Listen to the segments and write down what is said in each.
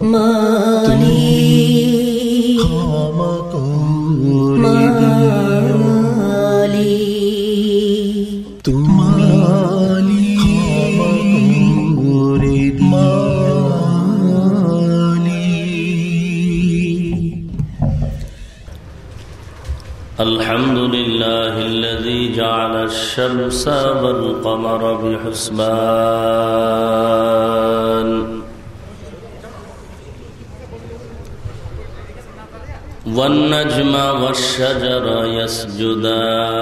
مالي قامت مالي مالي قامت مالي الحمد لله الذي جعل الشمس والقمر بحسبان والشجر يسجدان.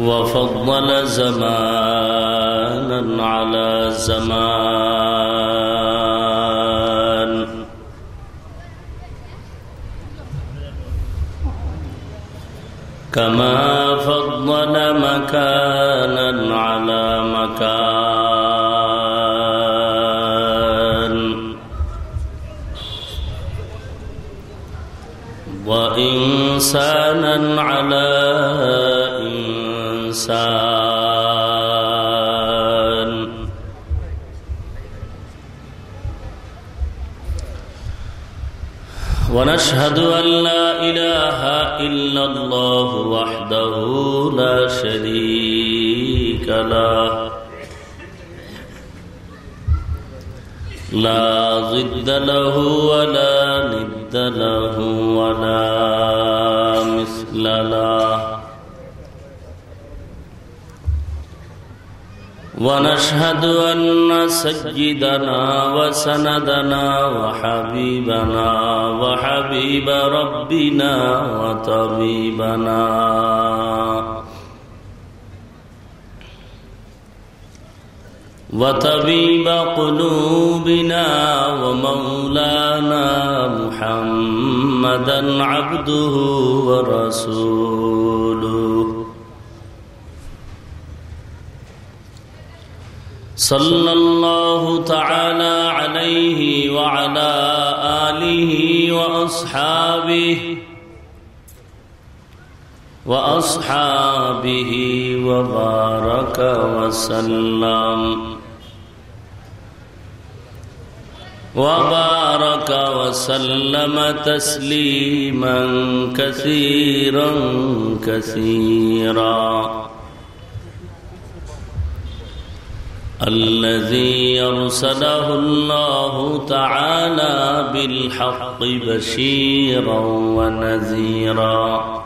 وفضل زمانا على زمان. كما فضل مكانا على مكان. وإنسانا على الإنسان ونشهد أن لا إله إلا الله وحده لا شريك له. لا ضد له ولا ند له ولا ونشهد أن سيدنا وسندنا وحبيبنا وحبيب ربنا وطبيبنا. وطبيب قلوبنا ومولانا محمدا عبده ورسوله. صلى الله تعالى عليه وعلى آله وأصحابه وأصحابه وبارك وسلم. وبارك وسلم تسليما كثيرا كثيرا. الذي يرسله الله تعالى بالحق بشيرا ونذيرا.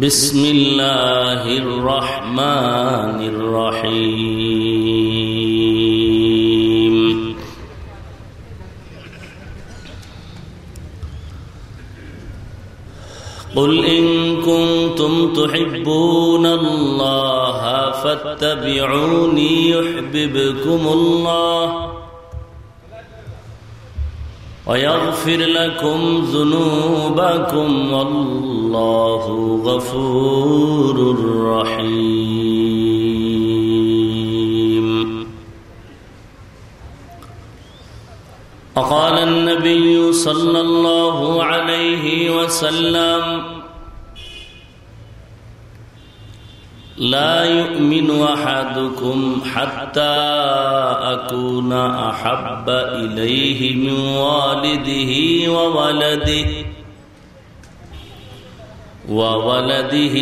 بسم الله الرحمن الرحيم قل إن كنتم تحبون الله فاتبعوني يحببكم الله ويغفر لكم ذنوبكم والله غفور رحيم. وقال النبي صلى الله عليه وسلم لا يؤمن أحدكم حتى أكون أحب إليه من والده وولده وولده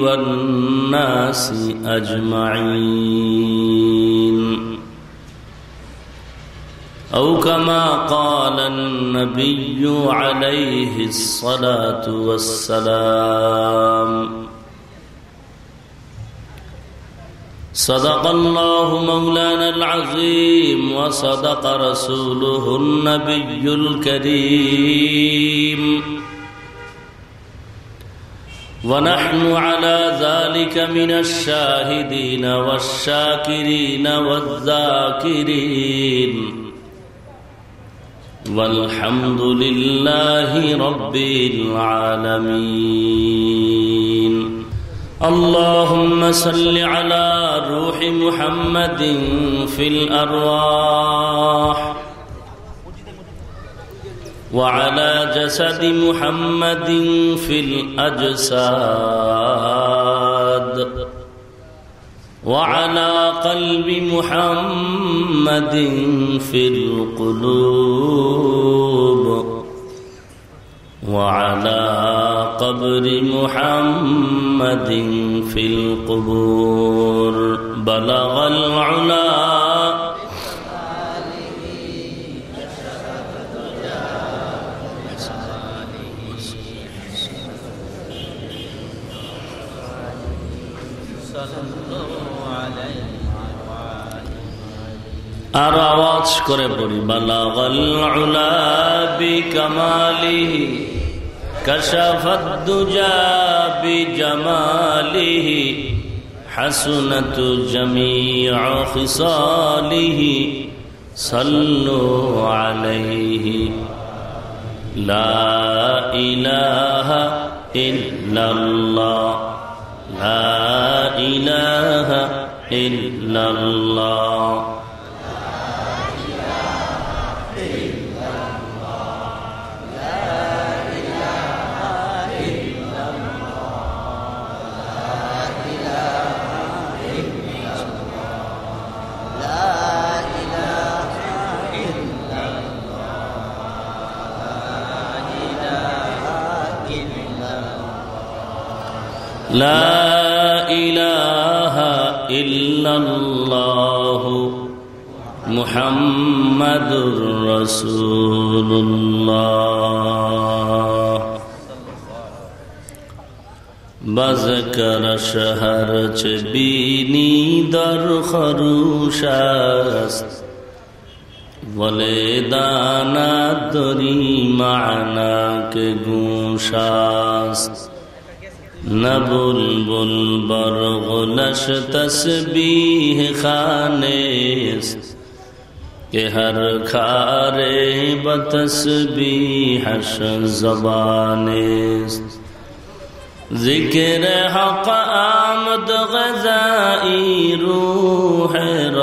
والناس أجمعين. أو كما قال النبي عليه الصلاة والسلام صدق الله مولانا العظيم وصدق رسوله النبي الكريم. ونحن على ذلك من الشاهدين والشاكرين والذاكرين. والحمد لله رب العالمين. اللهم صل على روح محمد في الأرواح وعلى جسد محمد في الأجساد وعلى قلب محمد في القلوب وعلى قبر محمد في القبور بلغ العلا আর আওয়াজ করে পড়ি বালাগল উলা বিকামালিহি كشفت الدجى بجماله حسنت جميع خصاله صلوا عليه لا إله إلا الله لا إله إلا الله لا إله إلا الله محمد رسول الله بذكر شهر چبینی در خروش است ولدانا دری معنا که گوش است নবুল বুল বরগুলশ তসবিহ খানে কে হর খারে বতসবিহস জবানে জিকির হক আমদ গজাই রু হের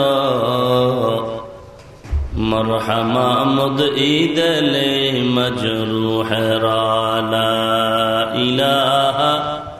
মরহম আমদ ঈদলে মজরু হেরালা ইলা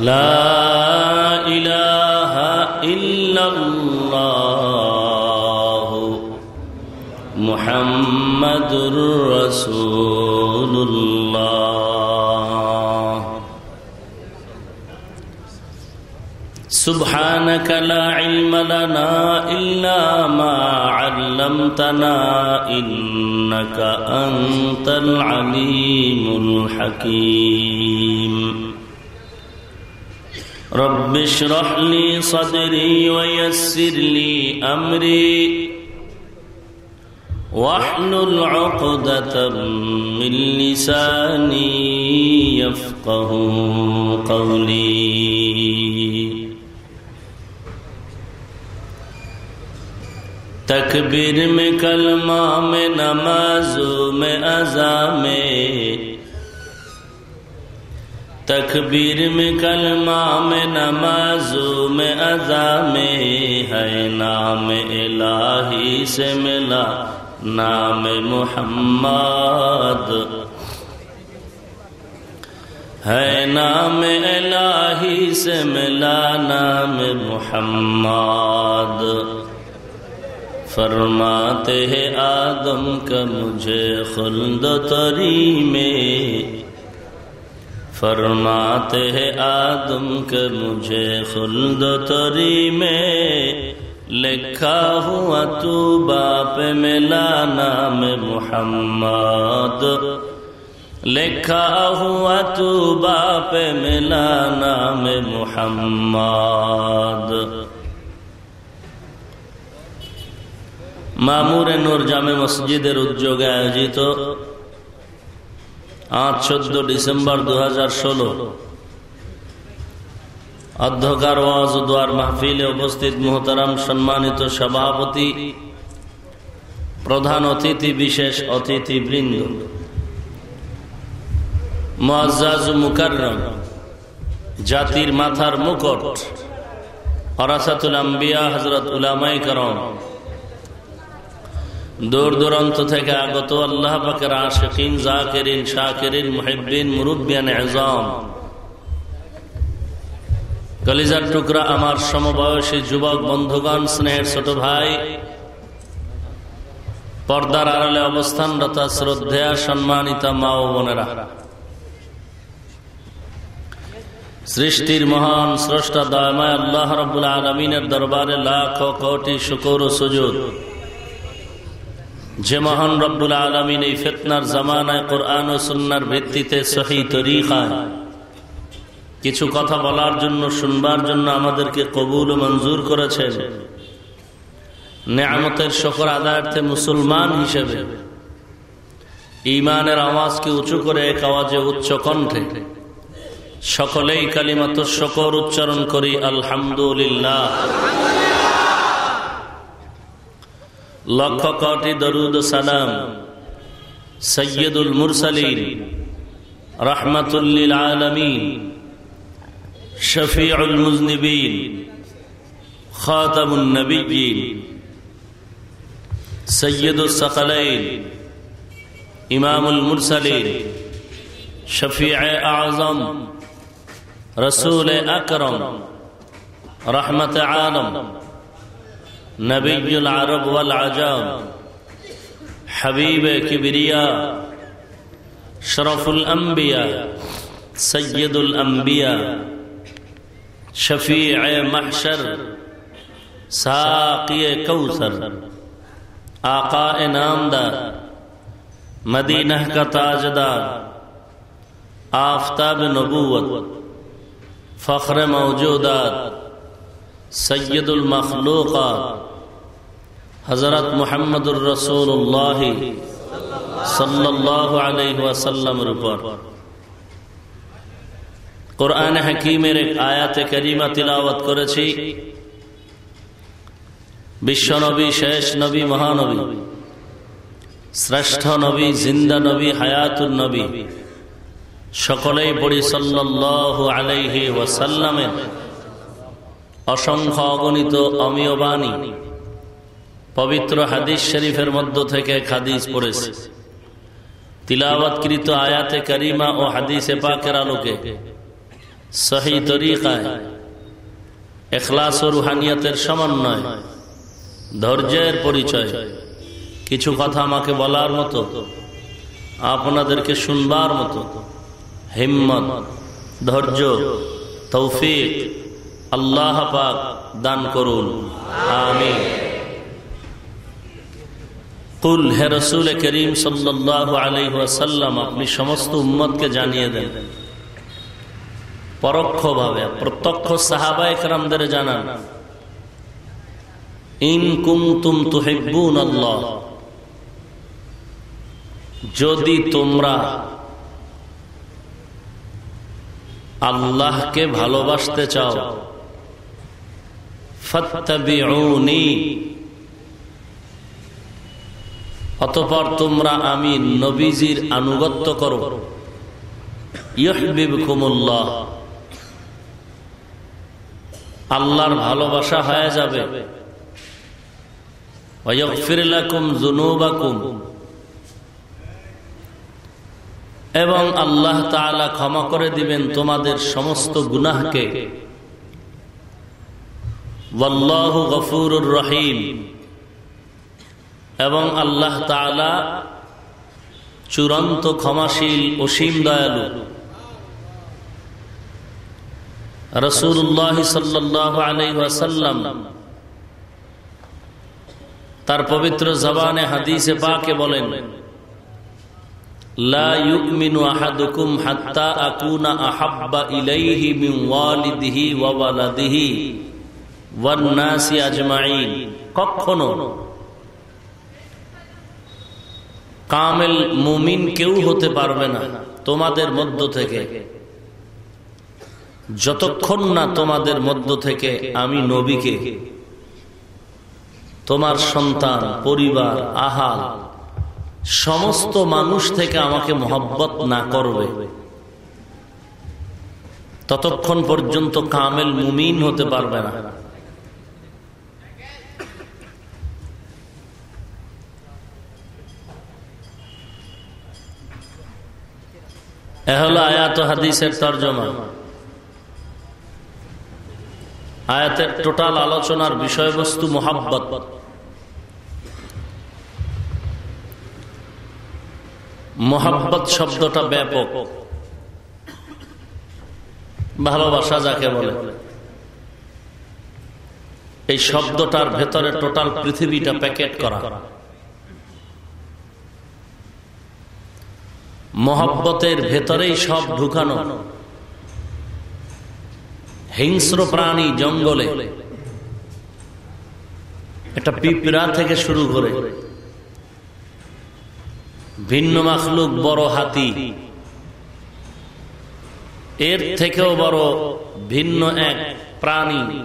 لا إله إلا الله محمد رسول الله سبحانك لا علم لنا إلا ما علمتنا إنك أنت العليم الحكيم رب اشرح لي صدري ويسر لي أمري واحلل عقدة من لساني يفقه قولي. تکبیر میں کلمہ میں نمازوں میں ازا میں تکبیر میں کلمہ میں نمازوں میں ازا میں ہے، نام الہی سے ملا نام محمد۔ ہے، نام الہی سے ملا نام محمد۔ فرماتے ہیں، آدم کا مجھے خلد تری میں फरमाते हैं आदम के मुझे खुल्द तरी में लिखा हुआ तू बाप मिला नाम मोहम्मद लिखा हुआ तू बाप मिला नाम मोहम्मद মামুরে নূর জামে মসজিদের উদ্যোগে আয়োজিত আজ চোদ্দ ডিসেম্বর দু হাজার ষোলো। অধ্যকার ওয়াজ মাহফিলে উপস্থিত মোহতারাম সম্মানিত সভাপতি, প্রধান অতিথি, বিশেষ অতিথি বৃন্দ মুআজ্জাজ মুকাররম, জাতির মাথার মুকট অরাসাতুল আম্বিয়া হজরত উলামাই করম দূর দূরান্ত থেকে আগত আল্লাহ পাকের আশিকিন, জাকিরিন, শাকিরিন, মুহিব্বিন, মুরব্বিয়ান, এজম। কলিজার টুকরা আমার সমবয়সী যুবক, বন্ধুগণ, স্নেহের ছোট ভাই, পর্দার আড়ালে অবস্থানরত, শ্রদ্ধেয়া, সম্মানিতা মা ও বোনেরা। সৃষ্টির মহান, স্রষ্টা, দয়মায় আল্লাহ রবুল আলমিনের দরবারে লাখ কোটি শুকর ও সুযোগ যে মহান রব্বুল আলমিন এই ফেতনার জামানায় কোরআন ও সুন্নার ভিত্তিতে সহি কিছু কথা বলার জন্য, শুনবার জন্য আমাদেরকে কবুল ও মঞ্জুর করেছেন। নেয়ামতের শকর আদায়ার্থে মুসলমান হিসেবে ইমানের আওয়াজকে উঁচু করে এক আওয়াজে উচ্চ কণ্ঠে সকলেই কালিমাত শকর উচ্চারণ করি, আলহামদুলিল্লাহ। লক্ষ কোটি দরুদ সালাম সৈয়দুল মুরসালিন, রহমতুল্লিল আলমিন, শফিউল মুজনিবিন, খাতামুন নবীন সৈয়দুল সকলাইন, ইমামুল মুরসালিন শফিع আজম, রসুল আকরম, রহমত আলম। نبی العرب والعجام حبیب کبریا، شرف الانبیاء، سید الانبیاء، شفیع محشر، ساقی کوثر، آقا نامدار مدینہ کا تاجدار، آفتاب نبوت، فخر موجودات সৈয়দুল মখলুকাত হজরত মোহাম্মদুর রসুল্লাহ সাল্লাহ আলহাসাল্লামের উপর। কোরআন হাকিমের এক আয়াতে করিমা তিলাওয়াত করেছি। বিশ্বনবী, শেষ নবী, মহানবী, শ্রেষ্ঠ নবী, জিন্দা নবী হায়াতুর নবী, সকলেই পড়ি সাল্লাহ আলাইহি ওয়াসাল্লামের অসংখ্য অগণিত অমীয় বাণী। পবিত্র হাদিস শরীফের মধ্য থেকে হাদিস পড়েছে। তিলাবৎকৃত আয়াতে করিমা ও হাদিসে পাকের আলোকে। সহি তরিকায়। এখলাস ও রুহানিয়াতের সমন্বয়। ধৈর্যের পরিচয়। কিছু কথা আমাকে বলার মতো। আপনাদেরকে শুনবার মতো। হিম্মত, ধৈর্য, তৌফিক। আল্লাহ পাক দান করুন। আমি কুল হে রসুল করিম সাল্লাহ আপনি সমস্ত উম্মতকে জানিয়ে দেন। পরোক্ষভাবে, প্রত্যক্ষ সাহাবা জানান। ইন কুমতুম তুহিব্বুন আল্লাহ। যদি তোমরা আল্লাহকে ভালোবাসতে চাও অতপর তোমরা আমি নবীজির আনুগত্য করো। ইহবিবকুমুল্লাহ আল্লাহর ভালোবাসা হয়ে যাবে। এবং আল্লাহ ক্ষমা করে দিবেন তোমাদের সমস্ত গুনাহকে। ওয়াল্লাহু গফুরুর রহিম। এবং আল্লাহ তাআলা চূড়ান্ত ক্ষমাশীল অসীম দয়ালু। রসুল্লাহ সাল্লাহ আলাইসাল্লাম তার পবিত্র জবানে হাদিসে পাকে বলেন, লা ইউমিনু আহাদুকুম হাত্তা আকুনা আহাব্বা ইলাইহি মিন ওয়ালিদিহি ওয়া ওয়ালাদিহি। কখনো। কামেল মুমিন কেউ হতে পারবে না তোমাদের মধ্য থেকে। যতক্ষণ না তোমাদের মধ্য থেকে আমি নবীকে, তোমার সন্তান, পরিবার, আহাল, সমস্ত মানুষ থেকে আমাকে মহব্বত না করবে। ততক্ষণ পর্যন্ত কামেল মুমিন হতে পারবে না। এ হলো আয়াত হাদিসের তর্জমা। আয়াতের টোটাল আলোচনার বিষয়বস্তু শব্দটা ব্যাপক। ভালোবাসা যাকে বলে। এই শব্দটার ভেতরে টোটাল পৃথিবীটা প্যাকেট করা। মোহাব্বতের ভেতরেই সব ঢুকানো। হিংস্র প্রাণী জঙ্গলে। একটা পিঁপড়া থেকে শুরু করে। ভিন্ন মাখলুক বড় হাতি। এর থেকেও বড় ভিন্ন এক প্রাণী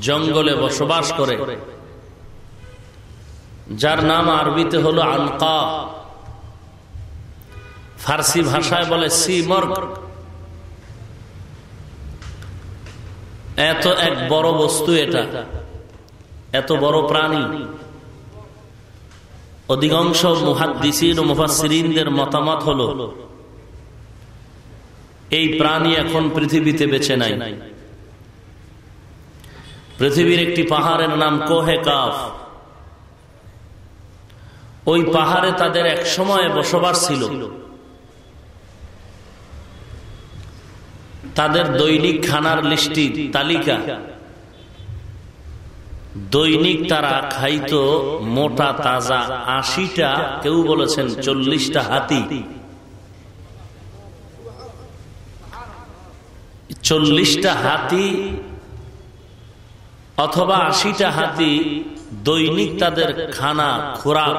জঙ্গলে বসবাস করে। যার নাম আরবিতে হলো আনকা ফার্সি ভাষায় বলে সি সিমর্গ এত এক বড় বস্তু এটা। এত বড় প্রাণী। অধিকাংশ মুহাদ্দিসিন ও মুফাসসিরিনদের মতামত হলো এই প্রাণী এখন পৃথিবীতে বেঁচে নাই। পৃথিবীর একটি পাহাড়ের নাম কোহে কাফ। ওই পাহাড়ে তাদের এক সময় বসবাস ছিল। তাদের দৈনিক খানার লিস্টি তালিকা। দৈনিক তারা খাইত মোটা তাজা আশিটা, কেউ বলেছেন চল্লিশটা হাতি। চল্লিশটা হাতি অথবা আশিটা হাতি দৈনিক তাদের খানা খোরাক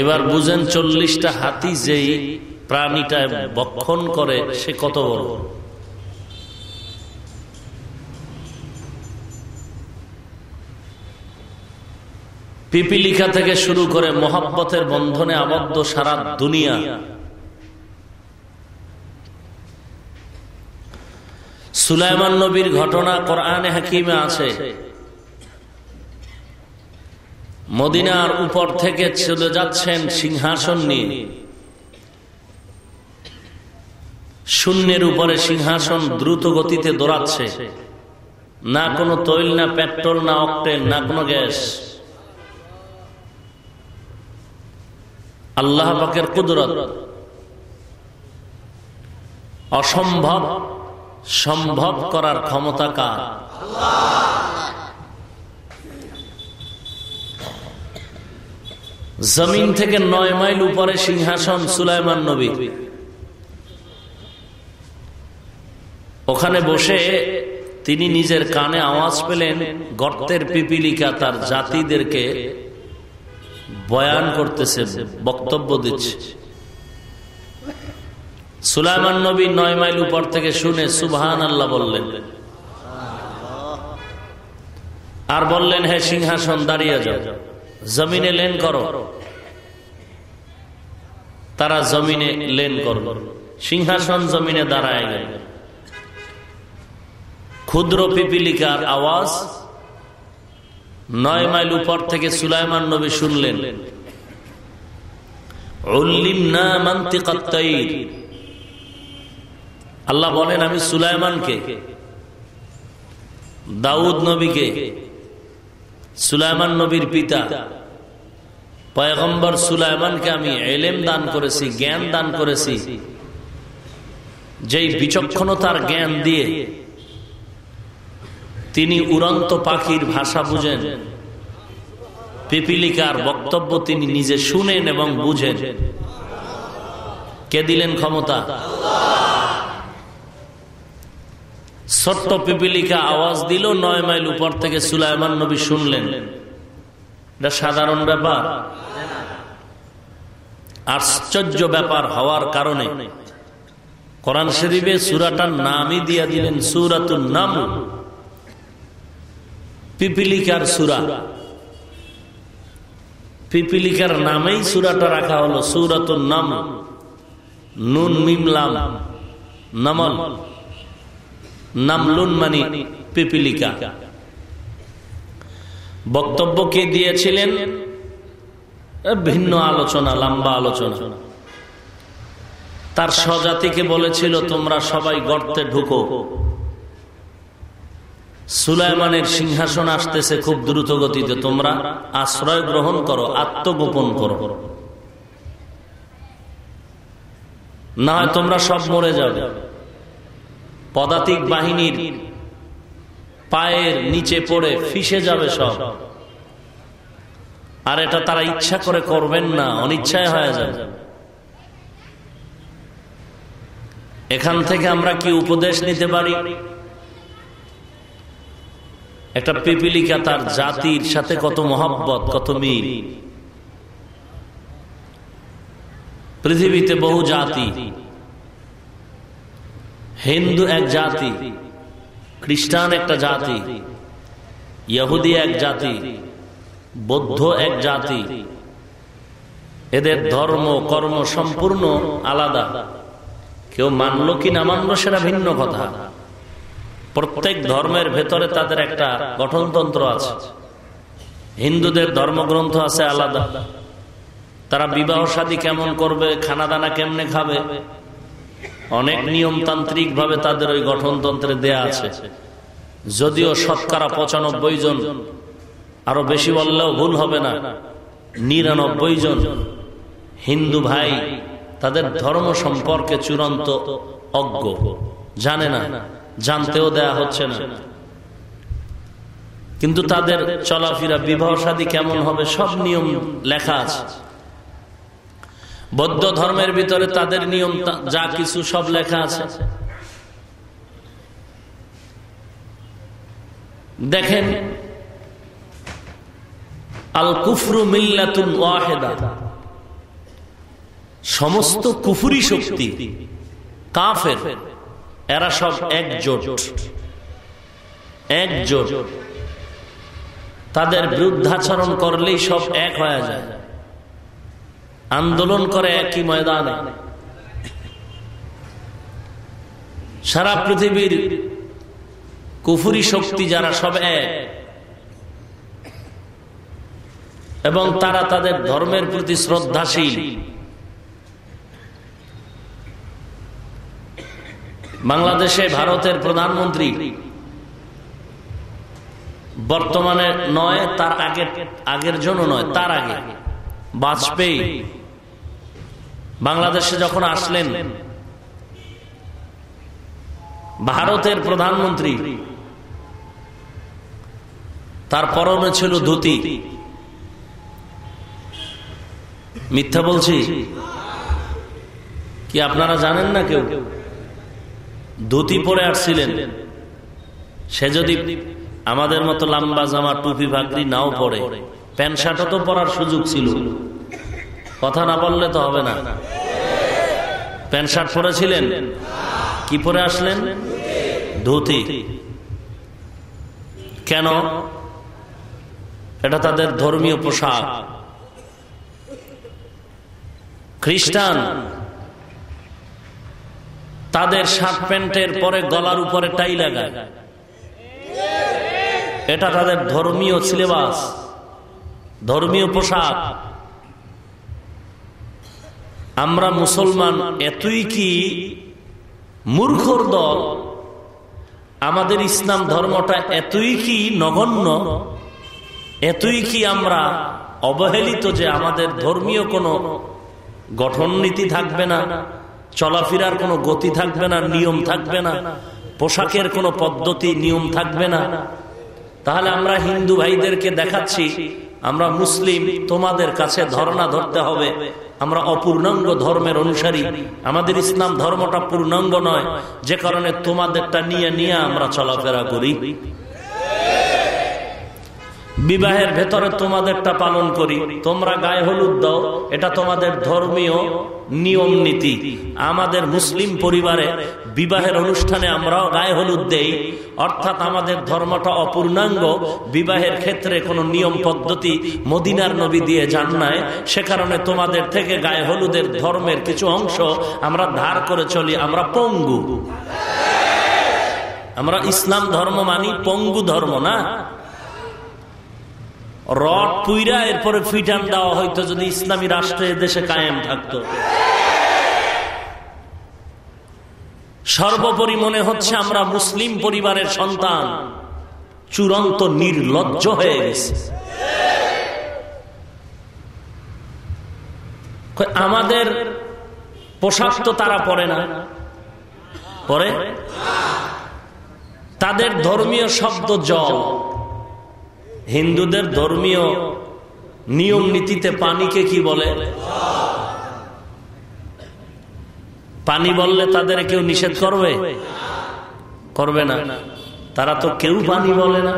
এবার বুঝেন চল্লিশটা হাতি যেই প্রাণীটা বক্ষণ করে, সে কত বড়? পিপিলিকা থেকে শুরু করে মোহাব্বতের বন্ধনে আবদ্ধ সারা দুনিয়া। সুলাইমান নবীর ঘটনা কোরআনে হাকিমে আছে। মদিনার উপর থেকে চলে যাচ্ছেন সিংহাসন নিয়ে। শূন্যের উপরে সিংহাসন দ্রুত গতিতে দৌড়াচ্ছে। না কোনো তৈল, না পেট্রোল, না অক্টেন না কোনো গ্যাস। আল্লাহ পাকের কুদরত। অসম্ভব, সম্ভব করার ক্ষমতা কার? জমিন থেকে নয় মাইল উপরে সিংহাসন সুলাইমান নবী। ওখানে বসে তিনি নিজের কানে আওয়াজ পেলেন গর্তের পিপিলিকা তার জাতিদেরকে বয়ান করতেছে, বক্তব্য দিচ্ছে। সুলাইমান নবী নয় মাইল উপর থেকে শুনে সুবহান আল্লাহ বললেন। আর বললেন, হে সিংহাসন, দাঁড়িয়ে যাও। জমিনে লেন করো। তারা জমিনে লেন করল। সিংহাসন জমিনে দাঁড়ায় গেল। ক্ষুদ্র পিপিলিকার আওয়াজ নয় মাইল উপর থেকে সুলাইমান নবী শুনলেন। আল্লাহ বলেন, আমি সুলাইমানকে, দাউদ নবীকে, সুলাইমান নবীর পিতা পয়গম্বর সুলাইমানকে আমি এলেম দান করেছি, জ্ঞান দান করেছি। যেই বিচক্ষণতার জ্ঞান দিয়ে তিনি উড়ন্ত পাখির ভাষা বুঝেন, পিপিলিকার বক্তব্য তিনি নিজে শুনেন এবং বুঝেন। কে দিলেন ক্ষমতা? ছোট্ট পিপিলিকা আওয়াজ দিল, নয় মাইল উপর থেকে সুলাইমান নবী শুনলেন। এটা সাধারণ ব্যাপার। আশ্চর্য ব্যাপার হওয়ার কারণে কোরআন শরীফে সুরাটার নামই দিয়া দিলেন সুরাতুর নাম। পিপিলিকার সুরা। পিপিলিকার নামেই সুরাটা রাখা হলো সুরাতুর নাম। নুন মিমলাম নামল। নামলুন মানি পিপিলিকা। বক্তব্য কে দিয়েছিলেন? ভিন্ন আলোচনা, লম্বা আলোচনা। তার স্বজাতিকে বলেছিল, তোমরা সবাই গর্তে ঢুকো। সুলাইমানের সিংহাসন আসতেছে খুব দ্রুত গতিতে তোমরা আশ্রয় গ্রহণ করো, আত্মগোপন করো। না হয় তোমরা সব মরে যাবে। পদাতিক বাহিনীর পায়ের নিচে পড়ে ফিসে যাবে সব। আর এটা তারা ইচ্ছা করে করবেন না, অনিচ্ছায় হয়ে যাবে। এখান থেকে আমরা কি উপদেশ নিতে পারি? একটা পিপিলিকা তার জাতির সাথে কত মহব্বত, কত মিল। পৃথিবীতে বহু জাতি। হিন্দু এক জাতি, খ্রিস্টান একটা জাতি, ইহুদি এক জাতি। বৌদ্ধ এক জাতি। এদের ধর্ম, কর্ম সম্পূর্ণ আলাদা। কেউ মানল কি না মানলো সেটা ভিন্ন কথা। প্রত্যেক ধর্মের ভেতরে তাদের একটা গঠনতন্ত্র আছে। হিন্দুদের ধর্মগ্রন্থ আছে আলাদা। তারা বিবাহ সাদী কেমন করবে খানা দানা কেমনে খাবে? অনেক নিয়মতান্ত্রিক ভাবে তাদের ওই গঠনতন্ত্রে দেয়া আছে। যদিও শতকরা পঁচানব্বই জন আরও বেশি বললেও ভুল হবে না। নিরানব্বই জন হিন্দু ভাই, তাদের ধর্ম সম্পর্কে চূড়ান্ত অজ্ঞ। জানে না, জানতেও দেয়া হচ্ছে না। কিন্তু তাদের চলাফেরা বিবাহ সাদী কেমন হবে, সব নিয়ম লেখা আছে। বৌদ্ধ ধর্মের ভিতরে তাদের নিয়ম যা কিছু সব লেখা আছে। দেখেন আল কুফরু মিল্লাতুন ওয়াহেদা। সমস্ত কুফুরি শক্তি, কাফের, এরা সব একজোট। একজোট। তাদের বিরুদ্ধাচরণ করলেই সব এক হয়ে যায়। আন্দোলন করে একই ময়দানে। সারা পৃথিবীর কুফুরি শক্তি যারা সব এক। এবং তারা তাদের ধর্মের প্রতি শ্রদ্ধাশীল। বাংলাদেশে ভারতের প্রধানমন্ত্রী বর্তমানে নয়, তার আগের আগের জন্য নয়, তার আগে। বাজপেয়ী। বাংলাদেশে যখন আসলেন, ভারতের প্রধানমন্ত্রী, তার পরনে ছিল ধুতি। মিথ্যা বলছি? কি আপনারা জানেন না কেউ? ধুতি পরে আসছিলেন। সে যদি আমাদের মতো লম্বা জামা, টুপি, ভাগরি নাও পরে, প্যান্ট শার্টও তো পরার সুযোগ ছিল। কথা না বললে তো হবে না। প্যান্ট শার্ট পরেছিলেন? কি পরে আসলেন? ধুতি। কেন? এটা তাদের ধর্মীয় পোশাক। খ্রিস্টান, তাদের শার্ট প্যান্টের পরে গলার উপরে টাই লাগায়। এটা তাদের ধর্মীয় সিলেবাস, ধর্মীয় পোশাক। আমরা মুসলমান এতই কি মূর্খর দল? আমাদের ইসলাম ধর্মটা এতই কি নগণ্য? এতই কি আমরা অবহেলিত যে আমাদের ধর্মীয় কোনো গঠন নীতি থাকবে না, চলাফেরার কোনো গতি থাকবে না, নিয়ম থাকবে না, পোশাকের কোনো পদ্ধতি, নিয়ম থাকবে না। তাহলে আমরা হিন্দু ভাইদেরকে দেখাচ্ছি, আমরা মুসলিম, তোমাদের কাছে ধর্ণা ধরতে হবে। আমরা অপূর্ণাঙ্গ ধর্মের অনুসারী। আমাদের ইসলাম ধর্মটা পূর্ণাঙ্গ নয়, যে কারণে তোমাদেরটা নিয়ে নিয়ে আমরা চলাফেরা করি। বিবাহের ভেতরে তোমাদেরটা পালন করি। তোমরা গায়ে হলুদ দাও, এটা তোমাদের ধর্মীয় নিয়ম নীতি। আমাদের মুসলিম পরিবারে বিবাহের অনুষ্ঠানে আমরাও গায়ে হলুদ দেই। অর্থাৎ আমাদের ধর্মটা অপূর্ণাঙ্গ। বিবাহের ক্ষেত্রে কোনো নিয়ম পদ্ধতি মদিনার নবী দিয়ে যান নাই। সে কারণে তোমাদের থেকে গায়ে হলুদের ধর্মের কিছু অংশ আমরা ধার করে চলি। আমরা পঙ্গু। আমরা ইসলাম ধর্ম মানি পঙ্গু ধর্ম না? রড পুইরা এরপরে ফিটান দেওয়া হয়তো যদি ইসলামী রাষ্ট্রে দেশে কায়েম থাকতো। সর্বোপরি মনে হচ্ছে আমরা মুসলিম পরিবারের সন্তান। চূড়ান্ত নির্লজ্জ হয়ে গেছে। আমাদের পোশাক তো তারা পরে না। পরে? তাদের ধর্মীয় শব্দ জল। হিন্দুদের ধর্মীয় নিয়ম নীতিতে পানিকে কি বলে? পানি বললে তাদের কেউ নিষেধ করবে? করবে না। তারা তো কেউ পানি বলে না।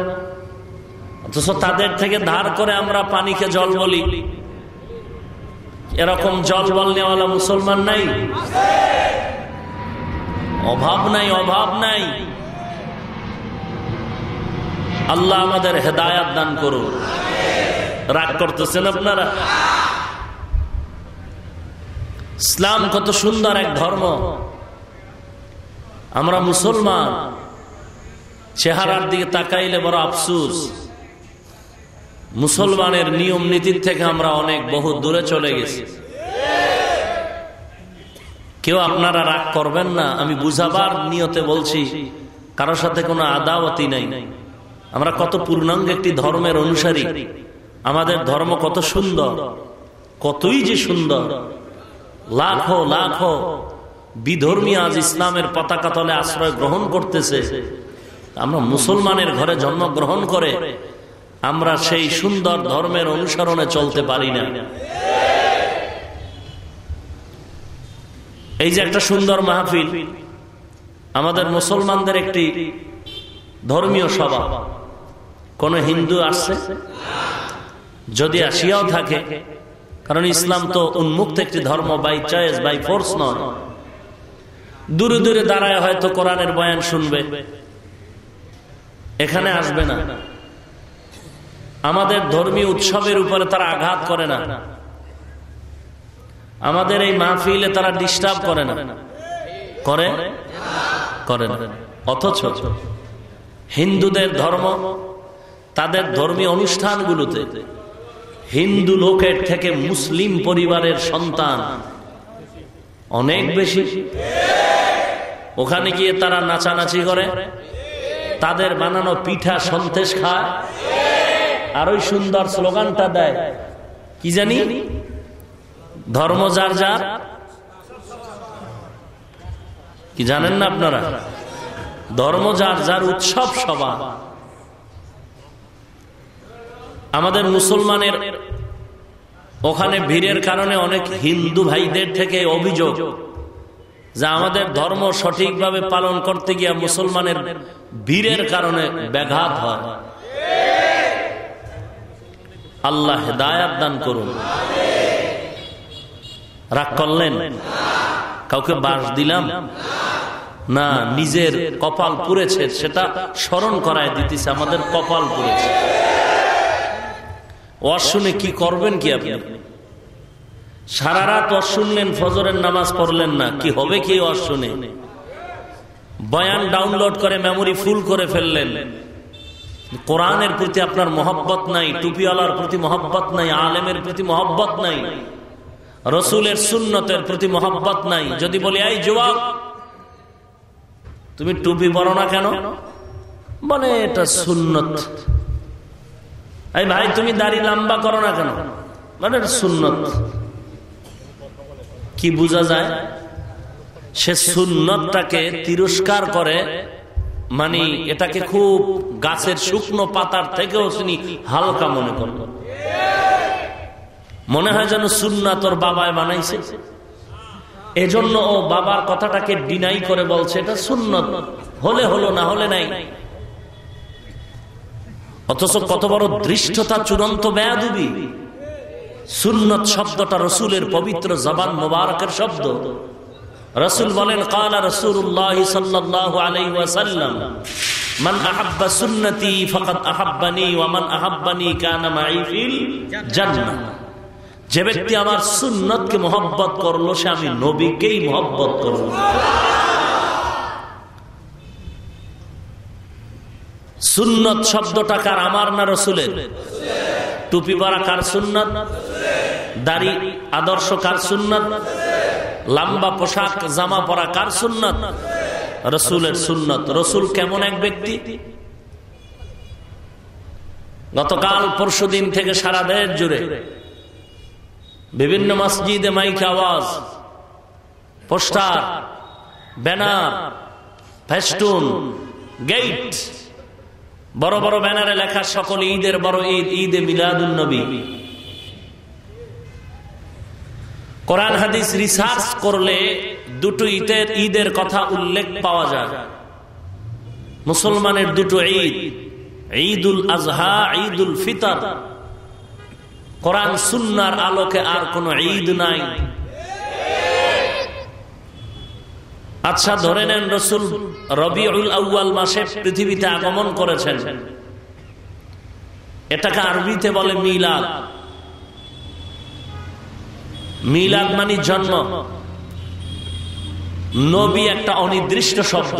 অথচ তাদের থেকে ধার করে আমরা পানিকে জল বলি। এরকম জল বল নেওয়ালা মুসলমান নাই? অভাব নাই অভাব নাই। আল্লাহ আমাদের হেদায়াত দান করুন। রাগ করতেছেন আপনারা? ইসলাম কত সুন্দর এক ধর্ম। আমরা মুসলমান, চেহারার দিকে তাকাইলে বড় আফসুস। মুসলমানের নিয়ম নীতির থেকে আমরা অনেক বহু দূরে চলে গেছি। কেউ আপনারা রাগ করবেন না, আমি বুঝাবার নিয়তে বলছি কারোর সাথে কোনো আদাওয়াতি নাই। আমরা কত পূর্ণাঙ্গ একটি ধর্মের অনুসারী। আমাদের ধর্ম কত সুন্দর, কতই যে সুন্দর। লাখো লাখো বিধর্মী আজ ইসলামের পতাকা তলে আশ্রয় গ্রহণ করতেছে। আমরা মুসলমানের ঘরে জন্মগ্রহণ করে আমরা সেই সুন্দর ধর্মের অনুসরণে চলতে পারি না। এই যে একটা সুন্দর মাহফিল, আমাদের মুসলমানদের একটি ধর্মীয় সভা। কোন হিন্দু আসছে? যদি আসিয়াও থাকে, কারণ ইসলাম তো উন্মুক্ত একটি ধর্ম বাই চয়েস বাই ফোর্স নয়। দূরে দূরে দাঁড়ায় হয়তো কোরআনের বয়ান শুনবে। এখানে আসবে না। আমাদের ধর্মীয় উৎসবের উপরে তারা আঘাত করে না। আমাদের এই মাহফিলে তারা ডিস্টার্ব করে না। করে? করে অথচ হিন্দুদের ধর্ম তাদের ধর্মীয় অনুষ্ঠানগুলোতে হিন্দু লোকের থেকে মুসলিম পরিবারের সন্তান অনেক বেশি। ওখানে গিয়ে তারা নাচানাচি করে, তাদের বানানো পিঠা সন্তেষ খায়, আর ওই সুন্দর স্লোগানটা দেয়, কি জানি? ধর্ম যার যার। কি জানেন না আপনারা? ধর্ম যার যার, উৎসব সভা আমাদের মুসলমানের ওখানে ভিড়ের কারণে অনেক হিন্দু ভাইদের থেকে অভিযোগ যে আমাদের ধর্ম সঠিকভাবে পালন করতে গিয়ে মুসলমানের ভিড়ের কারণে ব্যাঘাত হয়। আল্লাহ হেদায়াত দান করুন। রাগ করলেন? কাউকে বাস দিলাম? না, নিজের কপাল পুড়েছে, সেটা স্মরণ করায় দিতেছে, আমাদের কপাল পুড়েছে। ওয়াজ শুনে কি করবেন কি আপনি? সারা রাত ওয়াজ শুনলেন ফজরের নামাজ পড়লেন না, কি হবে কি ওয়াজ শুনে বয়ান ডাউনলোড করে মেমোরি ফুল করে ফেললেন। কোরআনের প্রতি আপনার মহব্বত নাই, টুপিওয়ালার প্রতি মহব্বত নাই, আলেমের প্রতি মহব্বত নাই, রসুলের সুন্নতের প্রতি মহব্বত নাই। যদি বলি, এই যুবক, তুমি টুপি পরো না কেন? বলে, এটা সুন্নত। এই ভাই, তুমি দাড়ি লম্বা করো না কেন? মানে সুন্নত। কি বোঝা যায়? সে সুন্নতটাকে তিরস্কার করে মানে এটাকে খুব গাছের শুকনো পাতার থেকেও তিনি হালকা মনে করল মনে হয় যেন সুন্না তোর বাবায় বানাইছে। এজন্য ও বাবার কথাটাকে ডিনাই করে বলছে, এটা সুন্নত। হলে হলো, না হলে নাই। অথচ কত বড় দৃষ্টতা চূড়ান্ত বেয়াদুবি। সুন্নত শব্দটা রসুলের পবিত্র জবান মোবারকের শব্দ। রসুল বলেন, কালা রসুল্লাহ সাল্লাহ মান সুন্নতি কানা যে ব্যক্তি আমার সুন্নতকে মোহব্বত করল, সে আমি নবীকেই মোহব্বত করল সুন্নত শব্দটা কার? আমার না রসুলের? টুপি পরা কার সুন্নত? দাড়ি আদর্শ কার সুন্নত? লম্বা পোশাক, জামা পরা কার সুন্নত? রসুলের সুন্নত। রসুল কেমন এক ব্যক্তি? গতকাল পরশু দিন থেকে সারা দেশ জুড়ে বিভিন্ন মসজিদে মাইক আওয়াজ, পোস্টার, ব্যানার, ফেস্টুন, গেট বড় বড় ব্যানারে লেখা সকল ঈদের, বড় ঈদ, ঈদে মিলাদুল নবী। কোরআন, হাদিস, রিসার্চ করলে দুটো ঈদের ঈদের কথা উল্লেখ পাওয়া যায়। মুসলমানের দুটো ঈদ, ঈদুল আজহা, ঈদুল ফিতর। কোরআন, সুন্নার আলোকে আর কোন ঈদ নাই। আচ্ছা ধরে নেন রসুল রবিউল আউ্য়াল মাসে পৃথিবীতে আগমন করেছেন। এটাকে আরবিতে বলে মিলাদ। মিলাদ মানে জন্ম। নবী একটা অনির্দিষ্ট শব্দ।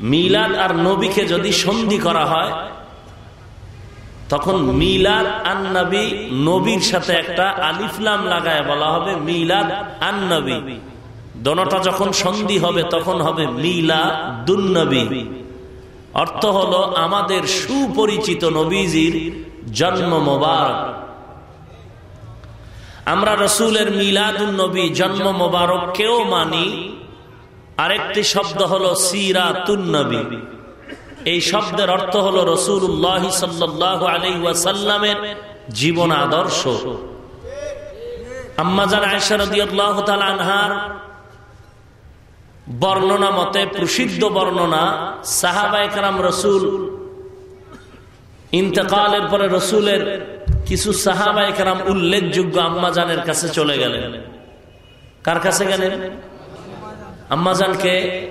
মিলাদ আর নবীকে যদি সন্ধি করা হয়, তখন মিলাদ আন নবী নবীর সাথে একটা আলিফলাম লাগায় বলা হবে মিলাদ আন নবী। দোনোটা যখন সন্ধি হবে, তখন হবে মিলা দুন্নবী অর্থ হলো আমাদের সুপরিচিত নবীজির জন্ম মোবারক। আমরা রসুলের মিলাদুন নবী জন্ম মোবারককেও মানি। আরেকটি শব্দ হলো সিরাতুন্নবী। এই শব্দের অর্থ হলো রসুল্লাহ সাল্লাহ আলাই ওয়াসাল্লামের জীবন আদর্শ। আম্মাজান আয়সারদিয়াল্লাহ আনহার বর্ণনা মতে, প্রসিদ্ধ বর্ণনা সাহাবাইকার রসুল ইন্তকালের পরে রসুলের কিছু সাহাবাইকার উল্লেখযোগ্য আম্মাজানের কাছে চলে গেলেন। কার কাছে গেলেন? আম্মাজানকে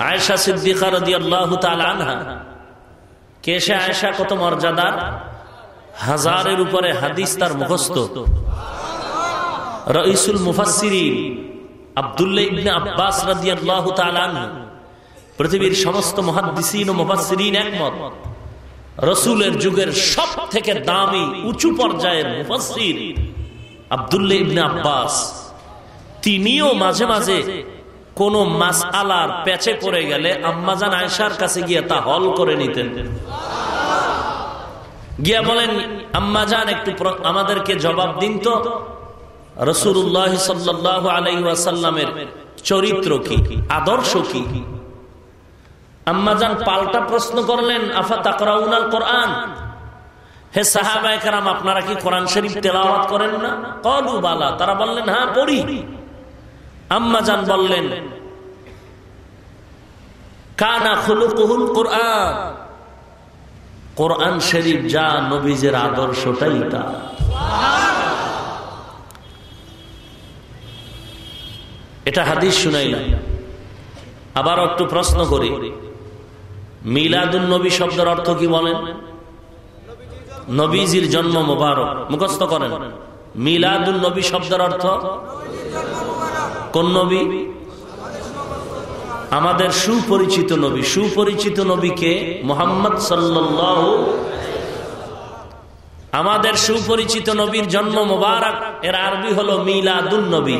আয়সা সিদ্দিকা আনহা। কে সে আয়সা কত মর্যাদার হাজারের উপরে হাদিস তার মুখস্থ। রইসুল মুফাসিরিন আবদুল্লাহ ইবনে আব্বাস রাদিয়াল্লাহু তাআলা পৃথিবীর সমস্ত মুহাদ্দিসিন একমত, রসুলের যুগের সব থেকে দামি উঁচু পর্যায়ের মুফাসসির আবদুল্লাহ ইবনে আব্বাস। তিনিও মাঝে মাঝে কোন মাস আলার প্যাচে পড়ে গেলে আম্মাজান আয়সার কাছে গিয়ে তা হল করে নিতেন। গিয়া বলেন, আম্মাজান, একটু আমাদেরকে জবাব দিন তো। রসুল্লাহ সাল্লাহ আলাইসাল্লামের চরিত্র কি? আদর্শ কি? আম্মাজান পাল্টা প্রশ্ন করলেন, আফা তাকরাউনাল কোরআন হে সাহাবাহাম আপনারা কি কোরআন শরীফ তেলাওয়াত করেন না? কলু, বালা। তারা বললেন হ্যাঁ পড়ি। আম্মাজান বললেন, কানা খুলুকুহুল কোরআন। কোরআন শরীফ যা নবীজের আদর্শটাই তা। এটা হাদিস শুনাইলাম আবার একটু প্রশ্ন করি। মিলাদুল নবী শব্দের অর্থ কি বলেন? নবীজির জন্ম মোবারক, মুখস্থ করেন। মিলাদুল নবী শব্দের অর্থ? কোন নবী? আমাদের সুপরিচিত নবী। সুপরিচিত নবীকে মোহাম্মদ সাল্লাহ আমাদের সুপরিচিত নবীর জন্ম মোবারক। এর আরবি হলো মিলাদুল নবী।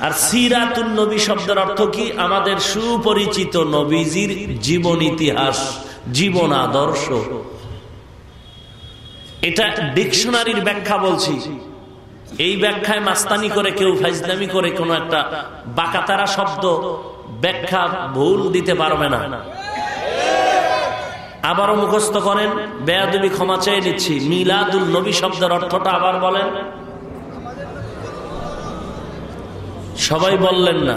আর সিরাতুল নবী শব্দের অর্থ কি? আমাদের সুপরিচিত নবীজির জীবন ইতিহাস, জীবন আদর্শ। এটা ডিকশনারির ব্যাখ্যা বলছি। এই ব্যাখ্যায় মাস্তানি করে কেউ ফাইজদামি করে কোনো একটা বাকাতারা শব্দ ব্যাখ্যা ভুল দিতে পারবে না। আবারও মুখস্থ করেন, বেয়াদুবি ক্ষমা চেয়ে নিচ্ছি। মিলাদুল নবী শব্দের অর্থটা আবার বলেন। সবাই বললেন না।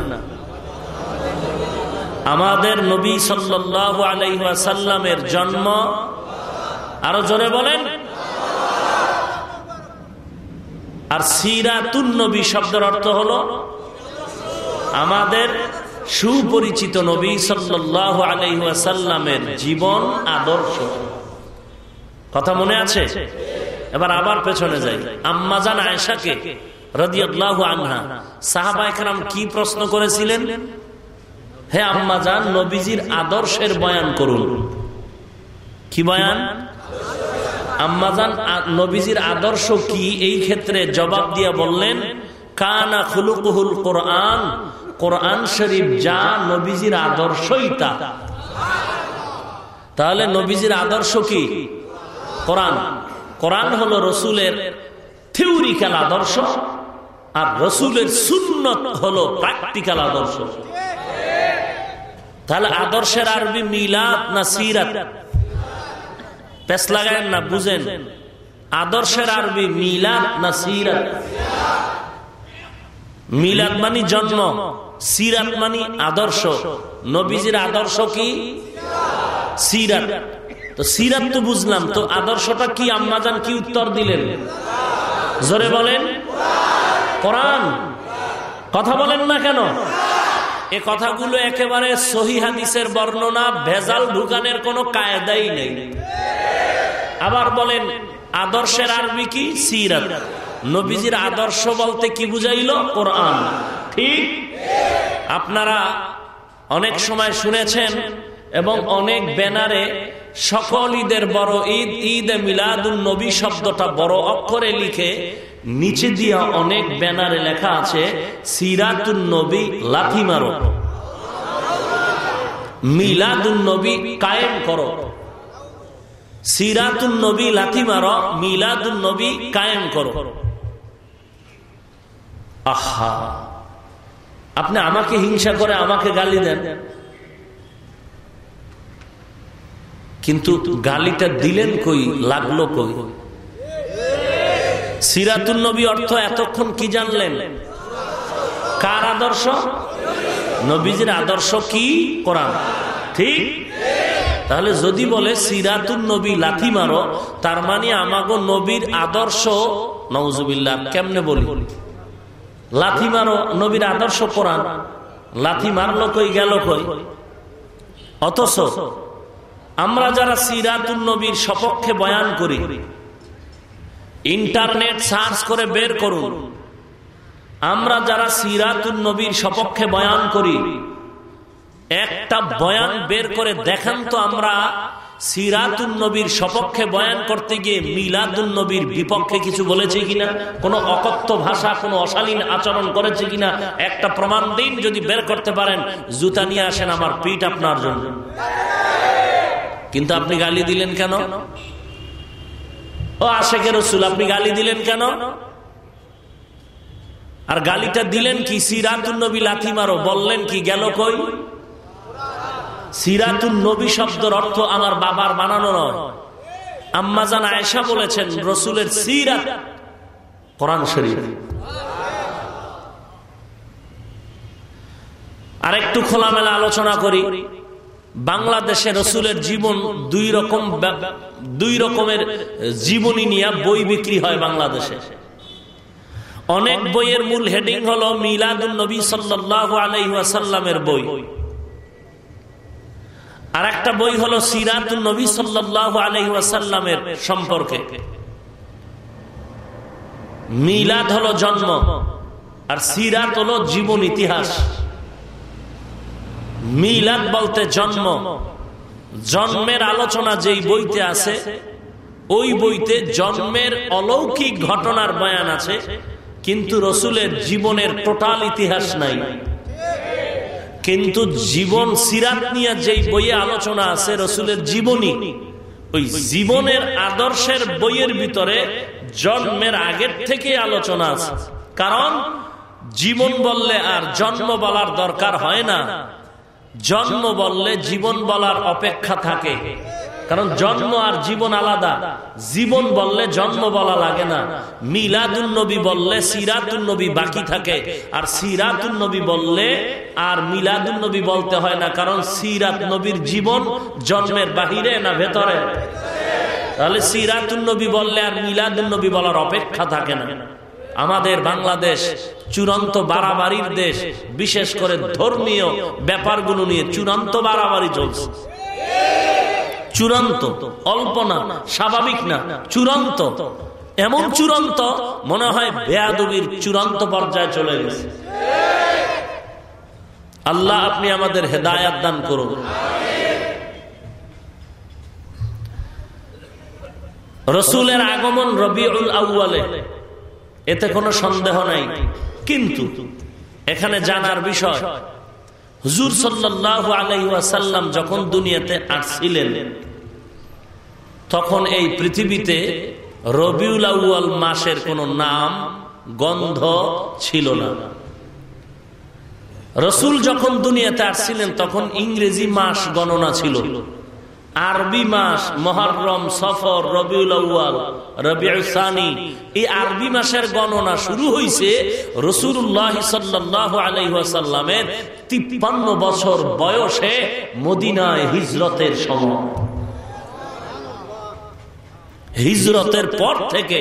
আমাদের নবী সাল্লাহ আলাইসাল্লামের জন্ম আরও জোরে বলেন। আর সিরাতুন নবী শব্দের অর্থ হলো আমাদের সুপরিচিত নবী সাল্লাহ আলাইসাল্লামের জীবন আদর্শ। কথা মনে আছে? এবার আবার পেছনে যাই। আম্মাজান আয়সাকে রদিয়াল্লাহু আনহা সাহাবা একরাম কি প্রশ্ন করেছিলেন? হে আম্মাজান নবীজির আদর্শের বয়ান করুন। কি বয়ান? আম্মাজান নবীজির আদর্শ কি? এই ক্ষেত্রে জবাব দিয়া বললেন, কানা খুলুকুহুল কোরআন কোরআন শরীফ যা নবীজির আদর্শই তা। তাহলে নবীজির আদর্শ কি? কোরআন। কোরআন হলো রসুলের থিওরিক্যাল আদর্শ। আর রসুলের সুন্নত হলো প্র্যাকটিক্যাল আদর্শ। তাহলে আদর্শের আরবি মিলাদ না সিরাত? পেস লাগায় না, বুঝেন। আদর্শের আরবি মিলাদ না সিরাত? মিলাদ মানি জন্ম, সিরাত মানি আদর্শ। নবীজির আদর্শ কি? সিরাত। তো সিরাত তো বুঝলাম, তো আদর্শটা কি? আম্মাজান কি উত্তর দিলেন? জোরে বলেন। কোরআন। কথা বলেন না কেন? এ কথাগুলো একেবারে সহি হাদিসের বর্ণনা, ভেজাল ঢুকানের কোনো কায়দাই নেই। আবার বলেন, আদর্শের আরবি কি? সিরাত। নবীজির আদর্শ বলতে কি বুঝাইল? কোরআন। ঠিক? আপনারা অনেক সময় শুনেছেন এবং অনেক ব্যানারে সকল ঈদের বড় ঈদ ঈদ মিলাদুল নবী শব্দটা বড় অক্ষরে লিখে নিচে দিয়া অনেক ব্যানারে লেখা আছে সিরাতুল নবী লাথি মারো। মিলাদুল নবী কায়েম করো। সিরাতুল নবী লাথি মারো মিলাদুল নবী কায়েম করো। আহা! আপনি আমাকে হিংসা করে আমাকে গালি দেন। কিন্তু গালিটা দিলেন কই, লাগল কই? সিরাতুল নবী অর্থ এতক্ষণ কি জানলেন? কার আদর্শ? নবীজির আদর্শ কি? কোরআন। ঠিক? তাহলে যদি বলে সিরাতুল নবী লাথি মারো, তার মানে আমাগো নবীর আদর্শ নওজুবিল্লাহ কেমনে বলি? লাথি মারো, নবীর আদর্শ কোরআন। লাথি মারলো কই, গেল কই? অথচ আমরা যারা সিরাতুল নবীর সপক্ষে বয়ান করি ইন্টারনেট সার্চ করে বের করুন। আমরা যারা সিরাতুল নবীর সপক্ষে বয়ান করি, একটা বয়ান বের করে দেখান তো আমরা সিরাতুল নবীর সপক্ষে বয়ান করতে গিয়ে মিলাদুল নবীর বিপক্ষে কিছু বলেছে কিনা, কোনো অকথ্য ভাষা, কোনো অশালীন আচরণ করেছে কিনা, একটা প্রমাণ দিন যদি বের করতে পারেন, জুতা নিয়ে আসেন আমার পিঠ আপনার জন্য। কিন্তু আপনি গালি দিলেন কেন? ও আশেখ রসুল, আপনি গালি দিলেন কেন? আর গালিটা দিলেন কি? সিরাতুল নবী লাথি মারো, বললেন কি, গেল কই? সিরাতুল নবী শব্দের অর্থ আমার বাবার বানানো নয়। আম্মাজান আয়েশা বলেছেন, রসুলের সিরাত কোরআন শরীফ। আর একটু খোলামেলা আলোচনা করি। বাংলাদেশে রসুলের জীবন দুই রকম দুই রকমের জীবনী নিয়ে বই বিক্রি হয় বাংলাদেশে। অনেক বইয়ের মূল হেডিং হলো মিলাদুল নবী আলাইসাল্লামের বই। আর একটা বই হলো সিরাতুল নবী সাল্লাহ আলাইসাল্লামের সম্পর্কে। মিলাদ হলো জন্ম, আর সিরাত হলো জীবন ইতিহাস। মিলাদ বলতে জন্ম। জন্মের আলোচনা যেই বইতে আছে, ওই বইতে জন্মের অলৌকিক ঘটনার বয়ান আছে, কিন্তু রসুলের জীবনের টোটাল ইতিহাস নাই। কিন্তু জীবন সিরাত নিয়ে যেই বইয়ে আলোচনা আছে, রসুলের জীবনী, ওই জীবনের আদর্শের বইয়ের ভিতরে জন্মের আগের থেকে আলোচনা আছে। কারণ, জীবন বললে আর জন্ম বলার দরকার হয় না। জন্ম বললে জীবন বলার অপেক্ষা থাকে। কারণ জন্ম আর জীবন আলাদা। জীবন বললে জন্ম বলা লাগে না। মিলাদুল নবী বললে সিরাতুল নবী বাকি থাকে। আর সিরাতুল নবী বললে আর মিলাদুল নবী বলতে হয় না। কারণ সিরাত নবীর জীবন জন্মের বাহিরে না ভেতরে। তাহলে সিরাতুল নবী বললে আর মিলাদুল নবী বলার অপেক্ষা থাকে না। আমাদের বাংলাদেশ চূড়ান্ত বাড়াবাড়ির দেশ, বিশেষ করে ধর্মীয় ব্যাপারগুলো নিয়ে চূড়ান্ত বাড়াবাড়ি চলছে। চূড়ান্ত, অল্প না, স্বাভাবিক না, চূড়ান্ত। এমন চূড়ান্ত মনে হয় বেয়াদবির চূড়ান্ত পর্যায়ে চলে গেছে। আল্লাহ আপনি আমাদের হেদায়াত দান করুন। রসুলের আগমন রবিউল আউ্বালে এতে কোনো সন্দেহ নাই। কিন্তু এখানে জানার বিষয়, হুজুর সাল্লাহ আলাইসাল্লাম যখন দুনিয়াতে আসছিলেন, তখন এই পৃথিবীতে রবিউল মাসের কোন নাম, গন্ধ ছিল না। রসুল যখন দুনিয়াতে আসছিলেন, তখন ইংরেজি মাস গণনা ছিল। আরবি মাস মহরম, সফর, রবিউল আউ্য়াল রবিউসানি এই আরবি মাসের গণনা শুরু হয়েছে রসুল্লাহ সাল্লাহ আলহাসাল্লামের তিপ্পান্ন বছর বয়সে মদিনায় হিজরতের সময়। হিজরতের পর থেকে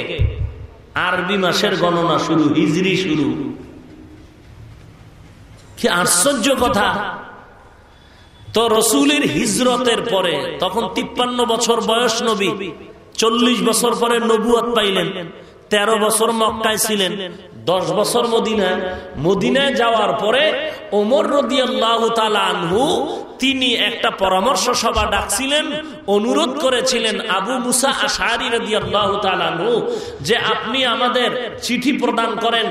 আরবি মাসের গণনা শুরু, হিজরি শুরু। কি আশ্চর্য কথা? তো রসুলের হিজরতের পরে, তখন তিপ্পান্ন বছর বয়স নবী, চল্লিশ বছর পরে নবুয়াত পাইলেন, তেরো বছর মক্কায় ছিলেন, দশ বছর মদিনায়। মদিনায় যাওয়ার পরে ওমর রদি আনহু, তিনি একটা পরামর্শ সভা ডাকছিলেন, অনুরোধ করেছিলেন আবু মুসা আনহু যে আপনি আমাদের চিঠি প্রদান করেন,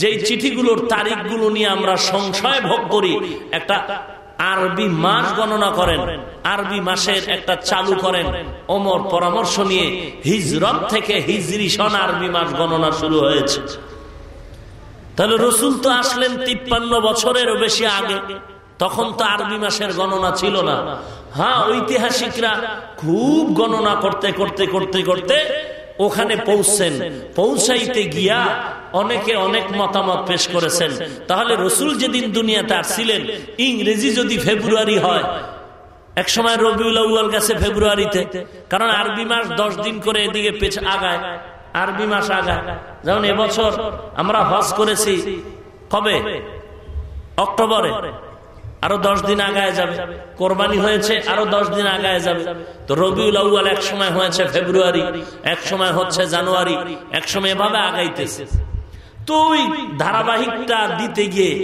যেই চিঠিগুলোর তারিখগুলো নিয়ে আমরা সংশয় ভোগ করি। একটা আরবি মাস গণনা করেন। আরবি মাসের একটা চালু করেন। ওমর পরামর্শ নিয়ে হিজরত থেকে হিজরি সন আরবি মাস গণনা শুরু হয়েছে। তাহলে রসুল তো আসলেন তিপ্পান্ন বছরেরও বেশি আগে। তখন তো আরবি মাসের গণনা ছিল না। হ্যাঁ ঐতিহাসিকরা খুব গণনা করতে করতে করতে করতে ওখানে পৌঁছছেন পৌঁছাইতে গিয়া অনেকে অনেক মতামত পেশ করেছেন। তাহলে রসুল যেদিন দুনিয়াতে আসছিলেন ইংরেজি যদি ফেব্রুয়ারি হয় এক সময় রবিউল আউ্য়াল গেছে ফেব্রুয়ারিতে কারণ আরবি মাস দশ দিন করে এদিকে পেছ আগায়। আরবি মাস আগায়। যেমন এবছর আমরা হজ করেছি কবে? অক্টোবরে। আরও দশ দিন আগায় যাবে। কোরবানি হয়েছে, আরও দশ দিন আগায় যাবে। তো রবিউল আউ্য়াল এক সময় হয়েছে ফেব্রুয়ারি, এক সময় হচ্ছে জানুয়ারি, এক সময় এভাবে আগাইতেছে। তো ওই ধারাবাহিকটা দিতে গিয়ে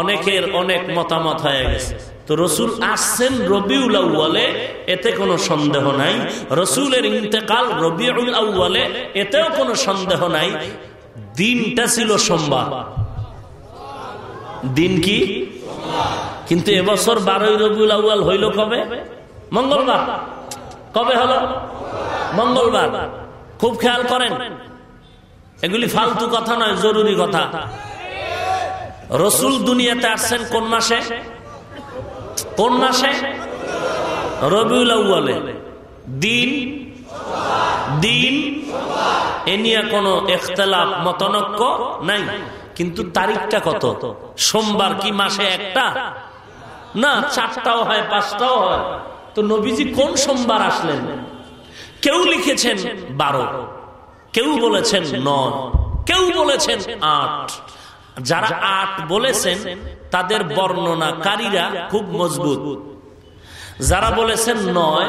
অনেকের অনেক মতামত হয়ে গেছে। তো রসুল আসছেন রবিউল আউ্বালে এতে কোনো সন্দেহ নাই। রসুলের ইন্তেকাল রবিউল আউ্বালে এতেও কোনো সন্দেহ নাই। দিনটা ছিল সোমবার। দিন কি? কিন্তু এবছর বারোই রবিউল আউ্বাল হইল কবে? মঙ্গলবার। কবে হলো? মঙ্গলবার। খুব খেয়াল করেন, এগুলি ফালতু কথা নয়, জরুরি কথা। রসুল দুনিয়াতে আসছেন কোন মাসে? কোন মাসে? রবিউল আউ্বালে দিন? দিন? এ নিয়ে কোনো এখতলাফ, মতনক্য নাই। কিন্তু তারিখটা কত? সোমবার কি মাসে একটা? না, চারটাও হয়, পাঁচটাও হয়। তো নবীজি কোন সোমবার আসলেন? কেউ লিখেছেন বারো, কেউ বলেছেন নয়, কেউ বলেছেন আট। যারা আট বলেছেন, তাদের বর্ণনাকারীরা খুব মজবুত। যারা বলেছেন নয়,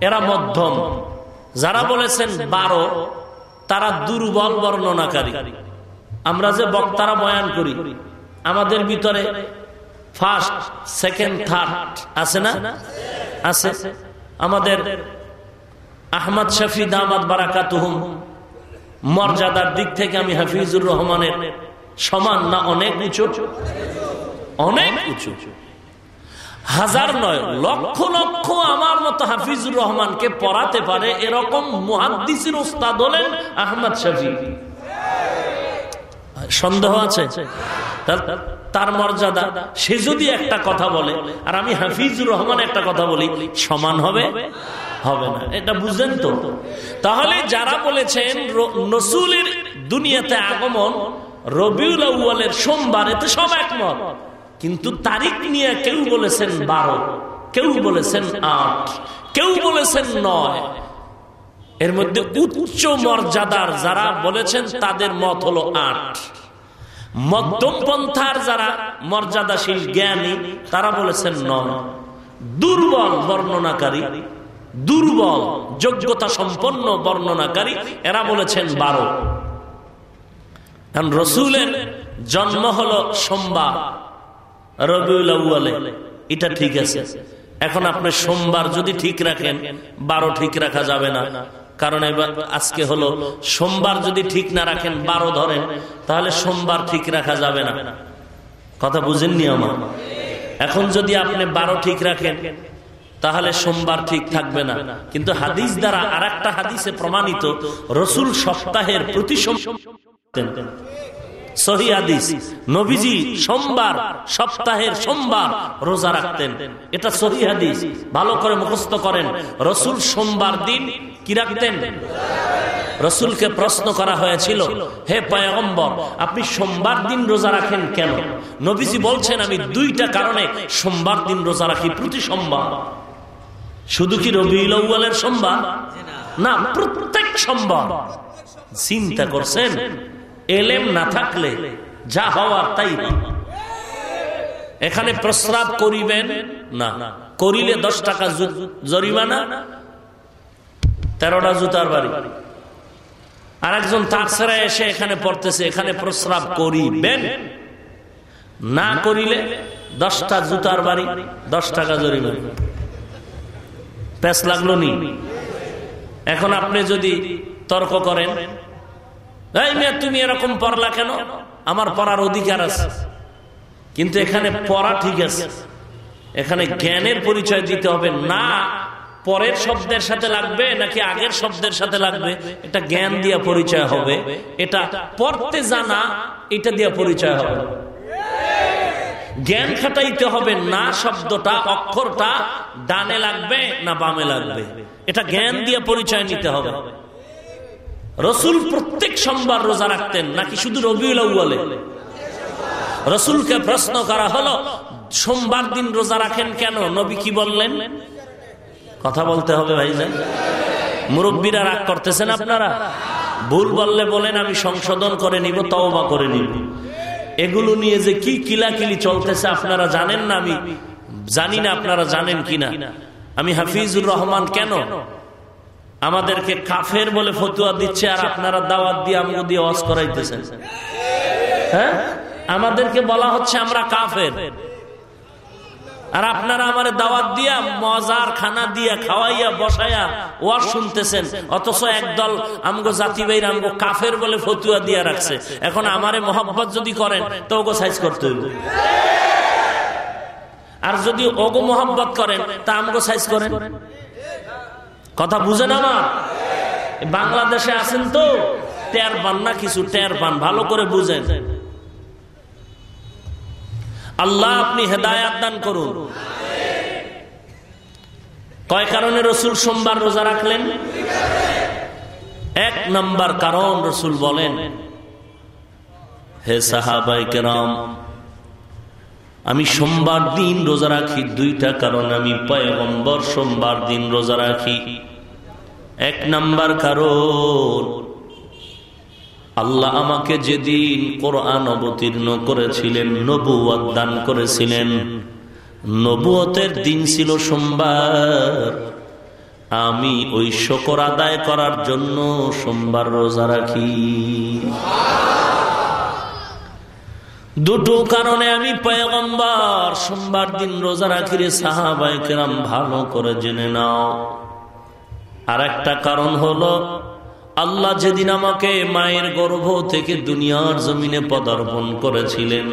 এরা মধ্যম। যারা বলেছেন বারো, তারা দুর্বল বর্ণনাকারী। আমরা যে বক্তারা বয়ান করি, আমাদের ভিতরে ফার্স্ট সেকেন্ড থার্ড আছে না? আছে। আমাদের আহমদ শফি দামাদ বারাকাতুহুম মর্যাদার দিক থেকে আমি হাফিজুর রহমানের সমান না অনেক উঁচু? অনেক উঁচু। হাজার নয়, লক্ষ লক্ষ আমার মতো হাফিজুর রহমানকে পড়াতে পারে এরকম মুহাদ্দিসের উস্তাদ হলেন আহমদ শফি। সন্দেহ আছে? তার মর্যাদা। সে যদি একটা কথা বলে আর আমি হাফিজুর রহমান একটা কথা বলি সমান হবে? হবে। না। এটা বুঝলেন তো? তাহলে যারা বলেছেন নসুলের দুনিয়াতে আগমন রবিউল আউ্বালের সোমবার এতে সব একমত। কিন্তু তারিখ নিয়ে কেউ বলেছেন বারো কেউ বলেছেন আট কেউ বলেছেন নয়। এর মধ্যে উচ্চ মর্যাদার যারা বলেছেন তাদের মত হলো আট। মধ্যম পন্থার যারা মর্যাদাশীল জ্ঞানী, তারা বলেছেন নয়। দুর্বল বর্ণনাকারী, দুর্বল যোগ্যতা সম্পন্ন বর্ণনাকারী, এরা বলেছেন বারো। রসুলের জন্ম হলো সোমবার, রবিউল এটা ঠিক আছে। এখন আপনি সোমবার যদি ঠিক রাখেন, বারো ঠিক রাখা যাবে না। কারণ এবার আজকে হলো সোমবার যদি ঠিক না রাখেন, বারো ধরেন, তাহলে সোমবার ঠিক রাখা যাবে না। কথা বুঝেননি আমার? এখন যদি আপনি বারো ঠিক রাখেন, তাহলে সোমবার ঠিক থাকবে না। কিন্তু হাদিস দ্বারা আর একটা হাদিসে প্রমাণিত, রসুল সপ্তাহের প্রতি সোমবার, সপ্তাহের সোমবার রোজা রাখতেন। এটা সহি হাদিস, ভালো করে মুখস্থ করেন। রসুল সোমবার দিন কি রাখতেন? রসুলকে প্রশ্ন করা হয়েছিল, হে পয়গম্বর, আপনি সোমবার দিন রোজা রাখেন কেন? নবীজি বলছেন, আমি দুইটা কারণে সোমবার দিন রোজা রাখি, প্রতি সোমবার। শুধু কি রবিউল আউ্বালের সোমবার? না, প্রত্যেক সোমবার। চিন্তা করছেন? এলেম না থাকলে যা হওয়ার তাই এখানে প্রস্রাব করিবেন? না। করিলে দশ টাকা জরিমানা তেরোটা জুতার বাড়ি। আর একজন তাছাড়া এসে এখানে পড়তেছে, এখানে প্রস্রাব করিবেন? না করিলে দশটা জুতার বাড়ি, দশ টাকা জরিমানা। প্যাস লাগল নি? এখন আপনি যদি তর্ক করেন তুমি এরকম পড়লা কেন? আমার পড়ার অধিকার আছে। কিন্তু এখানে পড়া ঠিক আছে। এখানে জ্ঞানের পরিচয় দিতে হবে, না পরের শব্দের সাথে লাগবে নাকি আগের শব্দের সাথে লাগবে? এটা জ্ঞান দিয়া পরিচয় হবে। এটা পড়তে জানা, এটা দিয়া পরিচয় হবে। জ্ঞান খাটাইতে হবে না শব্দটা, অক্ষরটা, ডানে লাগবে না বামে লাগবে। এটা জ্ঞান দিয়ে পরিচয় নিতে হবে। রসুল প্রত্যেক সোমবার রোজা রাখতেন, নাকি শুধু রবিউল বলে রসুলকে প্রশ্ন করা হলো, সোমবার দিন রোজা রাখেন কেন? নবী কি বললেন? কথা বলতে হবে ভাই ভাইজান। মুরব্বীরা রাগ করতেছেন আপনারা? ভুল বললে বলেন, আমি সংশোধন করে নিব, তওবা করে নিব। এগুলো নিয়ে যে কি কিলাকিলি চলতেছে আপনারা জানেন না আমি? জানি না আপনারা জানেন কিনা। আমি হাফিজুর রহমান কেন? আমাদেরকে কাফের বলে ফতুয়া দিচ্ছে আর আপনারা দাওয়াত দিয়ে আমাকে দিয়ে ওয়াজ করাইতেছেন। হ্যাঁ? আমাদেরকে বলা হচ্ছে আমরা কাফের। আর আপনারা আমার দাওয়াত দিয়া, মজার খানা দিয়া খাওয়াইয়া, বসাইয়া ওয়ার শুনতেছেন। অথচ একদল আমগো জাতি ভাইর আমগো কাফের বলে ফতুয়া দিয়া রাখছে। এখন আমারে মোহাম্মত যদি করেন, তো ওগো সাইজ করতে হইব। আর যদি ওগো মোহাম্মত করেন, তা আমগো সাইজ করেন। কথা বুঝেন আমার? বাংলাদেশে আছেন তো? টের পান না কিছু, টের পান, ভালো করে বুঝেন। আল্লাহ আপনি হেদায়াত দান করুন। কয় কারণে রসুল সোমবার রোজা রাখলেন? এক নম্বর কারণ রসুল বলেন, হে সাহাবাই কেরাম, আমি সোমবার দিন রোজা রাখি, দুইটা কারণ আমি পয়গম্বর সোমবার দিন রোজা রাখি। এক নাম্বার কারণ আল্লাহ আমাকে যেদিন কোরআন অবতীর্ণ করেছিলেন নবুয়াদ দান করেছিলেন। নবুয়তের দিন ছিল সোমবার। আমি ওই শকর আদায় করার জন্য সোমবার রোজা রাখি। দুটো কারণে আমি পয়গম্বর সোমবার দিন রোজা রাখি রে সাহাবাই কেরাম, ভালো করে জেনে নাও। আর একটা কারণ হলো আল্লাহ যেদিন আমাকে মায়ের গর্ভ থেকে দুনিয়ার জমিনে পদার্পণ করেছিলেন,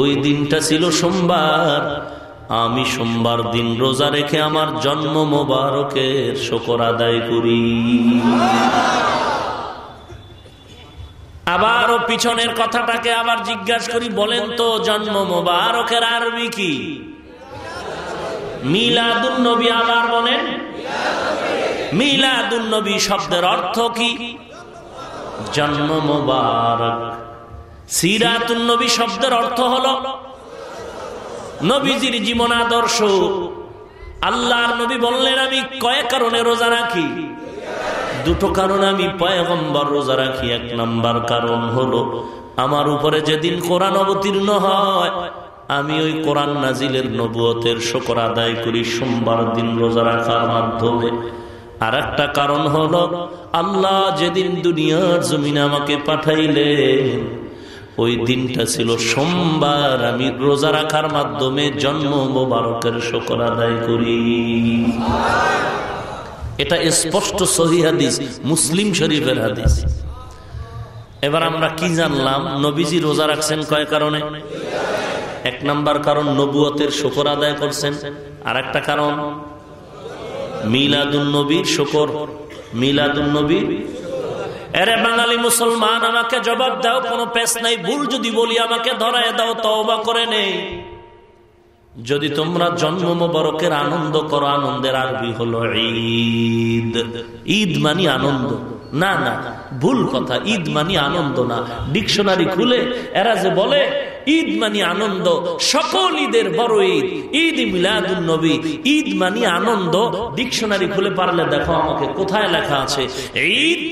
ওই দিনটা ছিল সোমবার। আমি সোমবার দিন রোজা রেখে আমার জন্ম মোবারকের শকর আদায় করি। আবারও পিছনের কথাটাকে আবার জিজ্ঞাসা করি, বলেন তো জন্ম মোবারকের আরবি কি? মিলাদুন নবী আবার বলেন মিলাদুন নবী শব্দের অর্থ কি? জন্ম মোবারক। সিরাতুন নবী শব্দের অর্থ হলো, নবীজির জীবন আদর্শ। আল্লাহর নবী বললেন, আমি কয়েক কারণে রোজা রাখি? দুটো কারণ আমি পয়গম্বর রোজা রাখি। এক নাম্বার কারণ হলো, আমার উপরে যেদিন কোরআন অবতীর্ণ হয় আমি ওই কোরআন নাজিলের নবুয়তের শকর আদায় করি সোমবার দিন রোজা রাখার মাধ্যমে। আর একটা কারণ হল, আল্লাহ যেদিন দুনিয়ার জমিনে আমাকে পাঠাইলেন, ওই দিনটা ছিল সোমবার। আমি রোজা রাখার মাধ্যমে জন্ম মোবারকের শকর আদায় করি। এটা স্পষ্ট সহি হাদিস, মুসলিম শরীফের হাদিস। এবার আমরা কি জানলাম? নবীজি রোজা রাখছেন কয় কারণে? এক নাম্বার কারণ নবুয়তের শকর আদায় করছেন। আর একটা কারণ, মিলাদুন নবীর শকর। মিলাদুন নবীর? এরে বাঙালি মুসলমান, আমাকে জবাব দাও, কোনো পেশ নাই। ভুল যদি বলি, আমাকে ধরায় দাও, তওবা করে নেই। যদি তোমরা জন্ম মোবারকের আনন্দ করো, আনন্দের আরবি হলো ঈদ। ঈদ মানি আনন্দ। না না, ভুল কথা। ঈদ মানি আনন্দ না। ডিকশনারি খুলে এরা যে বলে ঈদ মানি আনন্দ, সকল ঈদের বড় ঈদ ঈদ মিলাদুল নবী, ঈদ মানি আনন্দ, ডিকশনারি খুলে পারলে দেখো আমাকে কোথায় লেখা আছে, ঈদ,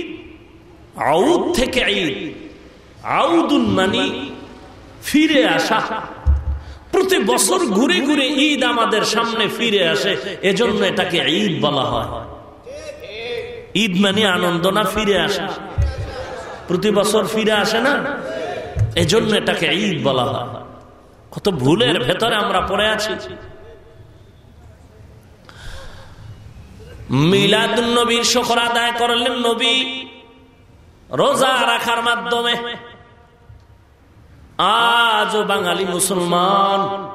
আউদ থেকে ঈদ, আউদুন মানি ফিরে আসা, প্রতি বছর ঘুরে ঘুরে ঈদ আমাদের সামনে ফিরে আসে, এজন্য এটাকে ঈদ বলা হয়। ঈদ মানে আনন্দ না ফিরে আসে? প্রতি বছর ফিরে আসে না? এজন্য এটাকে ঈদ বলা হয়। কত ভুলের ভেতরে আমরা পড়ে আছি। মিলাদুল নবীর শকর আদায় করলেন নবী, রোজা রাখার মাধ্যমে। আজও বাঙালি মুসলমান,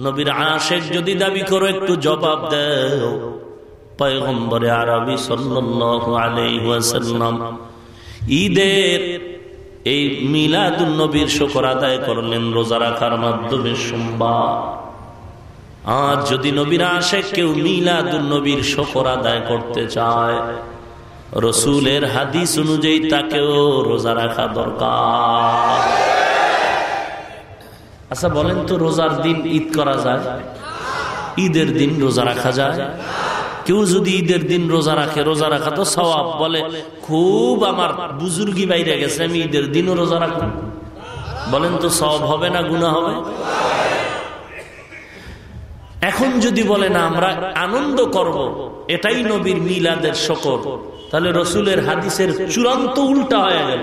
নবীর আশেক যদি দাবি করো, একটু জবাব দেও। পয়গম্বরে আরবি সাল্লাম ঈদের এই মিলাদুল নবীর শকর আদায় করলেন রোজা রাখার মাধ্যমে সোমবার। আর যদি নবীর আসে, কেউ মিলাদুল নবীর শকর আদায় করতে চায়, রসুলের হাদিস অনুযায়ী তাকেও রোজা রাখা দরকার। আচ্ছা বলেন তো রোজার দিন ঈদ করা যায়? ঈদের দিন রোজা রাখা যায়? কেউ যদি ঈদের দিন রোজা রাখে, রোজা রাখা তো সবাব বলে। খুব আমার বুজুর্গি বাইরে গেছে, আমি ঈদের দিনও রোজা রাখব। বলেন তো সব হবে না গুণা হবে? এখন যদি বলে, না, আমরা আনন্দ করব। এটাই নবীর মিলাদের শকর, তাহলে রসুলের হাদিসের চূড়ান্ত উল্টা হয়ে গেল।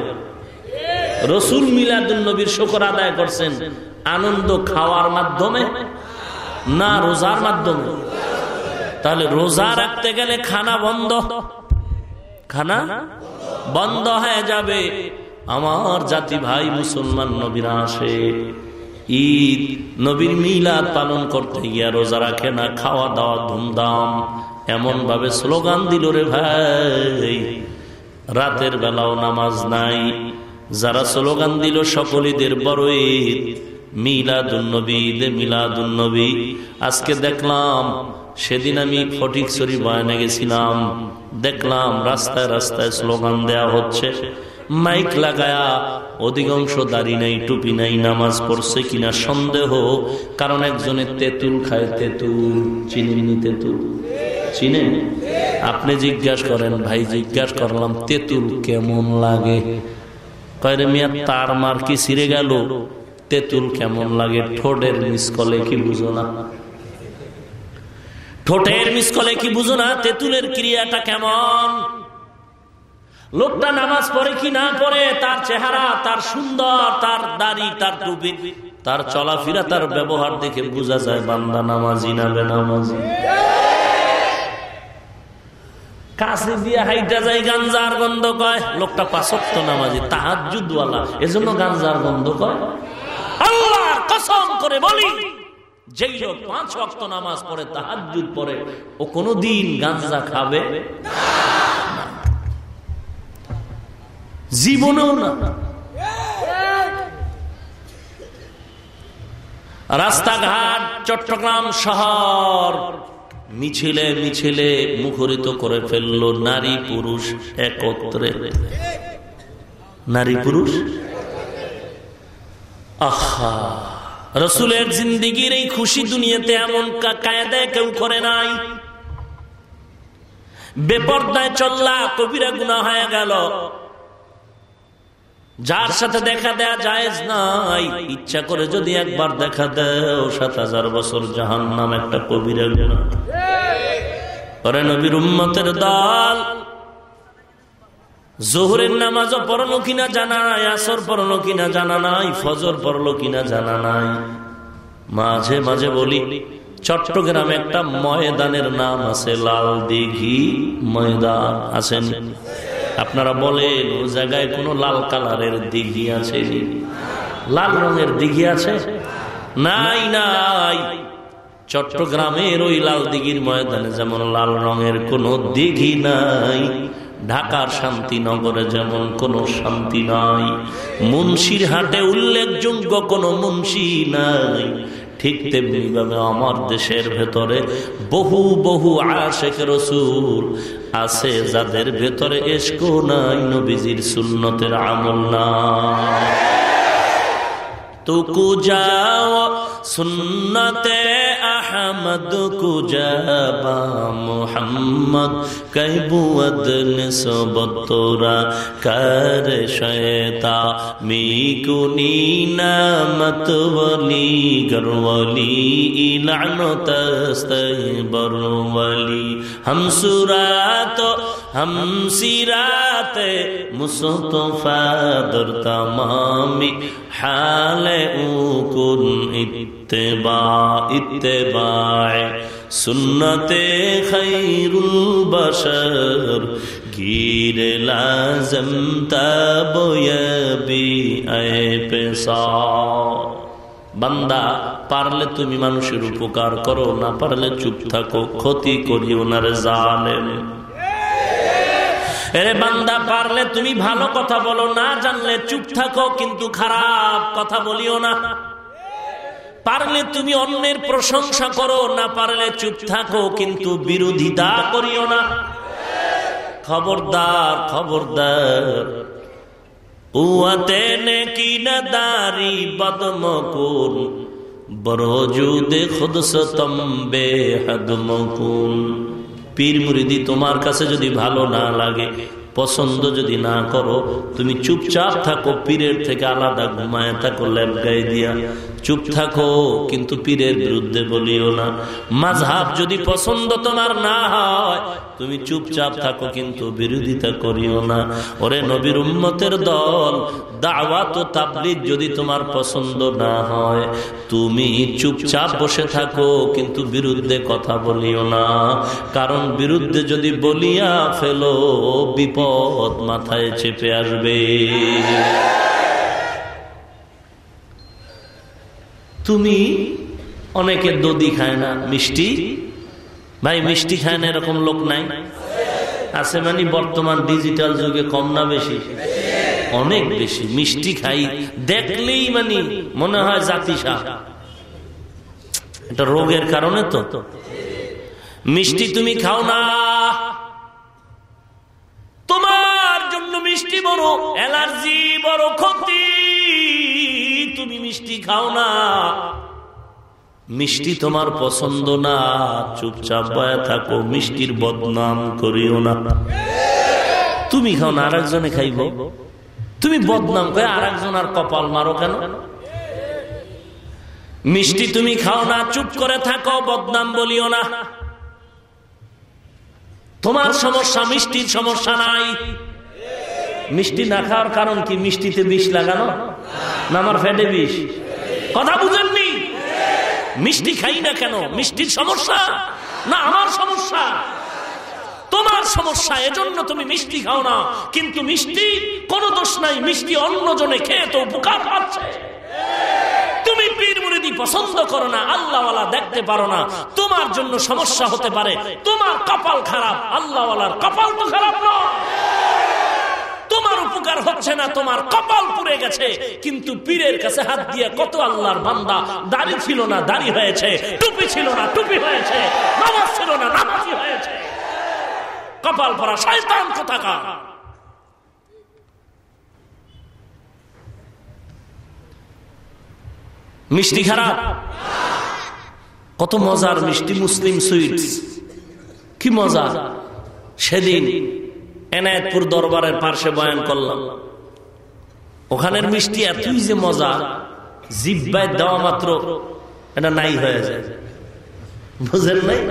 রসুল মিলাদুল নবীর শকর আদায় করছেন, আনন্দ খাওয়ার মাধ্যমে না রোজার মাধ্যমে? তাহলে রোজা রাখতে গেলে খানা বন্ধ। খানা বন্ধ হয়ে যাবে। আমার জাতি ভাই মুসলমান নবীরা আসে। ঈদ, নবীর মিলাদ পালন করতে গিয়া রোজা রাখে না খাওয়া দাওয়া ধুমধাম। এমন ভাবে স্লোগান দিল রে ভাই। রাতের বেলাও নামাজ নাই। যারা স্লোগান দিল সকলেদের বড় ঈদ। মিলাদুন্নবী ঈদে মিলাদুন্নবী আজকে দেখলাম সেদিন আমি ফটিকছড়ি বয়ানে গেছিলাম। দেখলাম রাস্তায় রাস্তায় স্লোগান দেয়া হচ্ছে, মাইক লাগায়া অধিকাংশ দাড়ি নাই, টুপি নাই, নামাজ পড়ছে কিনা সন্দেহ, কারণ একজনের তেঁতুল খায় তেঁতুল চিনি তেঁতুল? চিনে আপনি জিজ্ঞাসা করেন, ভাই, জিজ্ঞাসা করলাম, তেঁতুল কেমন লাগে? কয়রে মিয়া, তার মার কি ছিঁড়ে গেল? তেঁতুল কেমন লাগে, ঠোঁটের মিসকলে কি বুঝো না? ঠোঁটের মিস মিসকলে কি বুঝো না? তেঁতুলের ক্রিয়াটা কেমন? লোকটা নামাজ পড়ে কি না পড়ে, তার চেহারা, তার সুন্দর, তার দাড়ি, তার টুপি, তার চলাফেরা, তার ব্যবহার দেখে বোঝা যায় বান্দা নামাজি না বেনামাজি। কাছে দিয়ে হাইটা যায়, গাঞ্জার গন্ধ কয়। লোকটা পাঁচক্ত নামাজি তাহাজুদওয়ালা এজন্য গাঞ্জার গন্ধ কয়। আল্লাহ কসম করে বলি যেই লোক পাঁচ ওয়াক্ত নামাজ পড়ে তাহাজুদ পড়ে, ও কোনদিন গাঞ্জা খাবে জীবনেও না। রাস্তাঘাট, চট্টগ্রাম শহর, মিছিলে মিছিলে মুখরিত করে ফেলল নারী পুরুষ একত্রে। নারী পুরুষ? আহা! রসুলের জিন্দিগির এই খুশি দুনিয়াতে এমন কায়দায় কেউ করে নাই। বেপর্দায় চললা কবিরা গুণা হয়ে গেল। যার সাথে দেখা দেয়া যায় নাই, ইচ্ছা করে যদি একবার দেখা দেও, সাত হাজার বছর জাহান নাম একটা কবিরা করে নবীর উম্মতের দল। জোহরের নামাজও পড়ল কিনা জানা নাই, আসর পড়ল কিনা জানা নাই, ফজর পড়ল কিনা জানা নাই। মাঝে মাঝে বলি, চট্টগ্রামে একটা ময়দানের নাম আছে লাল দিঘি ময়দান আছেন আপনারা বলেন, ও জায়গায় কোনো লাল কালারের দিঘি আছে? লাল রঙের দিঘি আছে? নাই নাই। চট্টগ্রামের ওই লাল দিঘির ময়দানে যেমন লাল রঙের কোনো দিঘি নাই ঢাকার শান্তিনগরে যেমন কোনো শান্তি নাই, মুন্সির হাটে উল্লেখযোগ্য কোনো মুন্সি নাই। ঠিক তেমনি ভাবে আমার দেশের ভেতরে বহু বহু আশেখ রসুল আছে যাদের ভেতরে এসকো নাই, নবীজির সুন্নতের আমল না তুকু যাও সুন্নতে احمد کو جابا محمد کئی بود نسبت تورا کر شیتا می کنی نامت ولی گر ولی لعنت استیبر ولی ہم سرات ہم سرات مصطفی در تمامی حال او کن ইত্তেবা, ইত্তেবায় সুন্নতে খৈরুল বসর গির লাজম তবি বান্দা, পারলে তুমি মানুষের উপকার করো, না পারলে চুপ থাকো, ক্ষতি করি ওনার জালেম। এরে বান্দা, পারলে তুমি ভালো কথা বলো, না জানলে চুপ থাকো, কিন্তু খারাপ কথা বলিও না। পারলে তুমি অন্যের প্রশংসা করো, না পারলে চুপ থাকো, কিন্তু বিরোধিতা করিও না। খবরদার খবরদার। উয়াতে নেকি না দারি বদমকুন বরজুদে খুদ সতম বেহদ মকুন। পীর মুরিদি, তোমার কাছে যদি ভালো না লাগে, পছন্দ যদি না করো, তুমি চুপচাপ থাকো, পীরের থেকে আলাদা ঘুমায় থাকো ল্যাব গায়ে দিয়া। চুপ থাকো, কিন্তু পীরের বিরুদ্ধে বলিও না। মাঝহাব যদি পছন্দ তোমার না হয়, তুমি চুপচাপ থাকো, কিন্তু বিরোধিতা করিও না। ওরে নবীর উম্মতের দল, দাওয়াত ও তাবলিদ যদি তোমার পছন্দ না হয়, তুমি চুপচাপ বসে থাকো, কিন্তু বিরুদ্ধে কথা বলিও না। কারণ বিরুদ্ধে যদি বলিয়া ফেলো, বিপদ মাথায় চেপে আসবে। তুমি অনেকে দদি খায় না, মিষ্টি? ভাই, মিষ্টি খায় না এরকম লোক নাই? আছে মানে বর্তমান ডিজিটাল যুগে কম না বেশি? অনেক বেশি, মিষ্টি খাই। দেখলেই মানে মনে হয় জাতিসা এটা রোগের কারণে তো। মিষ্টি তুমি খাও না। তোমার জন্য মিষ্টি বড়, অ্যালার্জি বড় ক্ষতি। তুমি মিষ্টি খাও না। মিষ্টি তোমার পছন্দ না। চুপচাপ থাকো, মিষ্টির বদনাম করিও না। তুমি খাও না, আরেকজনে খাইব। তুমি বদনাম করে আরেকজন আর কপাল মারো কেন? মিষ্টি তুমি খাও না, চুপ করে থাকো, বদনাম বলিও না। তোমার সমস্যা, মিষ্টির সমস্যা নাই। মিষ্টি না খাওয়ার কারণ কি? মিষ্টিতে বিষ লাগানো? না আমার ফ্যাটে বিষ। কথা বুঝেননি? মিষ্টি খাই না কেন? মিষ্টির সমস্যা? না আমার সমস্যা? তোমার সমস্যা, এজন্য তুমি মিষ্টি খাও না। কিন্তু মিষ্টি, কোনো দোষ নাই। মিষ্টি অন্যজনে খেয়ে তো উপকার পাচ্ছে। তুমি পীর মুরিদি পছন্দ করো না, আল্লাহওয়ালা দেখতে পারো না। তোমার জন্য সমস্যা হতে পারে। তোমার কপাল খারাপ, আল্লাহওয়ালার কপাল তো খারাপ নয়। তোমার উপকার হচ্ছে না, তোমার কপাল পুড়ে গেছে। কিন্তু পীরের কাছে হাত দিয়ে কত আল্লাহর বান্দা, দাড়ি ছিল না, দাড়ি হয়েছে, টুপি ছিল না, টুপি হয়েছে, নামাজ ছিল না, নামাজি হয়েছে। কপাল ভরা শয়তান কোথাকার? মিষ্টি খারাপ কত মজার মিষ্টি মুসলিম সুইটস। কি মজা? সেদিন এনায়তপুর দরবারের পার্শ্বে বয়ান করলাম। ওখানের মিষ্টি এতই যে মজা, জিব্বায় দেওয়া মাত্র এটা নাই হয়ে যায়। বুঝেন নাই?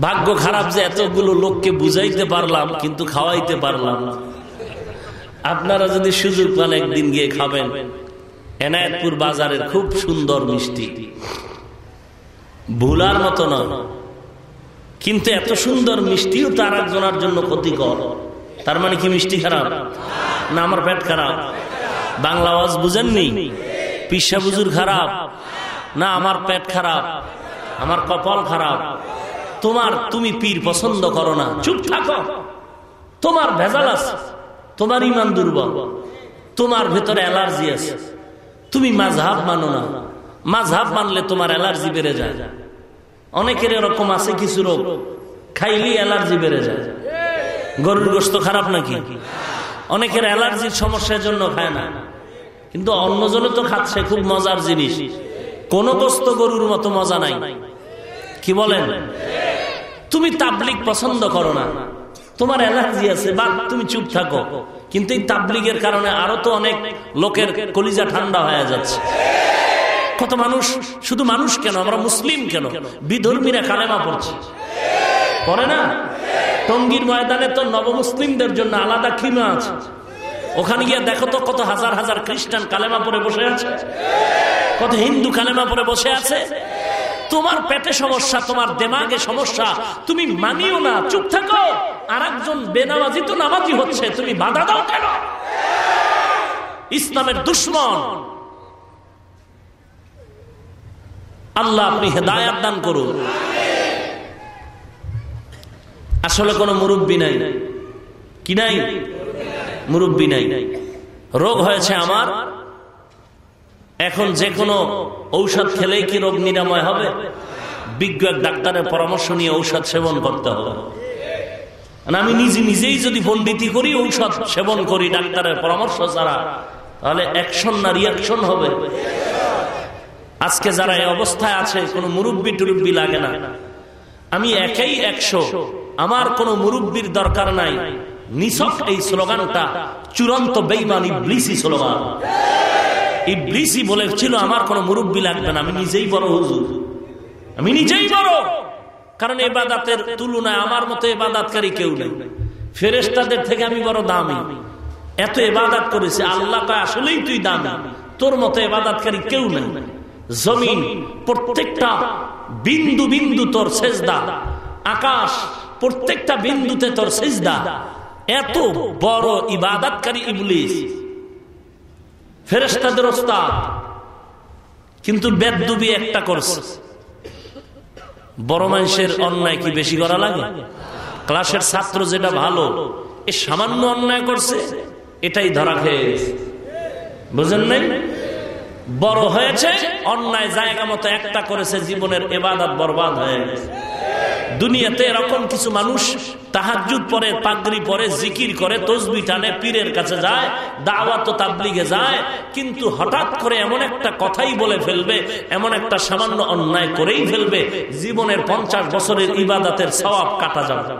ভাগ্য খারাপ যে এতগুলো লোককে বুঝাইতে পারলাম, কিন্তু খাওয়াইতে পারলাম আপনারা যদি সুযোগ পান, একদিন গিয়ে খাবেন। এনায়তপুর বাজারের খুব সুন্দর মিষ্টি। ভুলার মতো নয়। কিন্তু এত সুন্দর মিষ্টিও তার একজনের জন্য ক্ষতিকর। তার মানে কি মিষ্টি খারাপ? না, আমার পেট খারাপ। বাংলা আওয়াজ বুঝেননি? পিসা বুজুর খারাপ। না, আমার পেট খারাপ। আমার কপাল খারাপ। তোমার তুমি পীর পছন্দ করো না। চুপ থাকো। তোমার ভেজাল আছে। তোমার ইমান দুর্বল। তোমার ভেতরে অ্যালার্জি আছে। তুমি মাঝহাব মানো না। মাঝহাব মানলে তোমার অ্যালার্জি বেড়ে যায়। অনেকের এরকম আছে কিছু রোগ। খাইলে অ্যালার্জি বেড়ে যায়। গরুর গোস্ত খারাপ নাকি? অনেকের অ্যালার্জির সমস্যার জন্য খায় না। কিন্তু অন্যজনে তো খাচ্ছে, খুব মজার জিনিস। কোন গোস্ত গরুর মতো মজা নাই। কি বলেন? তুমি তাবলিক পছন্দ করো না। তোমার অ্যালার্জি আছে বা তুমি চুপ থাকো। কিন্তু এই তাবলিগের কারণে আরও তো অনেক লোকের কলিজা ঠান্ডা হয়ে যাচ্ছে। কত মানুষ শুধু মানুষ কেন? আমরা মুসলিম কেন? বিধর্মীরা কালেমা পড়ছে। পড়ে না? টঙ্গীর ময়দানে তো নবমুসলিমদের জন্য আলাদা খিমা আছে। ওখানে গিয়ে দেখো তো কত হাজার হাজার খ্রিস্টান কালেমা পরে বসে আছে। কত হিন্দু কালেমা পরে বসে আছে। তোমার পেটে সমস্যা, তোমার দেমাগে সমস্যা, তুমি মানিও না, চুপ থাকো। আর একজন বেনামাজি তো নামাজি হচ্ছে, তুমি বাধা দাও কেন? ইসলামের দুশ্মন। আল্লাহ আপনি হেদায়াত দান করুন। আসলে কোনো মুরব্বী নাই। কি নাই? মুরব্বী নাই। রোগ হয়েছে আমার। এখন যে কোনো ঔষধ খেলেই কি রোগ নিরাময় হবে? বিজ্ঞ এক ডাক্তারের পরামর্শ নিয়ে ঔষধ সেবন করতে হবে। আমি নিজে নিজেই যদি পন্ডিতি করি, ঔষধ সেবন করি, ডাক্তারের পরামর্শ ছাড়া, তাহলে অ্যাকশন না রিয়াকশন হবে? আজকে যারা এই অবস্থায় আছে, কোনো মুরব্বী টুরব্বি লাগে না। আমি একাই একশো। আমার কোনো মুরব্বীর দরকার নাই। নিছক এই স্লোগানটা চূড়ান্ত বেইমান ইবলিসি স্লোগান। ইবলিসি বলেছিল, আমার কোনো মুরব্বী লাগবে না। আমি নিজেই বড় হুজুর। আমি নিজেই বড়। কারণ এবাদাতের তুলনায় আমার মতো এবাদাতকারী কেউ নেই। ফেরেস্তাদের থেকে আমি বড় দামি। এত এবাদাত করেছে, আল্লাহ আসলেই তুই দামি। তোর মতো এবাদাতকারী কেউ নেই। জমিন প্রত্যেকটা বিন্দু বিন্দু তোর সেজদা, আকাশ প্রত্যেকটা বিন্দুতে তোর সেজদা। এত বড় ইবাদতকারী ইবলিস। ফেরেস্তাদের ওস্তাদ, কিন্তু বেদুবি একটা করছে বড় মানুষের অন্যায় কি বেশি করা লাগে? ক্লাসের ছাত্র যেটা ভালো, এ সামান্য অন্যায় করছে, এটাই ধরা খেয়ে বুঝেন নাই? বড় হয়েছে, অন্যায় জায়গা মতো একটা করেছে, জীবনের এবাদত বরবাদ হয়ে গেছে। দুনিয়াতে এরকম কিছু মানুষ তাহাজুদ পরে, পাগড়ি পরে, জিকির করে, তসবি টানে, পীরের কাছে যায়, দাওয়াত তাবলিগে যায়, কিন্তু হঠাৎ করে এমন একটা কথাই বলে ফেলবে, এমন একটা সামান্য অন্যায় করেই ফেলবে, জীবনের পঞ্চাশ বছরের ইবাদাতের সবাব কাটা যাবে।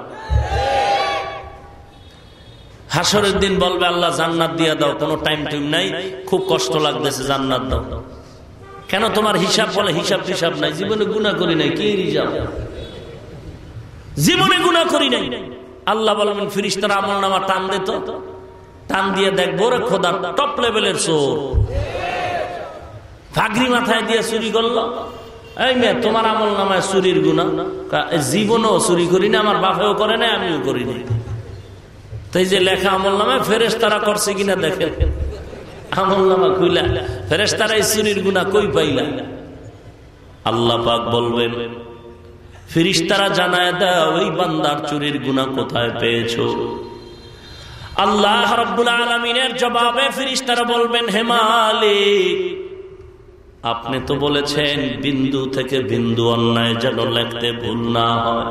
হাসরের দিন বলবে, আল্লাহ, জান্নাত দিয়ে দাও, কোনো টাইম টাইম নাই, খুব কষ্ট লাগতেছে জান্নাত দাও। কেন তোমার হিসাব বলে, হিসাব হিসাব নাই, জীবনে গুণা করি নাই, কি হিসাব জীবনে গুণা করি নাই। আল্লাহ বলবেন ফিরিস্তার আমল নামা টান দিত টান দিয়ে দেখব রে খোদা টপ লেভেলের চোর। ফাগরি মাথায় দিয়ে চুরি করল। এই মেয়ে, তোমার আমল নামায় চুরির গুণা জীবনও চুরি করি না, আমার বাপেও করে না আমিও করি না তাই যে লেখা আমল নামে ফেরেস তারা করছে কিনা দেখে আমল নামা খুইলা ফেরেস তারা এই চুরির গুণা কই পাইলা? আল্লাহ পাক বলবেন ফিরিস্তারা জানায় দাও, ওই বান্দার চুরির গুণা কোথায় পেয়েছ? আল্লাহ রব্বুল আলমিনের জবাবে ফিরিস্তারা বলবেন হেমালিক আপনি তো বলেছেন, বিন্দু থেকে বিন্দু অন্যায় যেন লেখতে ভুল না হয়।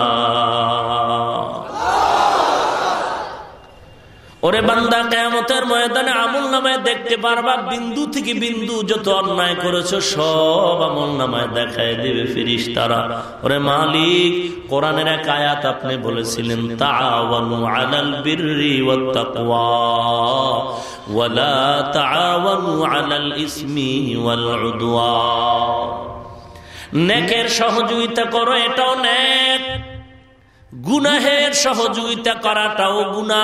ওরে বান্দা কেমতের ময়দানে আমল নামায় দেখতে পারবা, বিন্দু থেকে বিন্দু যত অন্যায় করেছ, সব আমল নামায় দেখায় দেবে ফিরিস তারা ওরে মালিক, কোরআনের এক আয়াত আপনি বলেছিলেন, তাআওয়ানু নেকের সহযোগিতা করো, এটাও নেক। গুনাহের সহযোগিতা করাটাও গুনা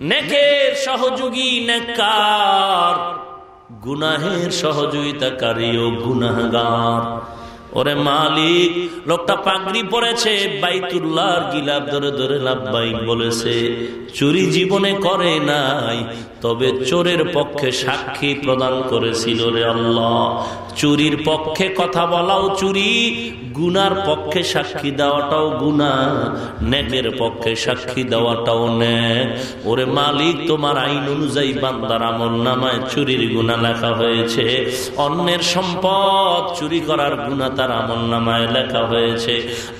নেকের সহযোগী নেকার গুনাহের সহযোগিতাকারীও গুনাহগার। ওরে মালিক, লোকটা পাগড়ি পড়েছে বাইতুল্লাহর গিলাপ ধরে ধরে লাভবাইক বলেছে, চুরি জীবনে করে নাই, তবে চোরের পক্ষে সাক্ষী প্রদান করেছিল রে আল্লাহ। চুরির পক্ষে কথা বলাও চুরি গুনার পক্ষে সাক্ষী দেওয়াটাও গুনা নেকের পক্ষে সাক্ষী দেওয়াটাও নেক। ওরে মালিক, তোমার আইন অনুযায়ী বান্দার আমল নামায় চুরির গুণা লেখা হয়েছে। অন্যের সম্পদ চুরি করার গুণা তার আমল নামায় লেখা হয়েছে।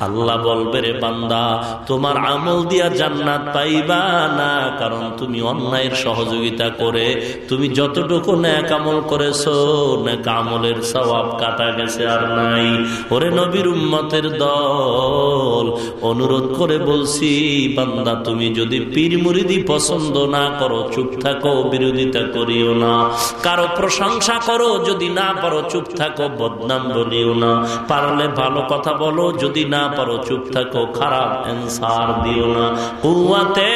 আল্লাহ বলবে, রে বান্দা, তোমার আমল দিয়া জান্নাত পাইবা না, কারণ তুমি অন্যায়ের সহযোগিতা করে, তুমি যতটুকু ন্যাক আমল করেছ ন্যাক আমলের সবাব কাটা গেছে আর নাই। ওরে নবীর উম্মতের দল। অনুরোধ করে বলছি, বান্দা, তুমি যদি পীর মুরিদি পছন্দ না করো, চুপ থাকো, বিরোধিতা করিও না। কারও প্রশংসা করো, যদি না পারো, চুপ থাকো, বদনাম বলিও না। পারলে ভালো কথা বলো, যদি না পারো, চুপ থাকো, খারাপ এনসার দিও না। কুয়াতে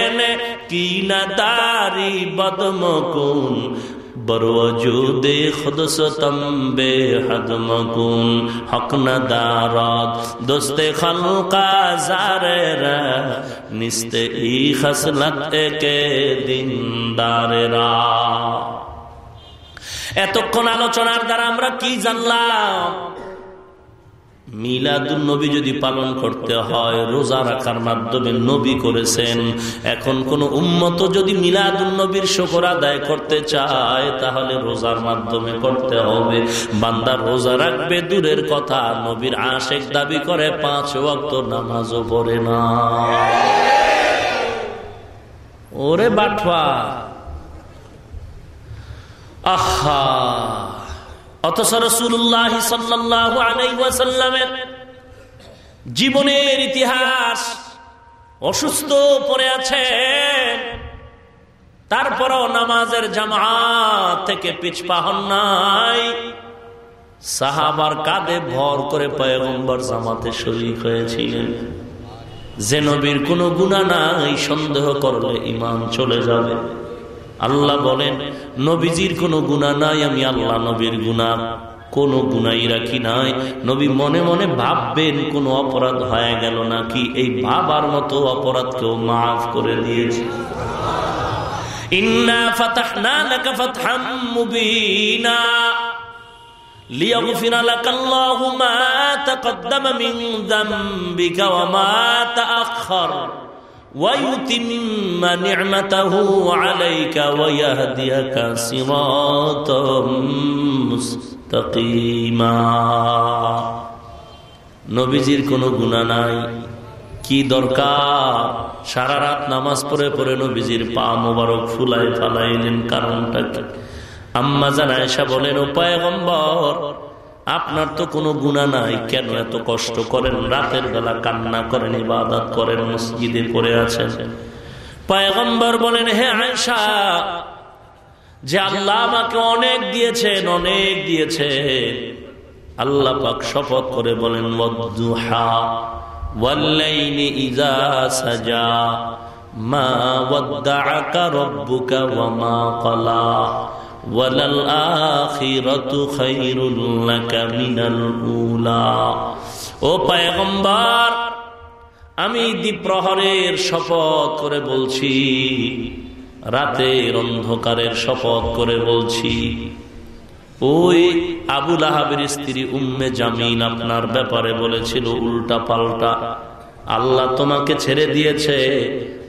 দারি বরওজুদে খুদসতম বে হদমকুন হক নদারত দোস্তে খলকা জারেরা, নিস্তে ই খসলত কে দিনদারেরা। এতক্ষণ আলোচনার দ্বারা আমরা কি জানলাম? মিলাদুল নবী যদি পালন করতে হয়, রোজা রাখার মাধ্যমে নবী করেছেন। এখন কোন উম্মত যদি মিলাদুল শকর আদায় করতে চায়, তাহলে রোজার মাধ্যমে করতে হবে। বান্দার রোজা রাখবে, দূরের কথা, নবীর আশেক দাবি করে, পাঁচ ওয়াক্ত নামাজও পড়ে না। ওরে বাটফা আহা। অথচ রসুল্লাহ সাল্লাহ জীবনের ইতিহাস অসুস্থ পড়ে আছে তারপরও নামাজের জামাত থেকে পিছপা হন নাই। সাহাবার কাঁধে ভর করে পয়গম্বর জামাতে শরিক হয়েছিলেন। যে নবীর কোনো গুণা নাই, সন্দেহ করলে ইমান চলে যাবে। আল্লাহ বলেন নবীজির কোনো গুণা নাই আমি আল্লাহ নবীর গুণা কোনো গুণাই রাখি নাই নবী মনে মনে ভাববেন কোনো অপরাধ হয়ে গেল নাকি এই ভাবার মতো অপরাধ কেউ মাফ করে দিয়েছে ইন্না ফাতাহনা লাকা ফাতহাম মুবিনা ليغفر لك الله ما تقدم من ذنبك وما تأخر ويتم نعمته عليك ويهديك صراطا মুস্তাকিমা নবীজির কোনো গুণা নাই কি দরকার সারা রাত নামাজ পড়ে পড়ে নবীজির পা মোবারক ফুলাই ফালাইলেন কারণটা কি আম্মা জানা এসা বলেন ও পায়গম্বর আপনার তো কোনো গুণা নাই। কেন এত কষ্ট করেন? রাতের বেলা কান্না করেন, ইবাদত করেন, মসজিদে পড়ে আছেন। পায়গম্বর বলেন, হে আয়সা যে আল্লাহ আমাকে অনেক দিয়েছেন, অনেক দিয়েছে আল্লাহ পাক শপথ করে বলেন সাজা, মা ওয়াদ্দাআকা ও আমি দ্বীপ্রহরের শপথ করে বলছি, রাতের অন্ধকারের শপথ করে বলছি। ওই আবুল আহাবের স্ত্রী উম্মে জামিন আপনার ব্যাপারে বলেছিল উল্টা পাল্টা। আল্লাহ তোমাকে ছেড়ে দিয়েছে।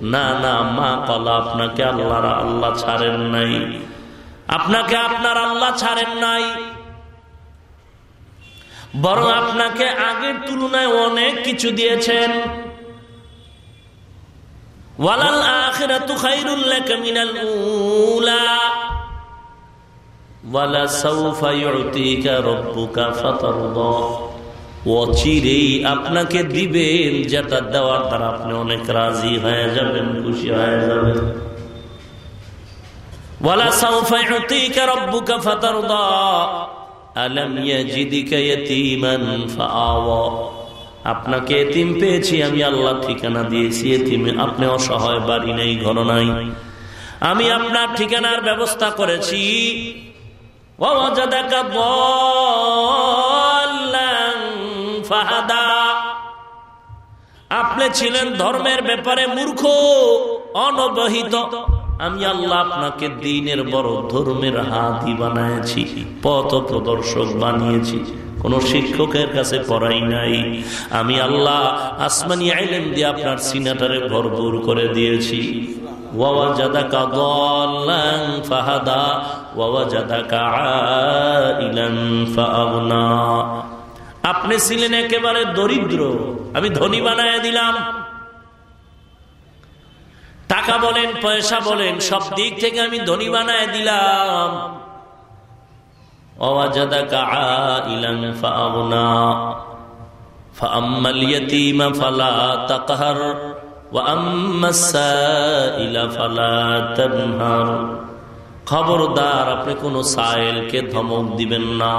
না না, মা কলা আপনাকে আল্লাহ আল্লাহ ছাড়েন নাই। আপনাকে আপনার আল্লাহ ছাড়েন নাই। বরং আপনাকে আগের তুলনায় অনেক কিছু দিয়েছেন। আপনাকে দিবেন, যেটা দেওয়ার দ্বারা আপনি অনেক রাজি হয়ে যাবেন, খুশি হয়ে যাবেন। আলাম আপনাকে এতিম পেয়েছি, আমি আল্লাহ ঠিকানা দিয়েছি, এতিমে আপনি অসহায়, বাড়ি নেই, ঘর নাই। আমি আপনার ঠিকানার ব্যবস্থা করেছি। আপনি ছিলেন ধর্মের ব্যাপারে মূর্খ, অনবহিত। আমি আল্লাহ আপনাকে দিনের বড় ধর্মের হাতি বানিয়েছি, পথ প্রদর্শক বানিয়েছি। কোন শিক্ষকের কাছে পড়াই নাই। আমি আল্লাহ আসমানি আইলেন দিয়ে আপনার সিনাটারে ভরপুর করে দিয়েছি। আপনি ছিলেন একেবারে দরিদ্র, আমি ধনী বানায় দিলাম। টাকা বলেন, পয়সা বলেন, সব দিক থেকে আমি ধনী বানায় দিলাম। খবরদার, আপনি কোন সায়েলকে ধমক দিবেন না।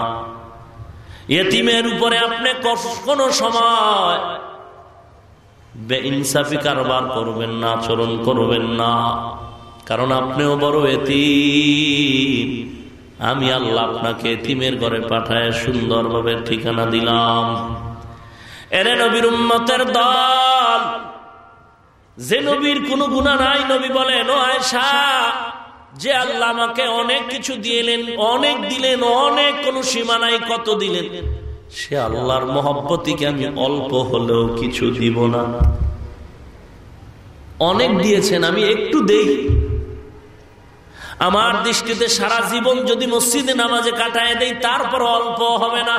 এতিমের উপরে আপনি কোন সময় বেইনসাফি কারবার করবেন না আচরণ করবেন না। কারণ আপনিও বড় এতিম। আমি আল্লাহ আপনাকে তিমের ঘরে পাঠায় সুন্দরভাবে ঠিকানা দিলাম। এরে নবীর উম্মতের দল, যে নবীর কোন গুণা নাই, নবী বলেন আয়সা যে আল্লাহ আমাকে অনেক কিছু দিলেন, অনেক দিলেন, অনেক কোন সীমা নাই, কত দিলেন? সে আল্লাহর মহব্বতীকে আমি অল্প হলেও কিছু দিব না। অনেক দিয়েছেন, আমি একটু দেই। আমার দৃষ্টিতে সারা জীবন যদি মসজিদে নামাজে কাটায় দেই, তারপর অল্প হবে না।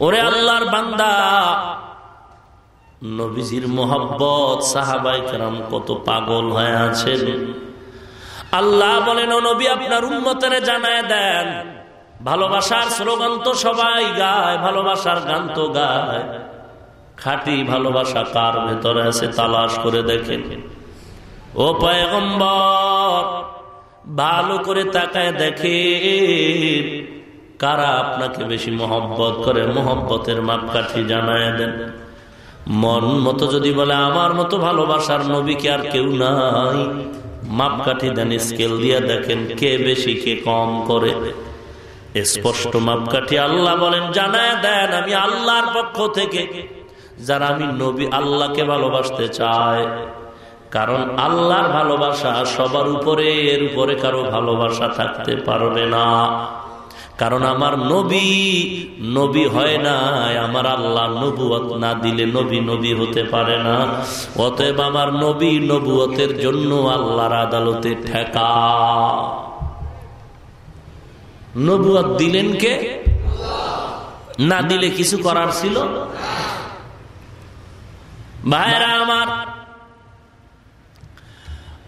ওরে আল্লাহর বান্দা, নবীজির মোহাব্বত, সাহাবাই কেরাম কত পাগল হয়ে আছেন। আল্লাহ বলেন নবী, আপনার উন্মতরে জানায় দেন ভালোবাসার স্লোগান তো সবাই গায়, ভালোবাসার গান তো গায়। খাটি ভালোবাসা কার ভেতরে আছে তালাশ করে দেখেন। ও পয়গম্বর, ভালো করে তাকায় দেখে কারা আপনাকে বেশি মহব্বত করে? মহব্বতের মাপকাঠি জানায় দেন। মন মতো যদি বলে, আমার মতো ভালোবাসার নবীকে আর কেউ নাই? মাপকাঠি দেন, স্কেল দিয়ে দেখেন কে বেশি, কে কম করে। স্পষ্ট মাপকাঠি আল্লাহ বলেন, জানায় দেন আমি আল্লাহর পক্ষ থেকে। যারা আমি নবী আল্লাহকে ভালোবাসতে চায় কারণ আল্লাহর ভালোবাসা সবার উপরে, এর উপরে কারও ভালোবাসা থাকতে পারবে না। কারণ আমার নবী নবী হয় না আমার আল্লাহ নবুয়ত না দিলে নবী নবী হতে পারে না। অতএব আমার নবী নবুয়তের জন্য আল্লাহর আদালতে ঠেকা। নবুয়ত দিলেন কে? না দিলে কিছু করার ছিল? ভাইরা আমার,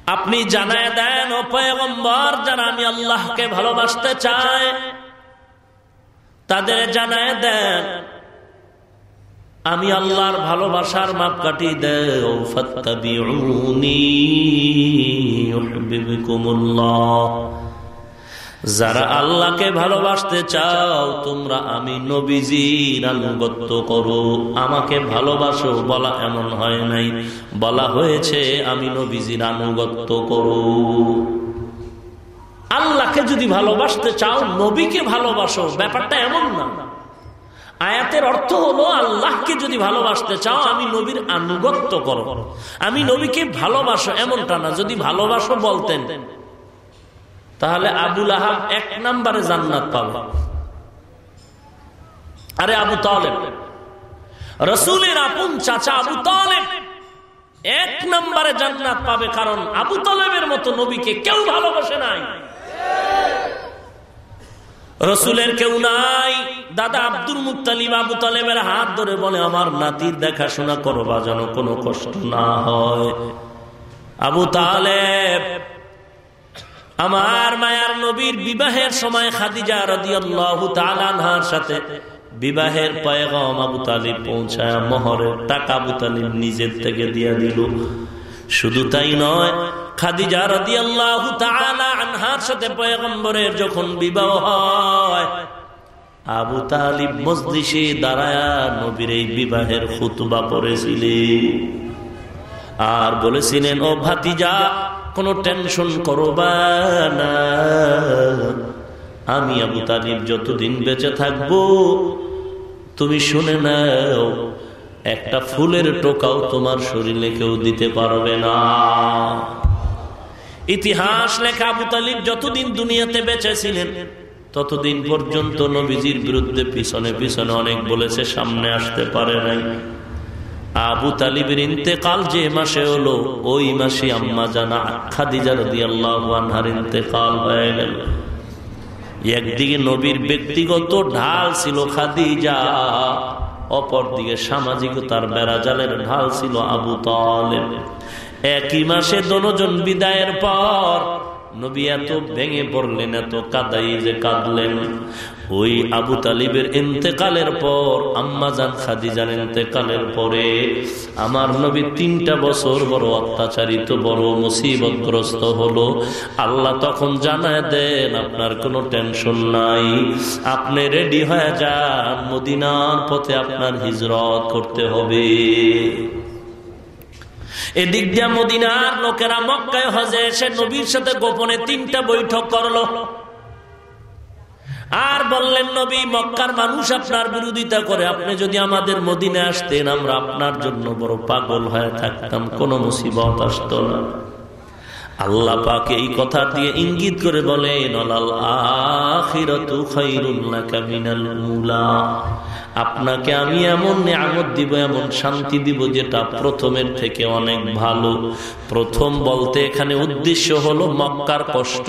আপনি জানায় দেন, ও পয়গম্বর, যারা আমি আল্লাহকে ভালোবাসতে চাই, তাদের জানায় দেন, আমি আল্লাহর ভালোবাসার মাপ কাটি দেও যারা আল্লাহকে ভালোবাসতে চাও, তোমরা আমি নবীজির আনুগত্য করো। আমাকে ভালোবাসো বলা এমন হয় নাই। বলা হয়েছে, আমি নবীজির আনুগত্য করো। আল্লাহকে যদি ভালোবাসতে চাও, নবীকে ভালোবাসো। ব্যাপারটা এমন না। আয়াতের অর্থ হলো, আল্লাহকে যদি ভালোবাসতে চাও, আমি নবীর আনুগত্য করো। আমি নবীকে ভালোবাসো, এমনটা না। যদি ভালোবাসো বলতেন। তাহলে আবুল আহাব এক নম্বরে জান্নাত পাবে। আরে আবু তালেব, রসুলের আপন চাচা আবু তালেব এক নম্বরে জান্নাত পাবে কারণ আবু তালেবের মতো নবীকে কেউ ভালোবাসে নাই। রসুলের কেউ নাই। দাদা আব্দুল মুতালিব আবু তালেবের হাত ধরে বলে, আমার নাতির দেখাশোনা করবা যেন কোনো কষ্ট না হয়। আবু তালেব আমার মায়ার নবীর বিবাহের সময় খাদিজা রাদিয়াল্লাহু তাআলার সাথে বিবাহের পয়গাম আবু তালিব পৌঁছায় মহরের টাকা আবু তালিব নিজের থেকে দিয়ে দিল। শুধু তাই নয়, খাদিজা রাদিয়াল্লাহু তাআলা আনহার সাথে পয়গম্বরের যখন বিবাহ হয়, আবু তালিব মজলিসে দাঁড়ায় নবীর এই বিবাহের খুতবা পড়েছিলেন। আর বলেছিলেন, ও ভাতিজা কোনো টেনশন করবা না। আমি আবু তালিব যতদিন বেঁচে থাকব, তুমি শুনে নাও, একটা ফুলের টোকাও তোমার শরীরে কেউ দিতে পারবে না। ইতিহাস লেখা আবু তালিব যতদিন দুনিয়াতে বেঁচে ছিলেন ততদিন পর্যন্ত নবীজির বিরুদ্ধে পিছনে পিছনে অনেক বলেছে, সামনে আসতে পারে নাই। আবু তালিবের ইন্তেকাল যে মাসে হলো, ওই মাসে আম্মা জানা খাদিজা রদি আল্লাহার ইন্তেকাল হয়ে গেল। একদিকে নবীর ব্যক্তিগত ঢাল ছিল খাদিজা, অপরদিকে সামাজিকতার বেড়াজালের ঢাল ছিল আবু তালেব। একই মাসে দনোজন বিদায়ের পর নবী এত ভেঙে পড়লেন, এত কাদাই যে কাঁদলেন। ওই আবু তালিবের ইন্তেকালের পর আম্মাজান খাদিজান ইন্তেকালের পরে আমার নবী তিনটা বছর বড় অত্যাচারিত, বড় মুসিবতগ্রস্ত হলো। আল্লাহ তখন জানায় দেন, আপনার কোনো টেনশন নাই। আপনি রেডি হয়ে যান, মদিনার পথে আপনার হিজরত করতে হবে। এদিক দিয়া মদিনার লোকেরা মক্কায় হজে এসে নবীর সাথে গোপনে তিনটা বৈঠক করল। আর বললেন, নবী, মক্কার মানুষ আপনার বিরোধিতা করে। আপনি যদি আমাদের মদিনে আসতেন, আমরা আপনার জন্য বড় পাগল হয়ে থাকতাম। কোনো মুসিবত আসতো না। আল্লাহ পাকে এই কথা দিয়ে ইঙ্গিত করে বলেন আপনাকে আমি এমন নিয়ামত দিব, এমন শান্তি দিব যেটা প্রথমের থেকে অনেক ভালো। প্রথম বলতে এখানে উদ্দেশ্য হলো মক্কার কষ্ট।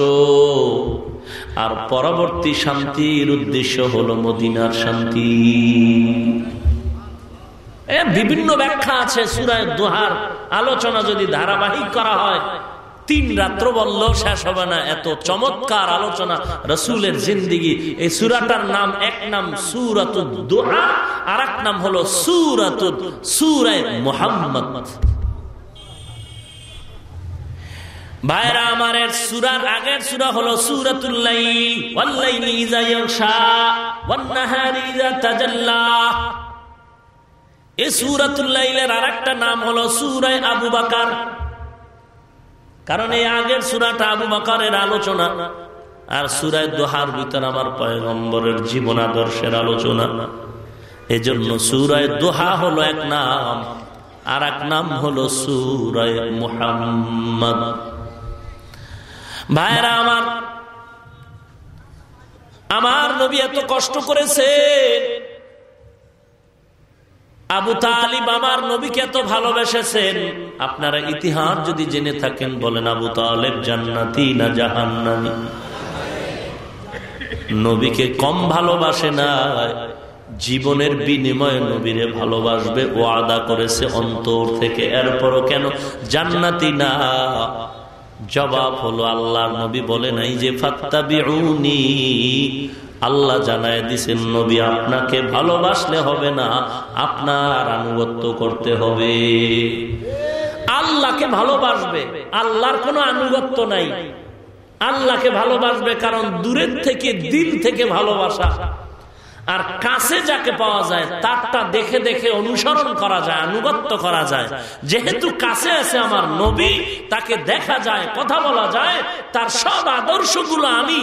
আর পরবর্তী শান্তির উদ্দেশ্য হলো মদিনার শান্তি। বিভিন্ন ব্যাখ্যা আছে সুরায় দোহার আলোচনা যদি ধারাবাহিক করা হয় তিন রাত্র বলল, শেষ হবে না। এত চমৎকার আলোচনা রসুলের জিন্দিগি। এই সুরাটার নাম, এক নাম সুরাত আর এক নাম হলো সুরাত সুরায় মোহাম্মদ। ভাইরা, আমার সুরার আগের সুরা হলো সুরাতুল্লাইলের আর একটা নাম হলো সুরায় আবু বাকার। কারণ এই আগের সুরাটা আবু বাকারের আলোচনা আর সুরায় দোহার ভিতর আমার পয়গম্বরের জীবন আদর্শের আলোচনা। এজন্য সুরায় দোহা হলো এক নাম, আর এক নাম হলো সুরায় মুহাম্মদ। ভাইরা আমার আমার নবী এত কষ্ট করেছে আবু তালিব আমার নবীকে এত ভালোবেসেছেন। আপনারা ইতিহাস যদি জেনে থাকেন, বলেন আবু তালেব জান্নাতি না জাহান্নানি নবীকে কম ভালোবাসে না, জীবনের বিনিময়ে নবীরে ভালোবাসবে ও আদা করেছে অন্তর থেকে। এরপরও কেন জান্নাতি না? জবাব হলো আল্লাহ নবী বলে নাই যে ফাত্তা বিউনি আল্লাহ জানায় দিছেন, নবী, আপনাকে ভালোবাসলে হবে না, আপনার আনুগত্য করতে হবে। আল্লাহকে ভালোবাসবে, আল্লাহর কোনো আনুগত্য নাই। আল্লাহকে ভালোবাসবে কারণ দূরের থেকে, দিল থেকে ভালোবাসা। আর কাছে যাকে পাওয়া যায়, তারটা দেখে দেখে অনুসরণ করা যায়, আনুগত্য করা যায়। যেহেতু কাছে আছে আমার নবী, তাকে দেখা যায়, কথা বলা যায়, তার সব আদর্শগুলো আমি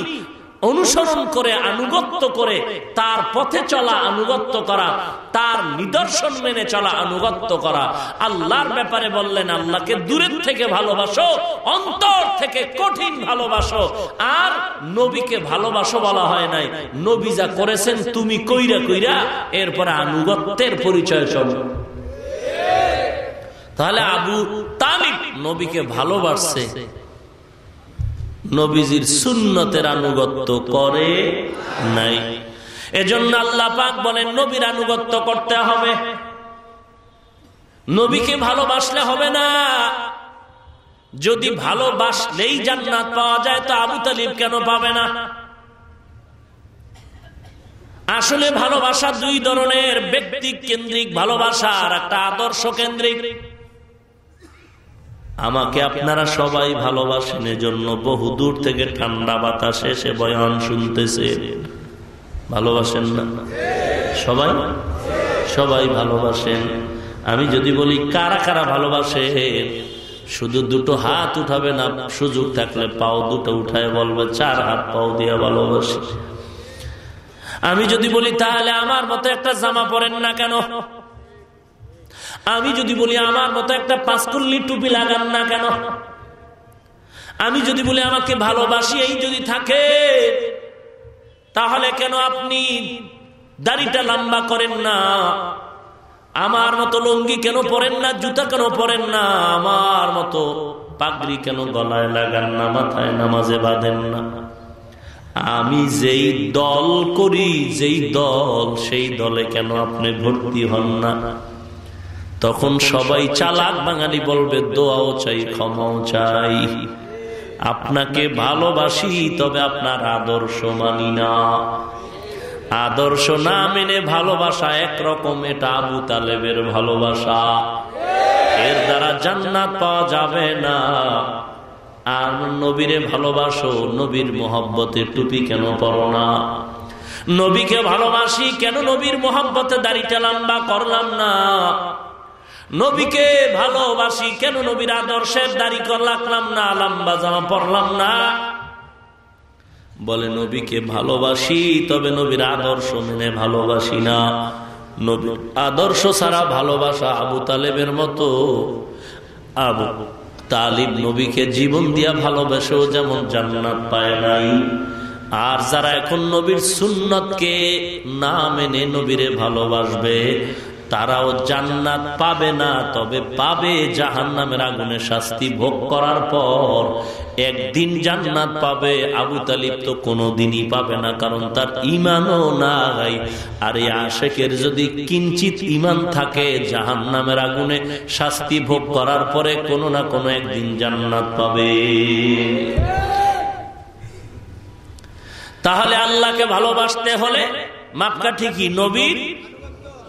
অনুসরণ করে, আনুগত্য করে, তার পথে চলা, আনুগত্য করা, তার নিদর্শন মেনে চলা, আনুগত্য করা। আল্লাহর ব্যাপারে বললেন, আল্লাহকে দূরের থেকে ভালোবাসো, অন্তর থেকে কঠিন ভালোবাসো। আর নবীকে ভালোবাসো বলা হয় নাই। নবী যা করেছেন, তুমি কইরা কইরা এরপরে আনুগত্যের পরিচয় চল। তাহলে আবু তালিব নবীকে ভালোবাসছে। নবীজির সুন্নতের আনুগত্য করে নাই। এজন্য আল্লাহ পাক বলেন, নবীর আনুগত্য করতে হবে। নবীকে ভালোবাসলে হবে না। যদি ভালোবাসলেই জান্নাত পাওয়া যায়, তো আবু তালিব কেন পাবে না? আসলে ভালোবাসা দুই ধরনের, ব্যক্তি কেন্দ্রিক ভালোবাসা আর একটা আদর্শ কেন্দ্রিক। আমাকে আপনারা সবাই ভালোবাসেন, এজন্য বহু দূর থেকে ঠান্ডা বাতাস এসে বয়ান শুনতেছে। ভালোবাসেন না? সবাই? সবাই ভালোবাসেন। আমি যদি বলি, কারা কারা ভালোবাসে শুধু দুটো হাত উঠাবে না, সুযোগ থাকলে পাও দুটো উঠায় বলবে, চার হাত পাও দিয়ে ভালোবাসে। আমি যদি বলি, তাহলে আমার মতো একটা জামা পরেন না কেন? আমি যদি বলি আমার মতো একটা পাঁচকল্লি টুপি লাগান না কেন? আমি যদি বলি আমাকে ভালোবাসি এই যদি থাকে, তাহলে কেন আপনি দাড়িটা লম্বা করেন না? আমার মতো লঙ্গি কেন পরেন না? জুতা কেন পরেন না? আমার মতো পাগড়ি কেন গলায় লাগান না? মাথায় নামাজে বাঁধেন না? আমি যেই দল করি, যেই দল, সেই দলে কেন আপনি ভর্তি হন না? তখন সবাই চালাক বাঙালি বলবে, দোয়াও চাই, ক্ষমাও চাই। আপনাকে ভালোবাসি, তবে আপনার আদর্শ মানি না। আদর্শ না মেনে ভালোবাসা একরকম, এটা আবু তালেবের ভালোবাসা। এর দ্বারা জান্নাত পাওয়া যাবে না। আর নবীরে ভালোবাসো, নবীর মোহব্বতে টুপি কেন পড়ো না? নবীকে ভালোবাসি, কেন নবীর মোহব্বতে দাড়িটা লম্বা করলাম না? নবীকে ভালোবাসি, কেন নবীর আদর্শের দাড়ি রাখলাম না, লম্বা জামা পড়লাম না? বলে, নবীকে ভালোবাসি, তবে নবীর আদর্শ মেনে ভালোবাসি না। নবীর আদর্শ ছাড়া ভালোবাসা আবু তালেবের মতো। আবু তালিব নবীকে জীবন দিয়া ভালোবাসেও যেমন জান্নাত পায় নাই, আর যারা এখন নবীর সুন্নতকে না মেনে নবীরে ভালোবাসবে তারাও জান্নাত পাবে না, তবে পাবে জাহান নামের আগুনে শাস্তি ভোগ করার পর একদিন জান্নাত পাবে। আবু তালিব তো কোনোদিনই পাবে না, কারণ তার ইমানও নাই। আর এই আশেকের যদি কিঞ্চিত ইমান থাকে জাহান নামের আগুনে শাস্তি ভোগ করার পরে কোনো না কোনো একদিন জান্নাত পাবে। তাহলে আল্লাহকে ভালোবাসতে হলে মাপকা ঠিকই নবীর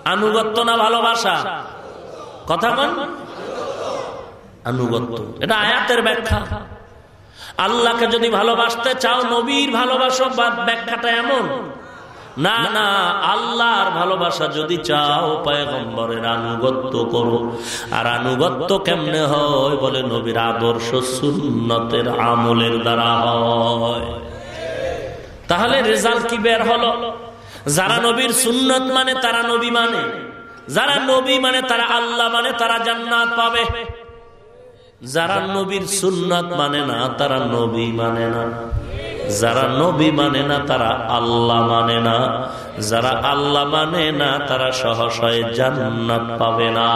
আনুগত্য না ভালোবাসা? কথা কন। আনুগত্য। এটা আয়াতের ব্যাখ্যা। আল্লাহকে যদি ভালোবাসতে চাও, নবীর ভালোবাসো বা ব্যাখ্যাটা এমন। না না, আল্লাহর ভালোবাসা যদি চাও, পয়গম্বরের আনুগত্য করো। আর আনুগত্য কেমনে হয় বলে নবীর আদর্শ সুন্নতের আমলের দ্বারা হয়। তাহলে রেজাল্ট কি বের হলো? যারা নবীর সুন্নত মানে তারা নবী মানে। যারা নবী মানে তারা আল্লাহ মানে তারা জান্নাত পাবে। যারা নবীর সুন্নত মানে না, তারা নবী মানে না। যারা নবী মানে না, তারা আল্লাহ মানে না। যারা আল্লাহ মানে না, তারা সহসয় জান্নাত পাবে না।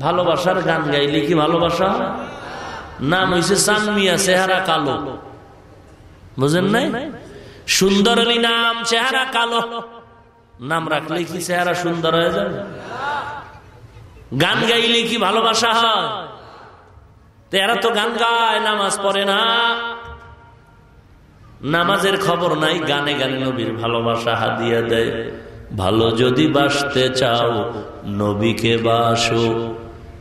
ভালোবাসার গান গাইলে কি ভালোবাসা? নাম হয়েছে সানমিয়া, চেহারা কালো। বুঝেন নাই? সুন্দর নাম চেহারা কালো। নাম রাখলে কি চেহারা সুন্দর হয়ে যাবে? গান গাইলে কি ভালোবাসা হয়? এরা তো গান গায়, নামাজ পড়ে না। নামাজের খবর নাই, গানে গানে নবীর ভালোবাসা হাদিয়া দেয়। ভালো যদি বাসতে চাও, নবীকে বাসো।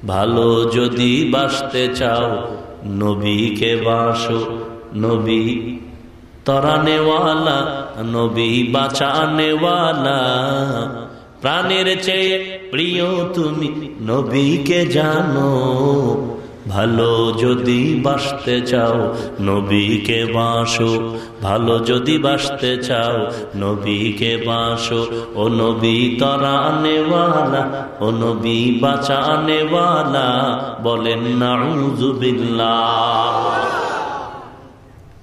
ভালো যদি বাসতে চাও, নবীকে বাসো। নবী তরানেওয়ালা নবী বাঁচানেওয়ালা। প্রাণের চেয়ে প্রিয় তুমি নবীকে জানো। ভালো যদি বাসতে চাও নবীকে বাসো ভালো যদি বাসতে চাও নবীকে বাসো ও নবী তরানেওয়ালা, ও নবী বাঁচানেওয়ালা, বলেন নাউজুবিল্লাহ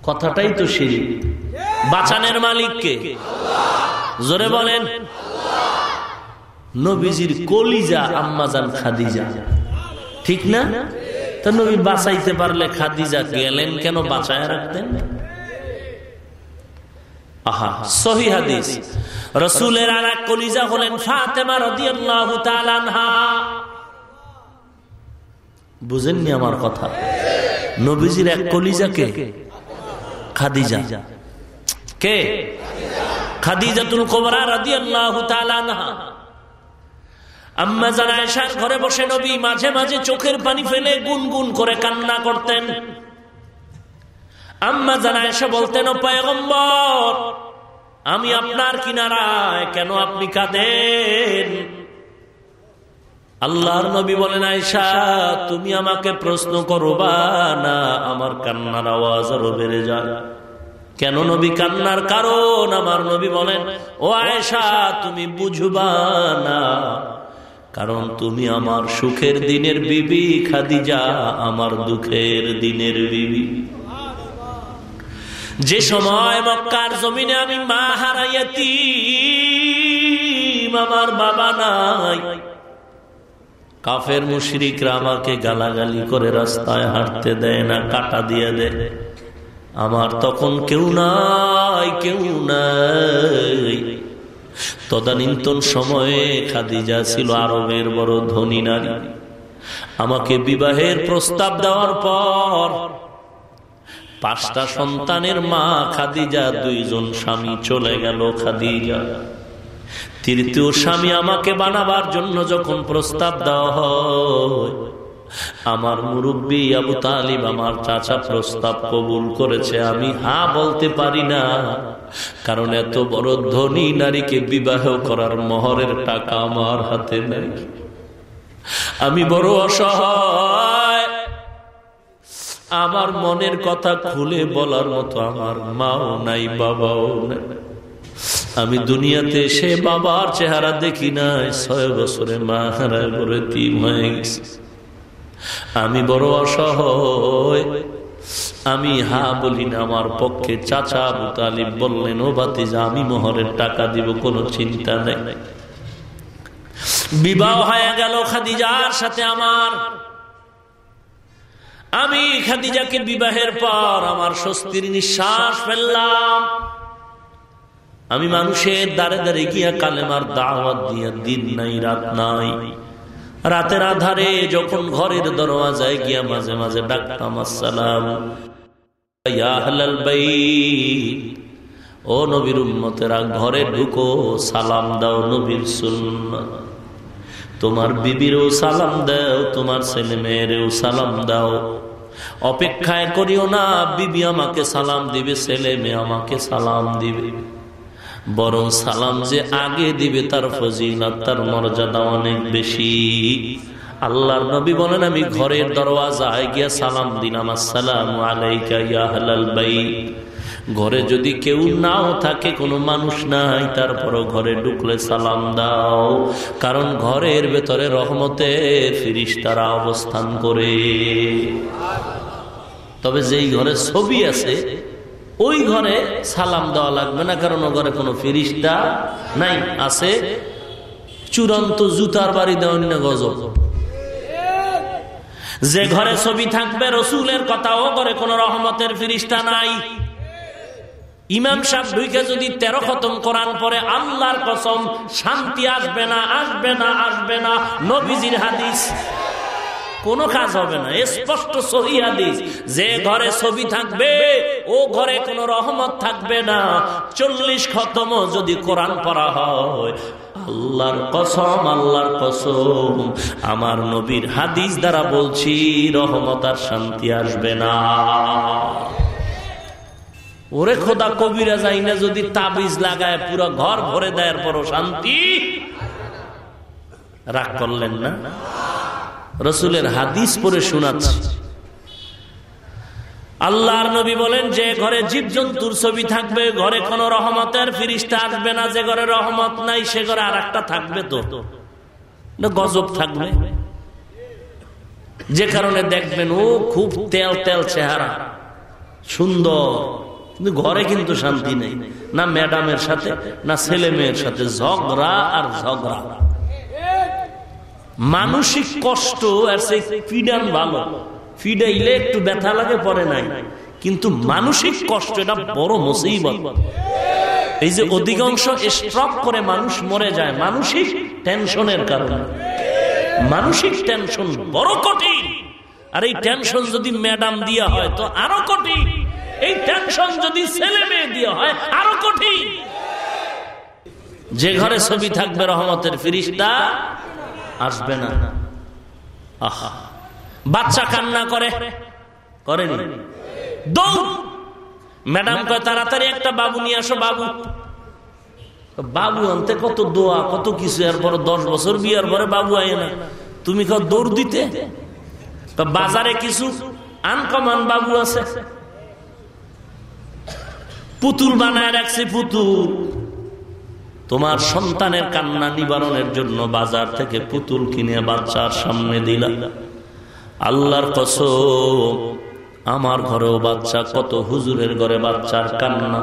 কথাটাই তো সিঁড়ি বাঁচানের মালিককে। জোরে বলেন। নবীজির কলিজা আম্মাজান খাদিজা। ঠিক না? তো নবী বাঁচাইতে পারলে খাদিজা গেলেন কেন? বাঁচায় রাখতেন? আহা রসুলের কলিজা বুঝেননি আমার কথা? নবীজির এক কলিজাকে খাদিজা। কে? খাদিজাতুল কোবরা রাদিয়াল্লাহু তাআলা আনহা। আম্মা জান আয়েশার ঘরে বসে নবী মাঝে মাঝে চোখের পানি ফেলে গুনগুন করে কান্না করতেন। আম্মা জান আয়েশা বলতেন ও পয়গম্বর আমি আপনার কিনারায় কেন আপনি কাঁদেন? আল্লাহর নবী বলেন আয়সা তুমি আমাকে প্রশ্ন করবা না, আমার কান্নার আওয়াজ আরও বেড়ে যায়। কেন নবী কান্নার কারণ? আমার নবী বলেন, ও আয়সা তুমি বুঝবা না, কারণ তুমি আমার সুখের দিনের বিবি, খাদিজা, আমার দুঃখের দিনের বিবি। যে সময় মক্কার জমিনে আমি মা হারাইয়াতি আমার বাবা নাই। কাফের মুশরিকরা আমাকে গালাগালি করে রাস্তায় হাঁটতে দেয় না, কাটা দিয়ে দেয়। আমার তখন কেউ নাই কেউ নাই। তদানীন্তন সময়ে খাদিজা ছিল আরবের বড় ধনী নারী। আমাকে বিবাহের প্রস্তাব দেওয়ার পর পাঁচটা সন্তানের মা খাদিজা, দুইজন স্বামী চলে গেল খাদিজা। তৃতীয় স্বামী আমাকে বানাবার জন্য যখন প্রস্তাব দেওয়া হয়, আমার মুরব্বী আবু তালিব আমার চাচা প্রস্তাব কবুল করেছে। আমি হা বলতে পারি না, কারণ এত বড় ধনী নারীকে বিবাহ করার মহরের টাকা আমার হাতে নেই। আমি বড় অসহায়। আমার মনের কথা খুলে বলার মতো আমার মাও নাই, বাবাও নাই। আমি দুনিয়াতে সে বাবার চেহারা দেখি নাই, ছয় বছরে মা হারায় বলে তিন হয়ে গেছি। আমি বড় অসহায়, আমি হা বলি না, আমার পক্ষে চাচা আবু তালিব বললেন, ও বাতিজা আমি মোহরের টাকা দিব, কোনো চিন্তা নেই। বিবাহ হয়ে গেল খাদিজার সাথে আমার। আমি খাদিজাকে বিবাহের পর আমার স্বস্তির নিঃশ্বাস ফেললাম। আমি মানুষের দাঁড়ে দাঁড়ে গিয়া কালেমার দাওয়াত দিয়া দিন নাই, রাত নাই। রাতের আধারে যখন ঘরের দরওয়াজায় গিয়া মাঝে মাঝে ডাকতাম, আসসালাম ও নবীর উন্মতেরা ঘরে ঢুকো, সালাম দাও নবীর সুন্নাত তোমার বিবিরও সালাম দাও, তোমার ছেলে মেয়েরেও সালাম দাও। অপেক্ষায় করিও না, বিবি আমাকে সালাম দিবে ছেলে মেয়ে আমাকে সালাম দিবে। বরং সালাম যে আগে দিবে তার ফজিলত, তার মর্যাদা অনেক বেশি। আল্লাহর নবী বলেন, আমি ঘরের দরওয়াজায় গিয়া সালাম দিলাম আসসালাম আলাইকা ইয়া বাইত। ঘরে যদি কেউ নাও থাকে, কোনো মানুষ নাই, তারপরও ঘরে ঢুকলে সালাম দাও। কারণ ঘরের ভেতরে রহমতে ফিরিস তারা অবস্থান করে। তবে যেই ঘরে ছবি আছে ওই ঘরে সালাম দেওয়া লাগবে না, কারণ ও ঘরে কোনো ফিরিস্তা নাই, আছে চূড়ান্ত জুতার বাড়ি দেওয়ার গজব। যে ঘরে ছবি থাকবে, রসুলের কথা, ও ঘরে কোনো রহমতের ফিরিস্তা নাই। ইমাম সাহেব ঢুকে যদি তেরো খতম কোরআন পরে আল্লাহর কসম, শান্তি আসবে না আসবে না আসবে না, নবীজির হাদিস। কোনো কাজ হবে না। স্পষ্ট সহি হাদিস। যে ঘরে ছবি থাকবে ও ঘরে কোনো রহমত থাকবে না। চল্লিশ খতম যদি কোরআন পড়া হয়। আল্লাহর কসম আল্লাহর কসম। আমার নবীর হাদিস দ্বারা বলছি রহমত আর শান্তি আসবে না। ওরে খোদা কবিরা যাই না যদি তাবিজ লাগায় পুরো ঘর ভরে দেয় পরও শান্তি। রাগ করলেন না? রসুলের হাদিস পরে শোনাচ্ছি। আল্লাহর নবী বলেন, যে ঘরে জীবজন্তুর ছবি থাকবে, ঘরে কোনো রহমতের ফিরিস্তা আসবে না, যে ঘরে রহমত নাই, সে ঘরে আর একটা থাকবে তো। গজব থাকবে। যে কারণে দেখবেন, ও খুব তেল তেল চেহারা, সুন্দর। কিন্তু ঘরে কিন্তু শান্তি নেই। না ম্যাডামের সাথে, না ছেলে মেয়ের সাথে, ঝগড়া আর ঝগড়া। মানসিক কষ্ট আর সেই ফিডান ভালো। ফিডাইলে একটু ব্যথা লাগে, পরে নাই। কিন্তু মানসিক কষ্ট, এটা বড় মুসিবত। এই যে অধিকাংশ স্ট্রক করে মানুষ মরে যায়, মানসিক টেনশনের কারণে। মানসিক টেনশন বড় কঠিন। আর এই টেনশন যদি ম্যাডাম দিয়া হয়, তো আরও কঠিন। এই টেনশন যদি ছেলে মেয়ে দিয়ে হয়, আরও কঠিন। যে ঘরে ছবি থাকবে রহমতের ফিরিস্তা আসবে না। আহা। বাচ্চা কান্না করে? করেনি। দৌড় ম্যাডাম কয়, তাড়াতাড়ি একটা বাবু নিয়ে আসো, বাবু। বাবু আনতে কত দোয়া, কত কিছু, এরপর দশ বছর বিয়ার পরে বাবু আয় না। তুমি কত দৌড় দিতে? বাজারে কিছু আনকমান বাবু আছে। পুতুল বানায় রাখছে, পুতুল। তোমার সন্তানের কান্না নিবারণের জন্য বাজার থেকে পুতুল কিনে বাচ্চার সামনে দিলাম আল্লাহর কসম, আমার ঘরেও বাচ্চা, কত হুজুরের ঘরে বাচ্চার কান্না।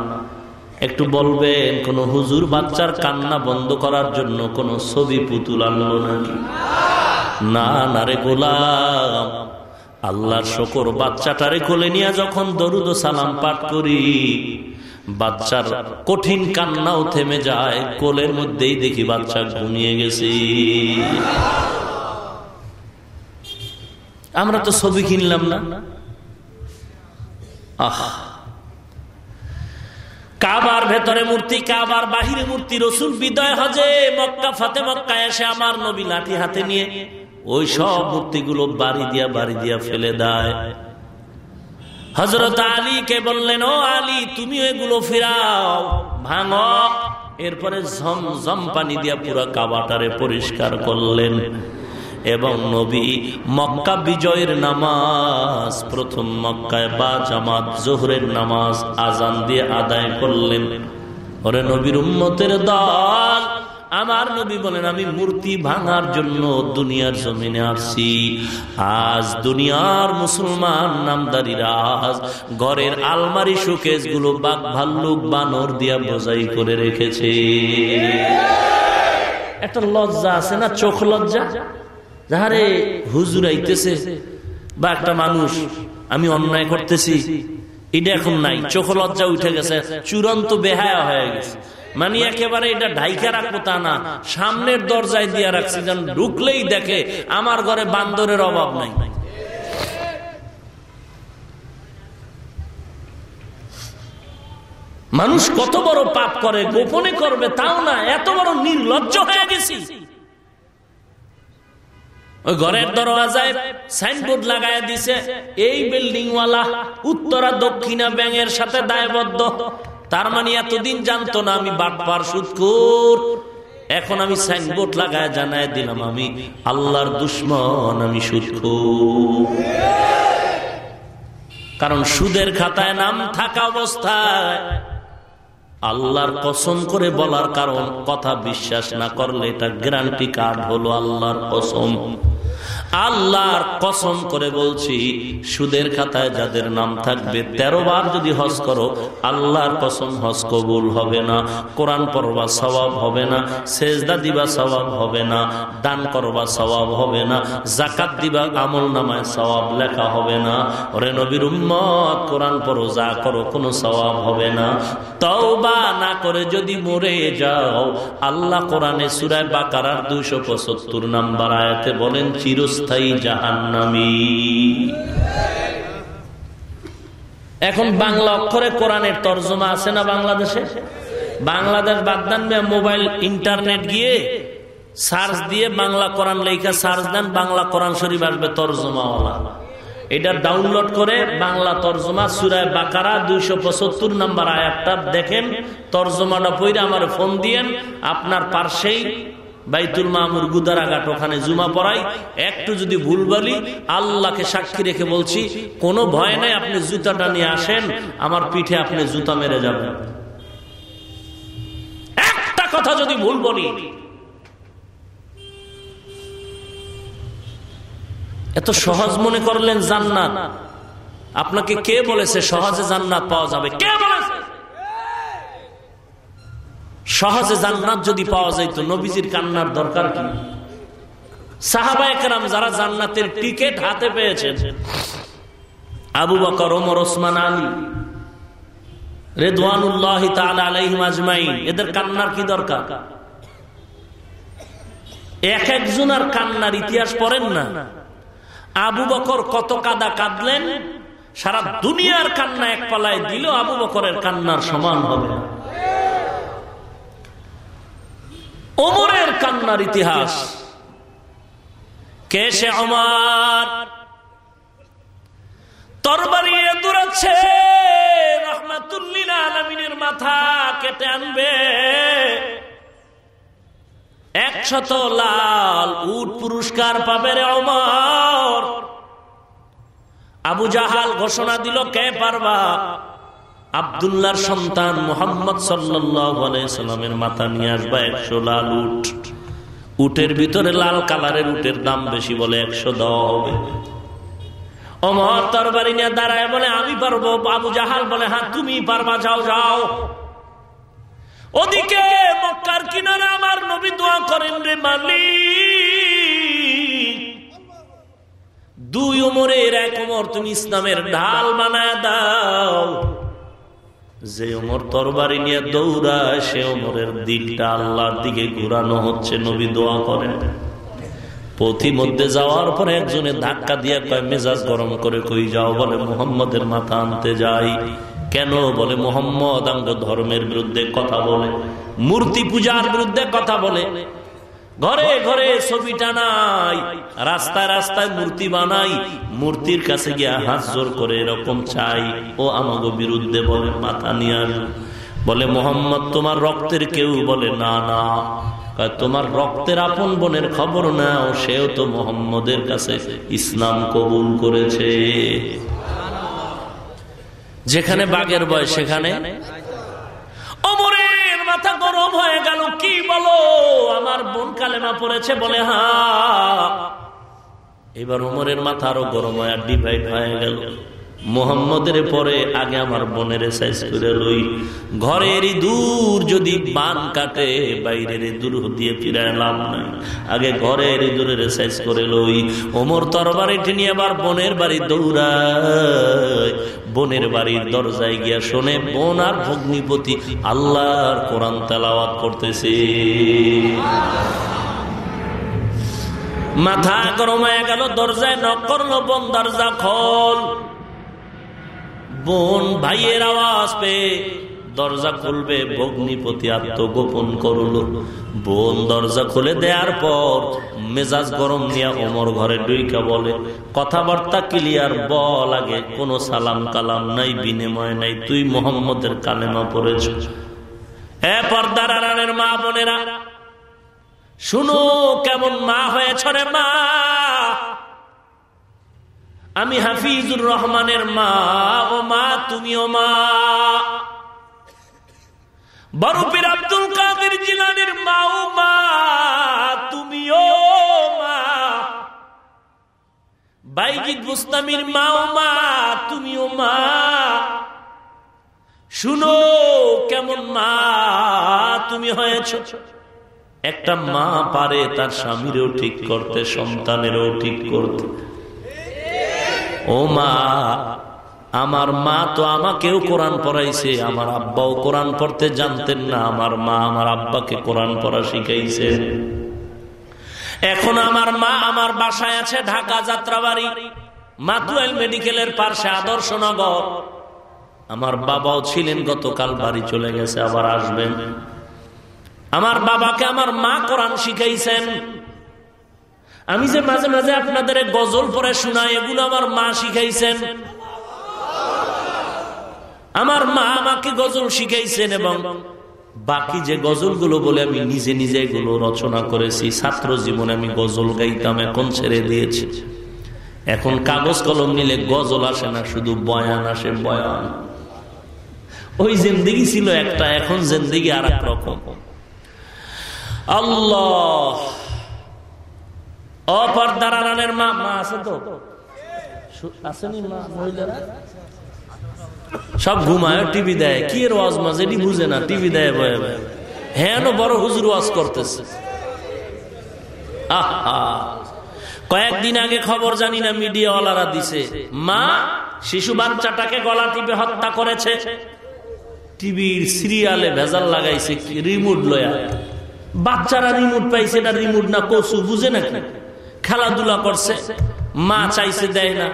একটু বলবেন, কোন হুজুর বাচ্চার কান্না বন্ধ করার জন্য কোন ছবি পুতুল আনলো নাকি? না না রে গোলাম। আল্লাহর শকর, বাচ্চাটারে কোলে নিয়ে যখন দরুদ সালাম পাঠ করি বাচ্চার কঠিন কান্নাও থেমে যায়, কোলের মধ্যেই দেখি বাচ্চা ঘুমিয়ে গেছি। আমরা তো ছবি কিনলাম না। আহ। কাবার ভেতরে মূর্তি, কাবার বাহিরে মূর্তি, রসুল বিদয় হজে, মক্কা, ফাতে মক্কা এসে আমার নবী লাঠি হাতে নিয়ে ওই সব মূর্তিগুলো বাড়ি দিয়া বাড়ি দিয়া ফেলে দেয়। হজরত আলীকে বললেন, ও আলী তুমি এগুলো ফেরাও। ভাঙ। এরপরে ঝম ঝম পানি দিয়া পুরো কাবাটারে পরিষ্কার করলেন এবং নবী মক্কা বিজয়ের নামাজ, প্রথম মক্কায় বা জামাত জোহরের নামাজ আজান দিয়ে আদায় করলেন। ওরে নবীর উম্মতের দল আমার নবী বলেন, আমি মূর্তি ভাঙার জন্য দুনিয়ার জমিনে আসছি। আজ দুনিয়ার মুসলমান নামদারিরা, আজ ঘরের আলমারি শোকেসগুলো বাঘ ভাল্লুক বানর দিয়া বোঝাই করে রেখেছে। একটা লজ্জা আছে না, চোখ লজ্জা? যাহারে হুজুর আইতেছে বা একটা মানুষ, আমি অন্যায় করতেছি, এটা এখন নাই, চোখ লজ্জা উঠে গেছে, চূড়ান্ত বেহায়া হয়ে গেছে। মানে একেবারে এটা ঢাইকা রাখব তা না। সামনের দরজায় দিয়ে রাখছি, যেন ঢুকলেই দেখে আমার ঘরে বান্দরের অভাব নাই। মানুষ কত বড় পাপ করে, গোপনে করবে, তাও না, এত বড় নির্লজ্জ হয়ে গেছি। ওই ঘরের দরওয়াজায় সাইনবোর্ড লাগায় দিছে, এই বিল্ডিং উত্তরা দক্ষিণা ব্যাঙের সাথে দায়বদ্ধ। তার মানে এতদিন জানতো না আমি বাটপার সুৎকুর এখন আমি সাইনবোর্ড লাগায় জানায় দিলাম আমি, আল্লাহর দুশ্মন আমি সুৎকুর কারণ সুদের খাতায় নাম থাকা অবস্থায় আল্লাহর কসম করে বলার কারণ কথা বিশ্বাস না করলে এটা গ্যারান্টি কার্ড হলো আল্লাহর কসম। আল্লাহর কসম করে বলছি, সুদের খাতায় যাদের নাম থাকবে তেরো বার যদি হজ করো, আল্লাহর কসম হজ কবুল হবে না, কোরআন পড়বা স্বভাব হবে না, সেজদা দিবা স্বভাব হবে না, দান করবা স্বভাব হবে না জাকাত দিবা আমল নামায় স্বভাব লেখা হবে না। ওরে নবীর উম্মত, কোরআন পড়ো, যা করো, কোনো স্বভাব হবে না। তওবা না করে যদি মরে যাও, আল্লাহ কোরআনে সুরায় বাকারার দুইশো পঁচাত্তর নাম্বার আয়াতে বলেন চিরস্থায়ী জাহান্নামী। এখন বাংলা অক্ষরে কোরআনের তর্জমা আছে না বাংলাদেশে? বাংলাদেশ বাদ মোবাইল, ইন্টারনেট গিয়ে সার্চ দিয়ে বাংলা কোরআন লেখা সার্চ দেন, বাংলা কোরআন শরীফ আসবে তর্জমাওয়ালা। এটা ডাউনলোড করে বাংলা তর্জমা সুরায় বাকারা, দুইশো পঁচাত্তর নাম্বার আয়াতটা দেখেন, তর্জমাটা পইরে আমার ফোন দিয়েন, আপনার পার্শ্বেই বাইতুল মামুর গুদারাঘাট ওখানে জুমা পড়াই। একটু যদি ভুল বলি, আল্লাহকে সাক্ষী রেখে বলছি, কোনো ভয় নাই, আপনি জুতাটা নিয়ে আসেন, আমার পিঠে আপনি জুতা মেরে যাবেন। একটা কথা যদি ভুল বলি, এত সহজ মনে করলেন জান্নাত। আপনাকে কে বলেছে, সহজে জান্নাত পাওয়া যাবে? কে বলেছে? সহজে জান্নাত যদি পাওয়া যাইতো নবীজির কান্নার দরকার কি? সাহাবা একরাম যারা জান্নাতের টিকিট হাতে পেয়েছেন, আবু বকর, ওমর, ওসমান, আলী রেদওয়ানুল্লাহ আলাইহিম আজমাইন, এদের কান্নার কি দরকার? এক একজনের কান্নার ইতিহাস পড়েন না। আবু বকর কত কাদা কাঁদলেন, সারা দুনিয়ার কান্না এক পালায় দিল, আবু বকরের কান্নার সমান হবে ওমরের কান্নার ইতিহাস। কে সে আমার তরবারি দূরাচ্ছে রহমাতুল্লিল আলমিনের মাথা কেটে আনবে। একশত লাল উট পুরস্কার পাবে রে অমর আবু জাহাল ঘোষণা দিল, কে পারবা? আবদুল্লার সন্তান মোহাম্মদ সাল্লামের মাথা নিয়ে আসবা একশো লাল উট। উটের ভিতরে লাল কালারের উটের দাম বেশি বলে একশো দেওয়া হবে দাঁড়ায় আমি হ্যাঁ যাও যাও। আমার করেন রে দুই ওমরের এক ওমর তুমি ইসলামের ঢাল বানায় দাও। যে ওমর তরবারি নিয়ে দৌড়ায় সে ওমরের দিকটা আল্লাহর দিকে ঘুরানো হচ্ছে, নবী দোয়া করেন। পথি মধ্যে যাওয়ার পরে একজনে ধাক্কা দিয়ে কয়, মেজাজ গরম করে কই যাও? বলে, মোহাম্মদের মাথা আনতে যাই। কেন? বলে, মোহাম্মদ আঙ্গ ধর্মের বিরুদ্ধে কথা বলে, মূর্তি পূজার বিরুদ্ধে কথা বলে। ঘরে ঘরে ছবি টানাই, রাস্তায় রাস্তায় মূর্তি বানাই, মূর্তির কাছে গিয়া হাত জোর করে এরকম চাই। ও আমাকে বিরুদ্ধে বলে, মাথা নিয়ে বলে, মোহাম্মদ, তোমার রক্তের কেউ বলে, না না। তোমার রক্তের আপন বোনের খবর নাও, সেও তো মোহাম্মদের কাছে ইসলাম কবুল করেছে। যেখানে বাঘের বয়, সেখানে? অমরের গরম হয়ে গেল, কি বলো? আমার বোন কালেমা পড়েছে বলে, হা। এবার উমরের মাথা আরও গরম হয় হয়ে ডিভাইড হয়ে গেল। মোহাম্মদের পরে আগে আমার বোনের সাইজ করে লই। ঘরের দূর যদি বান কাটে, বাইরের দূর দিয়ে ফিরে এলাম নাই। আগে ঘরের দূরের সাইজ করে লই। ওমর তরবারিটি নিয়ে আবার বোনের বাড়ি দৌড়ায়। বোনের বাড়ির দরজায় গিয়া শোনে বোন আর ভগ্নিপতি আল্লাহর কোরআন তেলাওয়াত করতেছে। মাথা গরম হয়ে গেল, দরজায় নক করল বোন দরজা খোল বোন ভাইয়ের আওয়াজ পেয়ে দরজা খুলবে ভগ্নিপতি আত্মগোপন করল। বোন দরজা খুলে দেওয়ার পর মেজাজ গরম নিয়ে ওমর ঘরে ডুইকা বলে, কথাবার্তা ক্লিয়ার বল আগে, কোনো সালাম কালাম নাই, বিনিময় নাই, তুই মোহাম্মদের কালেমা পড়েছ। এ পর্দার আড়ালের মা বোনেরা, শুনো কেমন মা হয়েছ রে মা। আমি হাফিজুর রহমানের মা, ও মা তুমি ও মা। বরফির আব্দুল কাদের জিলানির মা, ও মা, তুমিও মা। বাইজিদ মুস্তামির মা, ও মা, তুমিও মা। শুনো কেমন মা তুমি হয়েছ। একটা মা পারে তার স্বামীরও ঠিক করতে, সন্তানেরও ঠিক করতে। ও মা, আমার মা তো আমাকেও কোরআন পড়াইছে, আমার আব্বাও কোরআন পড়তে জানতেন না, আমার মা আমার আব্বাকে কোরআন পড়া শিখাইছে। এখন আমার মা আমার বাসায় আছে, ঢাকা যাত্রাবাড়ি মাতুয়াইল মেডিকেলের পার্শ্বে আদর্শনগর আমার বাবাও ছিলেন, গতকাল বাড়ি চলে গেছে, আবার আসবেন। আমার বাবাকে আমার মা কোরআন শিখাইছেন। আমি যে মাঝে মাঝে আপনাদের গজল পরে শোনাই, এগুলো আমার মা শিখাইছেন। আমার মা আমাকে গজল শিখাইছেন এবং বাকি যে গজলগুলো বলে আমি নিজে নিজে এগুলো রচনা করেছি। ছাত্র জীবনে আমি গজল গাইতাম, এখন ছেড়ে দিয়েছি। এখন কাগজ কলম নিলে গজল আসে না, শুধু বয়ান আসে, বয়ান। ওই জিন্দিগি ছিল একটা, এখন জিন্দিগি আর এক রকম। আল্লাহ! অপর্দার মা মা আছে তো? আসেনি মা, মহিলারা? সব ঘুমায়, টিভি দেয়। কি এর ওয়াজ মাঝে এটি বুঝে না, টিভি দেয় বয়ে বয়ে হ্যাঁ বড় হুজুর ওয়াজ করতেছে। কয়েকদিন আগে খবর জানি না, মিডিয়াওয়ালারা দিছে। মা, শিশু বাচ্চাটাকে গলা টিপে হত্যা করেছে। টিভির সিরিয়ালে ভেজাল লাগাইছে, রিমোট লয়া। বাচ্চারা রিমোট পাইছে না রিমোট না কচু, বুঝে নাকি? খেলাধুলা করছে, মা চাইছে দেয় না,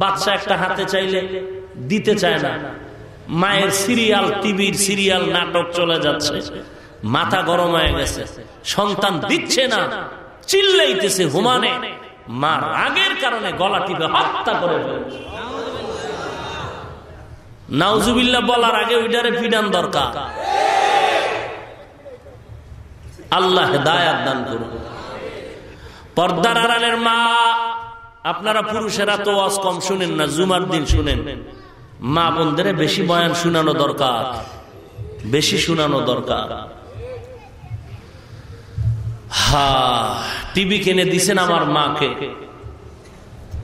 বাচ্চা একটা হাতে চাইলে দিতে চায় না। মায়ের সিরিয়াল, টিভির সিরিয়াল, নাটক চলে যাচ্ছে, মাথা গরম হয়ে গেছে, সন্তান দিচ্ছে না, চিল্লাইতেছে হুমানে, মা রাগের কারণে গলা টিপে হত্যা করে নাউজুবিল্লা বলার আগে ওইটারে ফিডান দরকার। আল্লাহ দায়াত দান করুন। পর্দার আড়ালের মা, আপনারা পুরুষেরা তো আজ কম শুনেন না, জুমার দিন শুনেন। মা বোনদের বেশি বয়ান শুনানো দরকার, বেশি শুনানো দরকার। হা, টিভি কিনে দিছেন আমার মাকে।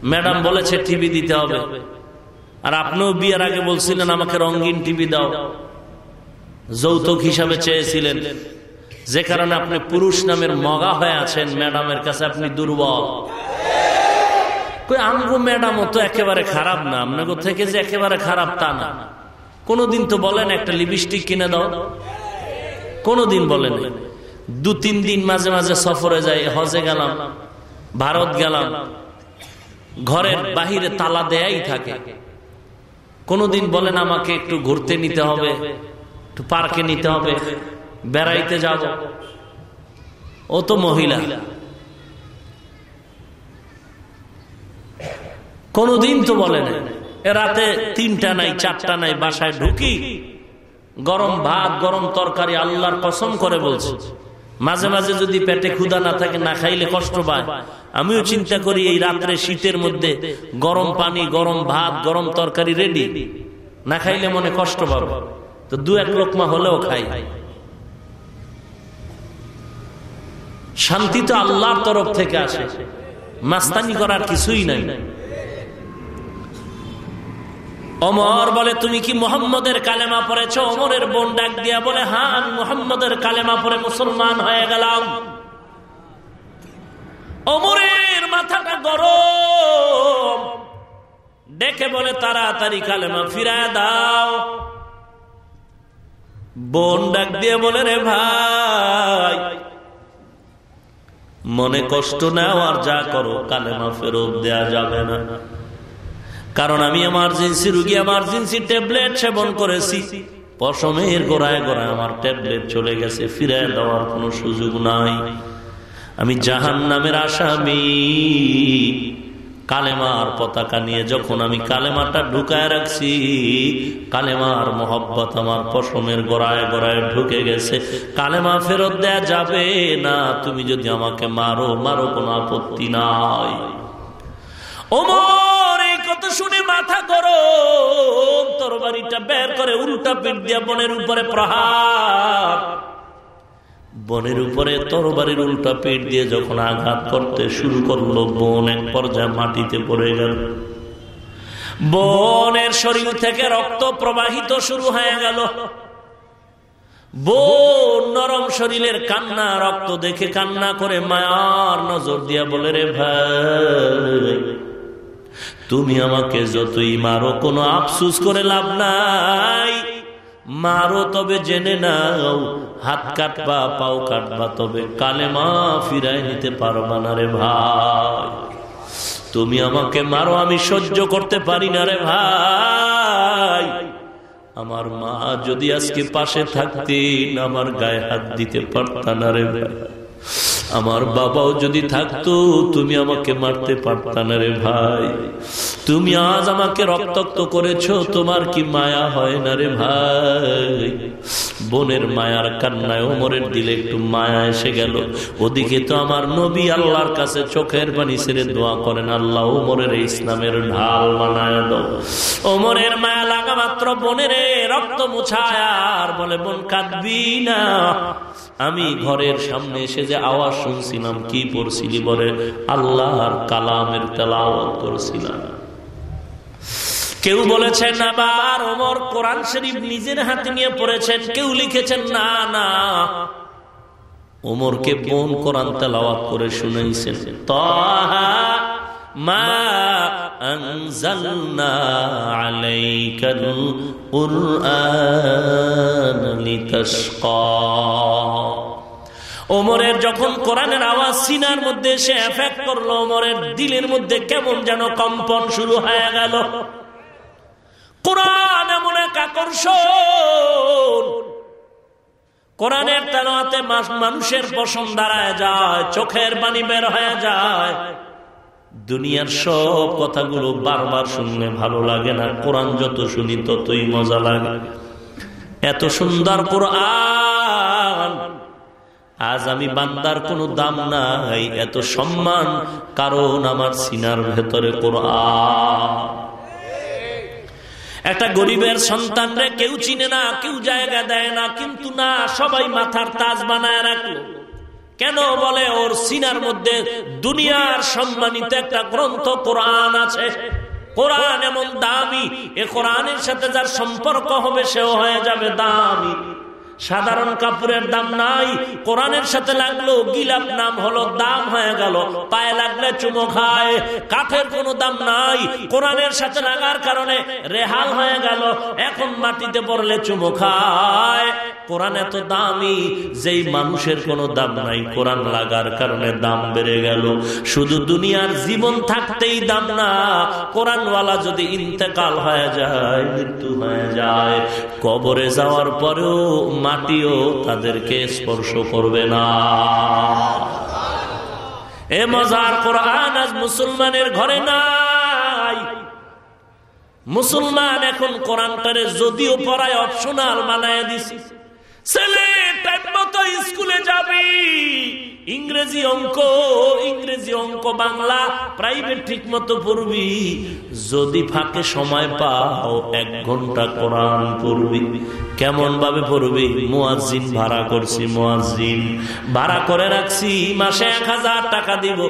ম্যাডাম বলেছে টিভি দিতে হবে। আর আপনিও বিয়ের আগে বলছিলেন, আমাকে রঙিন টিভি দাও। যৌতুক হিসাবে চেয়েছিলেন। যে কারণে আপনি পুরুষ নামের মগা হয়ে আছেন, ম্যাডামের কাছে আপনি দুর্বল। আমগো ম্যাডামও তো একেবারে খারাপ না আপনাকে থেকে যে একেবারে খারাপ তা না। কোনদিন তো বলেন একটা লিপস্টিক কিনে দাও। কোনদিন বলেন দু, তিন দিন মাঝে মাঝে সফরে যাই, হজে গেলাম, ভারত গেলাম। ঘরের বাহিরে তালা দেয়াই থাকে। কোনদিন বলেন আমাকে একটু ঘুরতে নিতে হবে, একটু পার্কে নিতে হবে। বেড়াইতে যাব। ও তো মহিলা। কোনদিন তো বলে না রাতে তিনটা নাই, চারটা নাই, বাসায় ঢুকি গরম ভাত, গরম তরকারি, আল্লাহর কসম করে বলছে। মাঝে মাঝে যদি পেটে ক্ষুদা না থাকে, না খাইলে কষ্ট পায়। আমিও চিন্তা করি এই রাত্রে শীতের মধ্যে গরম পানি, গরম ভাত, গরম তরকারি রেডি না খাইলে মনে কষ্ট পাবে। তো দু এক লোকমা হলেও খাই। শান্তি তো আল্লাহর তরফ থেকে আসে। মাস্তানি করার কিছুই নাই। অমর বলে, তুমি কি মোহাম্মদের কালেমা পড়েছ? অমরের বোন ডাক দিয়া বলে হ্যাঁ মোহাম্মদের কালেমা পড়ে মুসলমান হয়ে গেলাম। অমরের মাথাটা গরম। ডেকে বলে, তাড়াতাড়ি কালেমা ফিরায় দাও। বোন ডাক দিয়ে বলে, রে ভাই মনে কষ্ট নাও, আর যা করো, কালেমা ফেরত দেয়া যাবে না। কারণ আমি এমার্জেন্সি রুগী এমার্জেন্সি ট্যাবলেট সেবন করেছি। পশমের গোড়ায় গোড়ায় আমার ট্যাবলেট চলে গেছে ফিরে দেওয়ার কোনো সুযোগ নাই। আমি জাহান নামের আসামি। কালেমার পতাকা নিয়ে যখন আমি কালেমাটা ঢুকায় রাখছি, কালেমার মোহব্বত আমার পশমের গোড়ায় গোড়ায় ঢুকে গেছে। কালেমা ফেরত দেয়া যাবে না, তুমি যদি আমাকে মারো মারো কোনো আপত্তি নাই। এই কথা শুনে মাথা করো তরবারিটা বের করে উল্টা পিঠ দিয়া বনের উপরে প্রহার। বনের উপরে তরবারির উল্টা পেট দিয়ে যখন আঘাত করতে শুরু করল, বন এক পর্যায়ে মাটিতে পড়ে গেল। বনের শরীর থেকে রক্ত প্রবাহিত শুরু হয়ে গেল। বোন নরম শরীরের কান্না, রক্ত দেখে কান্না করে মায়ার নজর দিয়া বলে, রে ভাই, তুমি আমাকে যতই মারো, কোনো আফসুস করে লাভ নাই। মারো তবে জেনে নাও, হাত কাটবা, পাও কাটবা তবে কালেমা ফিরাই নিতে পারবা না রে ভাই। তুমি আমাকে মারো, আমি সহ্য করতে পারি না রে ভাই। আমার মা যদি আজকে পাশে থাকতেন, আমার গায়ে হাত দিতে পারতা না রে ভাই। আমার বাবাও যদি থাকতো, তুমি আমাকে মারতে পারতা না রে ভাই। তুমি আজ আমাকে রক্তাক্ত করেছ, তোমার কি মায়া হয় না রে ভাই? বোনের মায়ার কান্নায় ওমরের দিলে একটু মায়া এসে গেল। ওদিকে তো আমার নবী আল্লাহর কাছে চোখের পানি ছেড়ে দোয়া করেন, আল্লাহ ওমরের ইসলামের ঢাল বানায় দাও। ওমরের মায়া লাগা মাত্র বোনের রক্ত মুছায়, আর বলে, বোন, কাঁদবি না। আমি ঘরের সামনে এসে যে আওয়াজ শুনছিলাম, কি পড়ছিলি বলে, আল্লাহর কালামের তেলাওয়াত করছিলাম। কেউ বলেছেন আবার ওমর কোরআন শরীফ নিজের হাতে নিয়ে পড়েছেন কেউ লিখেছেন না না ওমরকে বোন কোরআন তেলাওয়াত করে শুনেছেন তাহা মা أنزلنا عليك القرآن لتشقى ওমরের যখন কোরআনের আওয়াজ সিনার মধ্যে এসে এফেক্ট করল, ওমরের দিলের মধ্যে কেমন যেন কম্পন শুরু হয়ে গেল। কোরআন এমন এক আকর্ষণ। কোরআনের তেলাতে মানুষের পছন্দ দাঁড়ায় যায়, চোখের পানি বের হয়ে যায়। দুনিয়ার সব কথাগুলো বারবার শুনলে ভালো লাগে না, কোরআন যত শুনি ততই মজা লাগে। এত সুন্দর কোরআন। আজ আমি বান্দার কোনো দাম নাই, এত সম্মান, কারণ আমার সিনার ভেতরে কোরআন। একটা গরিবের সন্তানরে কেউ চিনে না, কেউ জায়গা দেয় না, কিন্তু না, সবাই মাথার তাজ বানায় রাখল। কেন বলে? ওর সিনার মধ্যে দুনিয়ার সম্মানিত একটা গ্রন্থ কোরআন আছে। কোরআন এমন দামি, এ কোরআনের সাথে যার সম্পর্ক হবে, সেও হয়ে যাবে দামি। সাধারণ কাপড়ের দাম নাই। কোরআনের সাথে লাগল গিলাপ নাম হলো, দাম হয়ে গেল। পায়ে লাগলে চুমো খায়, কাঠের কোনো দাম নাই। কোরআনের সাথে লাগার কারণে রেহাল হয়ে গেল, এখন মাটিতে পড়লে চুমো খায়। কোরআন এত দামি, যেই মানুষের কোনো দাম নাই। কোরআন লাগার কারণে দাম বেড়ে গেল। শুধু দুনিয়ার জীবন থাকতেই দাম না, কোরআনওয়ালা যদি ইন্তেকাল হয়ে যায়, মৃত্যু হয়ে যায়। কবরে যাওয়ার পরেও মাটিও তাদেরকে স্পর্শ করবে না। এ মজার কোরআন আজ মুসলমানের ঘরে নাই। মুসলমান এখন কোরআনটারে যদিও পড়ায় অপশনাল মানায় দিছে। ছেলে টাইম মতো স্কুলে যাবি। ইংরেজি অঙ্ক ইংরেজি অঙ্ক বাংলা প্রাইভেট ঠিক মতো পড়বি। যদি ফাঁকে সময় পাও, এক ঘণ্টা কোরআন পড়বি। কেমন ভাবে পড়বি? মোয়াজিন ভাড়া করছি মোয়াজিন ভাড়া করে রাখছি, মাসে এক হাজার টাকা দিব।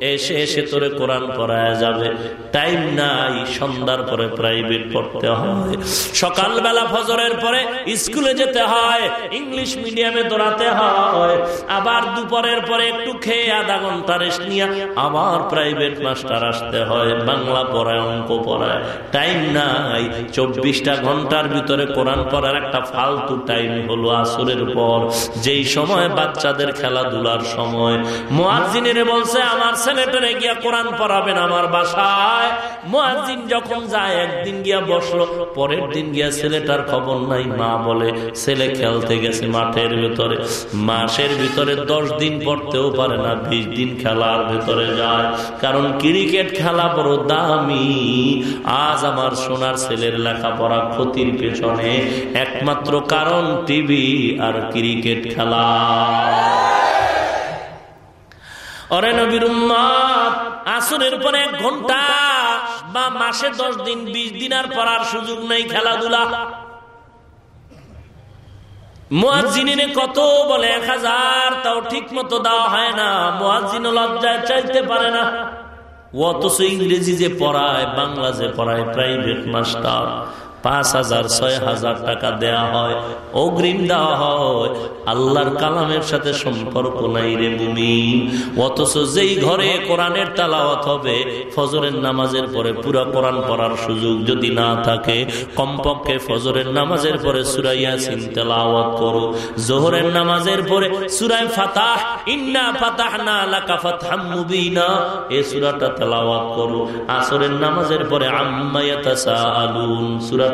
এসে এসে তোরে কোরআন পড়ায় যাবে। টাইম নাই, সন্ধ্যার পরে প্রাইভেট পড়তে হয়। সকালবেলা ফজরের পরে স্কুলে যেতে হয়, ইংলিশ মিডিয়ামে দৌড়াতে হয়। আবার দুপুরের পরে একটু খেয়ে আধা ঘণ্টা রেস্ট নিয়ে আবার প্রাইভেট মাস্টার আসতে হয়, বাংলা পড়ায়, অঙ্ক পড়ায়। টাইম নাই। চব্বিশটা ঘণ্টার ভিতরে কোরআন পড়ার একটা ফালতু টাইম হলো আসরের পর। যেই সময় বাচ্চাদের খেলাধুলার সময়। মোয়াজিনের বলছে, আমার ছেলেটারে গিয়া কোরআন পড়াবেন আমার বাসায়। মোয়াজিন যখন যায়, একদিন গিয়া বসল। পরের দিন গিয়া ছেলেটার খবর নাই। মা বলে, ছেলে খেলতে গেছে মাঠের ভিতরে। মাসের ভিতরে দশ দিন পড়তেও পারে না, বিশ দিন খেলার ভেতরে যায়। কারণ ক্রিকেট খেলা বড় দামি। আজ আমার সোনার ছেলের লেখাপড়া ক্ষতির পেছনে একমাত্র কারণ টিভি আর ক্রিকেট খেলা। অরে নবীর আসরের পরে এক ঘণ্টা বা মাসে দশ দিন, বিশ দিন আর পড়ার সুযোগ নেই খেলাধুলা। কত বলে, এক হাজার, তাও ঠিক মতো দেওয়া হয় না। মোয়াজিন লজ্জায় চাইতে পারে না। অথচ ইংরেজি যে পড়ায়, বাংলা যে পড়ায় প্রাইভেট মাস্টার পাঁচ হাজার, ছয় হাজার টাকা দেয়া হয়, অগ্রিম দেওয়া হয়। আল্লাহর কালামের সাথে সম্পর্ক নাই রে মুমিন। অথচ যেই ঘরে কোরআনের তালাওয়াত হবে, ফজরের নামাজের পরে পুরো কোরআন পড়ার সুযোগ যদি না থাকে, কমপক্ষে ফজরের নামাজের পরে সুরাইয়াসিন তেলাওয়াত করো। জোহরের নামাজের পরে সুরাই ফাতাহ, ইন্না ফাতাহ না লাকা ফাতহাম মুবিনা এই সূরাটা তেলাওয়াত করো। আসরের নামাজের পরে আম্মা ইয়াতাসাআলুন, সূরা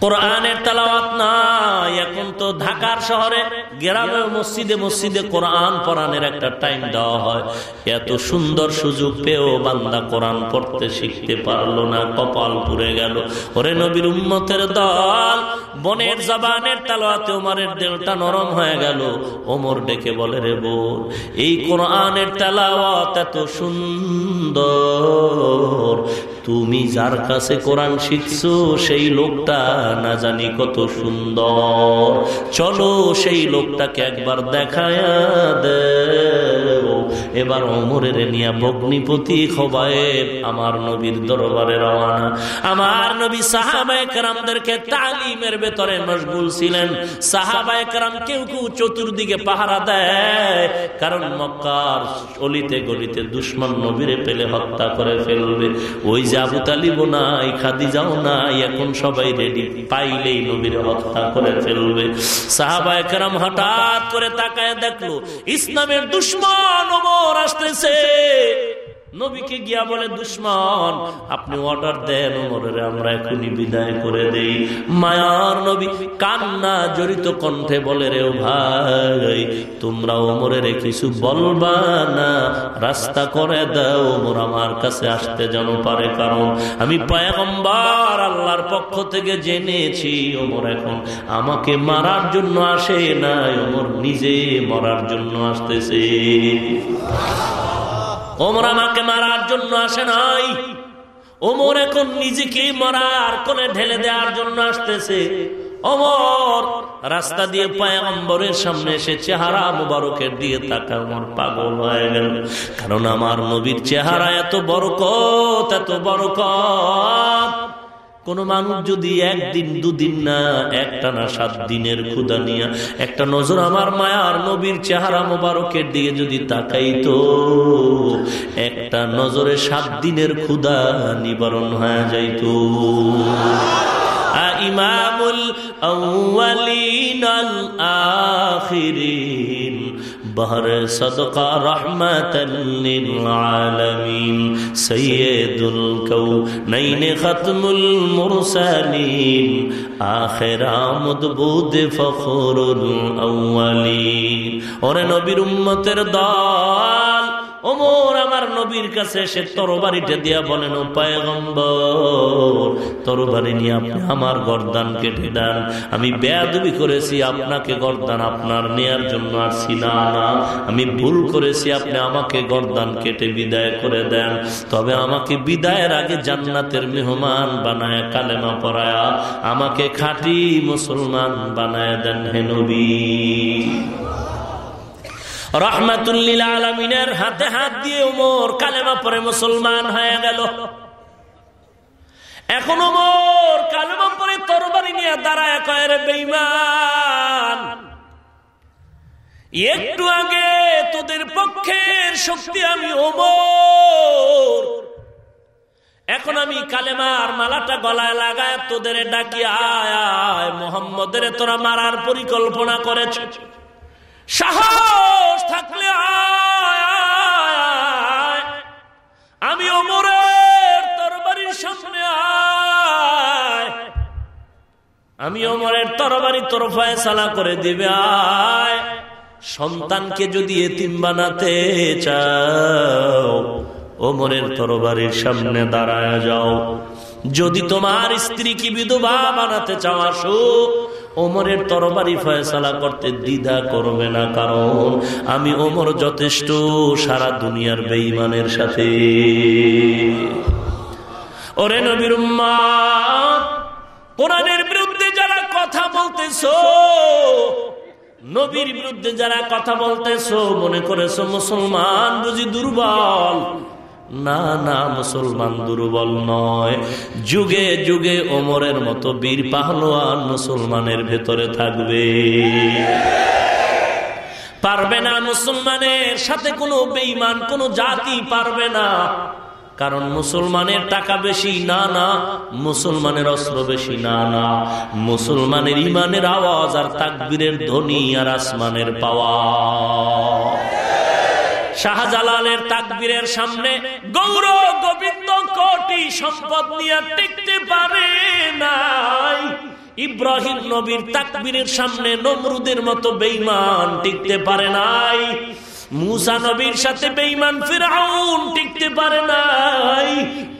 কোরআনের তালাওয়াত নাই। এখন তো ঢাকার শহরে, গ্রামে, মসজিদে মসজিদে কোরআন পড়ানোর একটা টাইম দেওয়া হয়। এত সুন্দর সুযোগ পেয়েও বান্দা কোরআন পড়তে শিখতে পারল না, কপাল পুড়ে গেল। ওরে নবীর উম্মতের দল, বনের জবানের তালাওয়াতে ওমরের দেলটা নরম হয়ে গেল। ওমর ডেকে বলে, রে বোন, এই কোরআনের তালাওয়াত এত সুন্দর। তুমি যার কাছে কোরআন শিখছো, সেই লোকটা না জানি কত সুন্দর। চলো সেই লোকটাকে একবার দেখায় দে। এবার অমরের নিয়া বগ্নিপতি খোবায়ে আমার নবীর দরবারে রওয়ানা আমার নবী সাহাবায়ে কেরামদেরকে তালিমের ভেতরে মশগুল ছিলেন। সাহাবায়ে কেরাম কেউ কেউ চতুর্দিকে পাহারা দেয়, কারণ মক্কার অলিতে গলিতে দুশ্মন নবীরে পেলে হত্যা করে ফেলবে। ওই যে আবু তালিব নাই, খাদিজাও নাই, এখন সবাই রেডি পাইলেই নবীরে হত্যা করে ফেলবে। সাহাবায়ে কেরাম হঠাৎ করে তাকায় দেখল, ইসলামের দুশ্মন ওমর। আসতেছে। নবীকে গিয়া বলে, দুশ্মন, আপনি অর্ডার দেন ওমরের আমরা এখনই বিদায় করে দেই। মায়ার নবী কান্না জড়িত কণ্ঠে বলে, রে ভাই, তোমরা ওমরের কিছু বলবা না, রাস্তা করে দাও ওমর আমার কাছে আসতে যেন পারে। কারণ আমি পায়গম্বার আল্লাহর পক্ষ থেকে জেনেছি ওমর এখন আমাকে মারার জন্য আসে না ওমর নিজে মরার জন্য আসতেছে। ওমর আমাকে মারার জন্য আসে নাই। ওমর এখন নিজেকে মরার কোনে ঢেলে দেওয়ার জন্য আসতেছে। অমর রাস্তা দিয়ে পায়ম্বরের সামনে এসে চেহারা মুবারকের দিয়ে তাকা আমার পাগল হয়ে গেল। কারণ আমার নবীর চেহারা এত বড় কত এত বড় কত কোন মানুষ যদি একদিন, দুদিন না, একটা না সাত দিনের ক্ষুদা নিয়ে, একটা নজর আমার মায়ার নবীর চেহারা মোবারকের দিকে যদি তাকাই তো একটা নজরে সাত দিনের ক্ষুদা নিবারণ হয়ে যাইত। ইমামুল আউয়ালিন আল আখিরিন। بهر صدقة رحمة للعالمين. سيد الكونين ختم المرسلين. آخر آمد بود فخر الأولين. اور نبی امتر دال ওমর আমার নবীর কাছে সে তরবারিটা দিয়া বলেন, ও পায়গম্বর, তরবারি নিয়ে আপনি আমার গরদান কেটে দেন আমি বেয়াদবি করেছি, আপনাকে গরদান আপনার নেয়ার জন্য আসছি। না না, আমি ভুল করেছি, আপনি আমাকে গরদান কেটে বিদায় করে দেন। তবে আমাকে বিদায়ের আগে জান্নাতের মেহমান বানায়, কালেমা পড়ায়া, আমাকে খাঁটি মুসলমান বানায় দেন হে নবী। রহমাতুল্লিল আলমিনের হাতে হাত দিয়ে উমর কালেমা পরে মুসলমান হয়ে গেল। এখন উমর কালেমা পরে তরবারি নিয়ে দাঁড়ায় কয়ের বেইমান একটু আগে তোদের পক্ষের শক্তি আমি ওমর। এখন আমি কালেমার মালাটা গলায় লাগায় তোদের ডাকি আয় আয়, মোহাম্মদের তোরা মারার পরিকল্পনা করেছ। সাহস থাকলে আমি অমরের তরবারির সামনে আমি ওমরের তরবারি তোর ফয়সালা করে দিবে, আয়। সন্তানকে যদি এতিম বানাতে চাও ওমরের তরবারির সামনে দাঁড়ায় যাও। যদি তোমার স্ত্রী কি বিধবা বানাতে চাও, আসো। ওমরের তরবারি ফয়সালা করতে দ্বিধা করবে না, কারণ আমি ওমর যথেষ্ট সারা দুনিয়ার বেইমানের সাথে। ওরে নবীর কোরআনের বিরুদ্ধে যারা কথা বলতেছো, নবীর বিরুদ্ধে যারা কথা বলতেছো, মনে করেছ মুসলমান বুঝি দুর্বল। না না, মুসলমান দুর্বল নয়। যুগে যুগে ওমরের মতো বীর পাহলোয়ান মুসলমানের ভেতরে থাকবে। পারবে না মুসলমানের সাথে কোনো বেইমান কোনো জাতি পারবে না। কারণ মুসলমানের টাকা বেশি, না না, মুসলমানের অস্ত্র বেশি, না না, মুসলমানের ইমানের আওয়াজ আর তাকবীরের ধ্বনি আর আসমানের পাওয়া শাহজালালের তাকবীরের সামনে গৌর গোবিন্দ কোটি সম্পদ নিয়ে টিকতে পারে নাই। ইব্রাহিম নবীর তাকবীরের সামনে নমরুদের মতো বেইমান টিকতে পারে নাই। মুসা নবীর সাথে বেইমান ফিরাউন টিকতে পারে নাই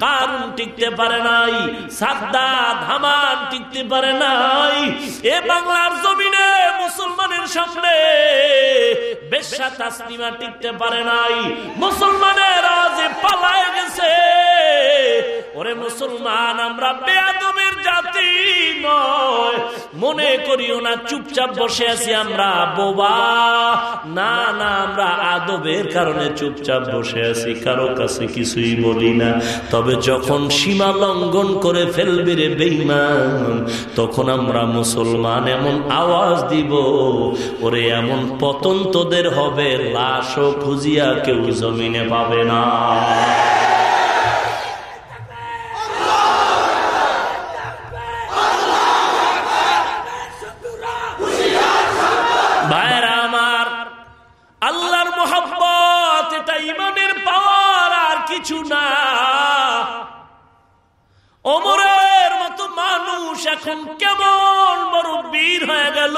কারুন টিকতে পারে নাই, সাদ্দাত, হামান টিকতে পারে নাই। এ বাংলার জমিনে মুসলমানের সামনে বেশ্যা তাসলিমা টিকতে পারে নাই। মুসলমানের আজে পালায় গেছে ওরে মুসলমান, আমরা বেয়াদবের জাতি নয়। মনে করিও না, চুপচাপ বসে আছি আমরা, বোবা। না না, আমরা আদবের কারণে চুপচাপ বসে আছি, কারও কাছে কিছুই বলি না। তবে যখন সীমা লঙ্ঘন করে ফেলবে রে বেইমান তখন আমরা মুসলমান এমন আওয়াজ দিব, ওরে এমন পতন তোদের হবে, লাশও খুঁজিয়া কেউ জমিনে পাবে না ভাইরা আমার আল্লাহর মোহাম্মত এটা ইমানের পাওয়ার আর কিছু না। অমরের মতো মানুষ এখন কেমন বড় বীর হয়ে গেল।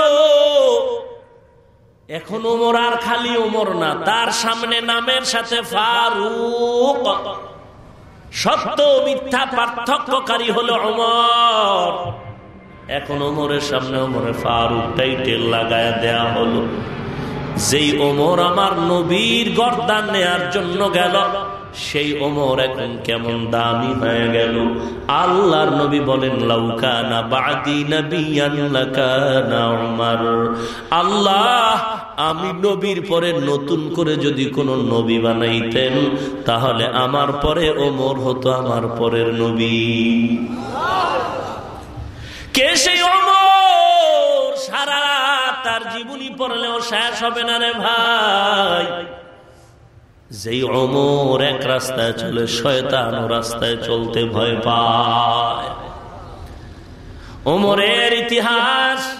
এখন ওমর আর খালি ওমর না, তার সামনে নামের সাথে ফারুক। সত্য মিথ্যা পার্থক্যকারী হলো অমর। এখন ওমরের সামনে ওমরে ফারুক টাইটেল লাগায় দেয়া হলো। যেই ওমর আমার নবীর গর্দান নেয়ার জন্য গেল। সেই ওমর এখন কেমন দামি হয়ে গেল। আল্লাহর নবী বলেন লাউকানা বাদি উমার। আল্লাহ, আমি নবীর পরে নতুন করে যদি কোনো নবী বানাইতেন, তাহলে আমার পরে ওমর হতো আমার পরের নবী। কে সেই অমর সারা তার জীবনী পড়লেও শেষ হবে না রে ভাই। যেই অমর এক রাস্তায় চলে, শয়তান রাস্তায় চলতে ভয় পায়। ওমরের ইতিহাস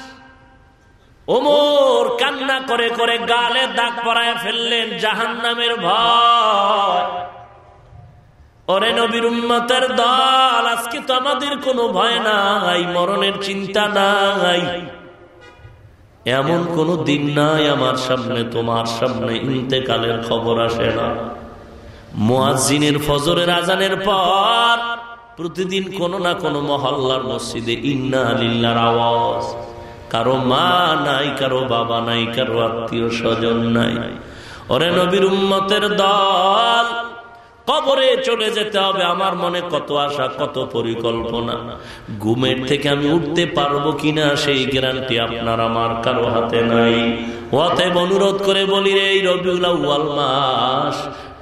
ওমর কান্না করে করে গালে দাগ পরায় ফেললেন জাহান নামের ভয়। ওরে নবীর উম্মতের দল, আজকে তো আমাদের কোনো ভয় নাই, মরণের চিন্তা নাই। এমন কোন দিন নাই আমার সামনে, তোমার সামনে ইন্তেকালের খবর আসে না। মোয়াজিনের ফজরের আজানের পর প্রতিদিন কোন না কোন মহল্লার মসজিদে ইন্না আলিল্লার আওয়াজ। কারও মা নাই, কারও বাবা নাই, কারও আত্মীয় স্বজন নাই। ওরে নবীর উম্মতের দল কবরে চলে যেতে হবে। আমার মনে কত আশা, কত পরিকল্পনা। ঘুমের থেকে আমি উঠতে পারব কিনা সেই গ্যারান্টি আপনার আমার কারও হাতে নাই। অতএব অনুরোধ করে বলি রে রবিউল মাস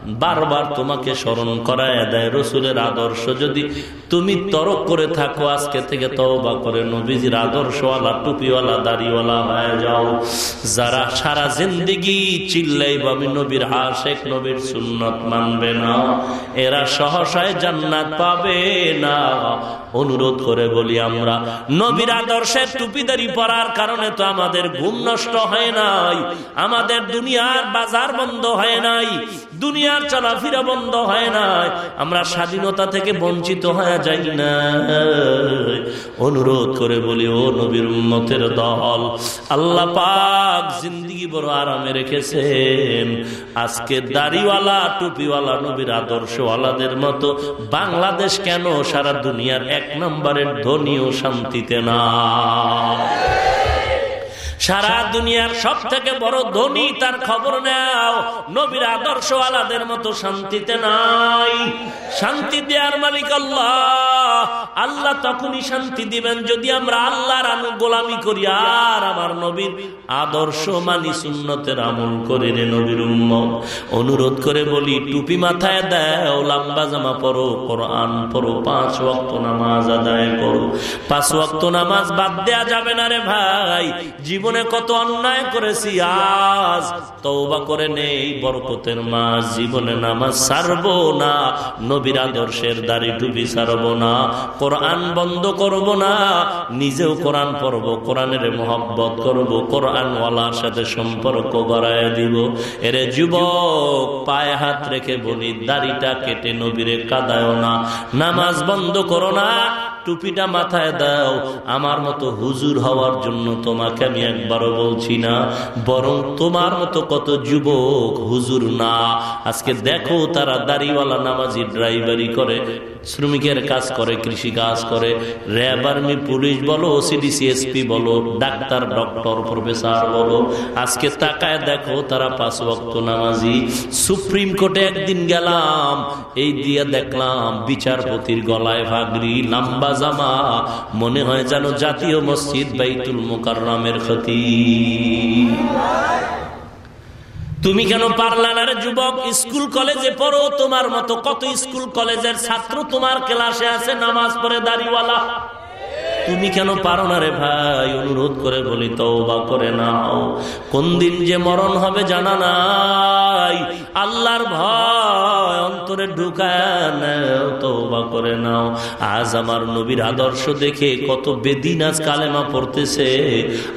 বারবার তোমাকে স্মরণ করায় দেয় রসুলের আদর্শ। যদি তুমি তরক করে থাকো, আজকে থেকে তওবা করে নবীজির আদর্শওয়ালা, টুপিওয়ালা, দাড়িওয়ালা হয়ে যাও। যারা সারা জিন্দিগি চিল্লাই আমি নবীর হাশেক নবীর সুন্নত মানবে না। এরা সহসায় জান্নাত পাবে না। অনুরোধ করে বলি আমরা, নবীর আদর্শের টুপিদারি পরার কারণে তো আমাদের ঘুম নষ্ট হয় নাই, আমাদের দুনিয়ার বাজার বন্ধ হয় নাই, দুনিয়ার চলাফেরা বন্ধ হয় নাই, আমরা স্বাধীনতা থেকে বঞ্চিত হয়ে যাই না অনুরোধ করে বলি, ও নবীর উন্মতের দল, আল্লাহ পাক জিন্দিগি বড় আরামে রেখেছেন। আজকে দাড়িওয়ালা, টুপিওয়ালা, নবীর আদর্শওয়ালাদের মতো বাংলাদেশ কেন সারা দুনিয়ার এক নম্বরের ধনী ও শান্তিতে না। সারা দুনিয়ার সব থেকে বড় ধনী তার খবর নেও। নবীর আদর্শ আলাদের মতো শান্তিতে নাই। শান্তি দেওয়ার মালিক আল্লাহ। আল্লাহ। তখনই শান্তি দিবেন যদি আমরা আল্লাহর আনু গোলামি করি। আর আমার নবীর আদর্শ মানি সুন্নতের আমল করে রে নবীর উম্মত। অনুরোধ করে বলি টুপি মাথায় দেও লম্বা জামা পরো কোরআন পড়ো পাঁচ ওয়াক্ত নামাজ আদায় করো। পাঁচ ওয়াক্ত নামাজ বাদ দেয়া যাবে না রে ভাই। জীবনে কত অন্যায় করেছি, আজ তৌবা করে নেই, বরকতের মাস জীবনে নামাজ সারবো না, নবীর আদর্শের দাড়ি টুপি সারবো না, কোরআন বন্ধ করব না, নিজেও কোরআন পড়ব, কোরআনের মহব্বত করব, কোরআনওয়ালার সাথে সম্পর্ক গড়ায় দিব। এরে যুবক, পায়ে হাত রেখে বলি দাড়িটা কেটে নবীরে কাদায় না, নামাজ বন্ধ করো না টুপিটা মাথায় দাও, আমার মতো হুজুর হওয়ার জন্য তোমাকে আমি একবারও বলছি না, বরং তোমার মতো কত যুবক হুজুর না। আজকে দেখো তারা দাড়িওয়ালা নামাজি ড্রাইভারি করে। শ্রমিকের কাজ করে, কৃষি কাজ করে, র্যাব আর্মি, পুলিশ বলো ওসিডিসি এসপি বলো, ডাক্তার, ডক্টর, প্রফেসর বলো। আজকে তাকায় দেখো তারা পাঁচ ভক্ত নামাজি। সুপ্রিম কোর্টে একদিন গেলাম, এই দিয়ে দেখলাম বিচারপতির গলায় ভাগরি, লম্বা জামা। মনে হয় যেন জাতীয় মসজিদ বাইতুল মোকাররামের ক্ষতি তুমি কেন পারলা যুবক? স্কুল কলেজে পড়ো, তোমার মতো কত স্কুল কলেজের ছাত্র তোমার ক্লাসে আছে, নামাজ পড়ে দাড়িওয়ালা। তুমি কেন পারো না রে ভাই? অনুরোধ করে বলি বা করে নাও। কোন দিন যে মরণ হবে জানা নাই। আল্লাহর ভয় অন্তরে ঢুকায় বা করে নাও। আজ আমার নবীর আদর্শ দেখে কত বেদিন আজ কালেমা পড়তেছে।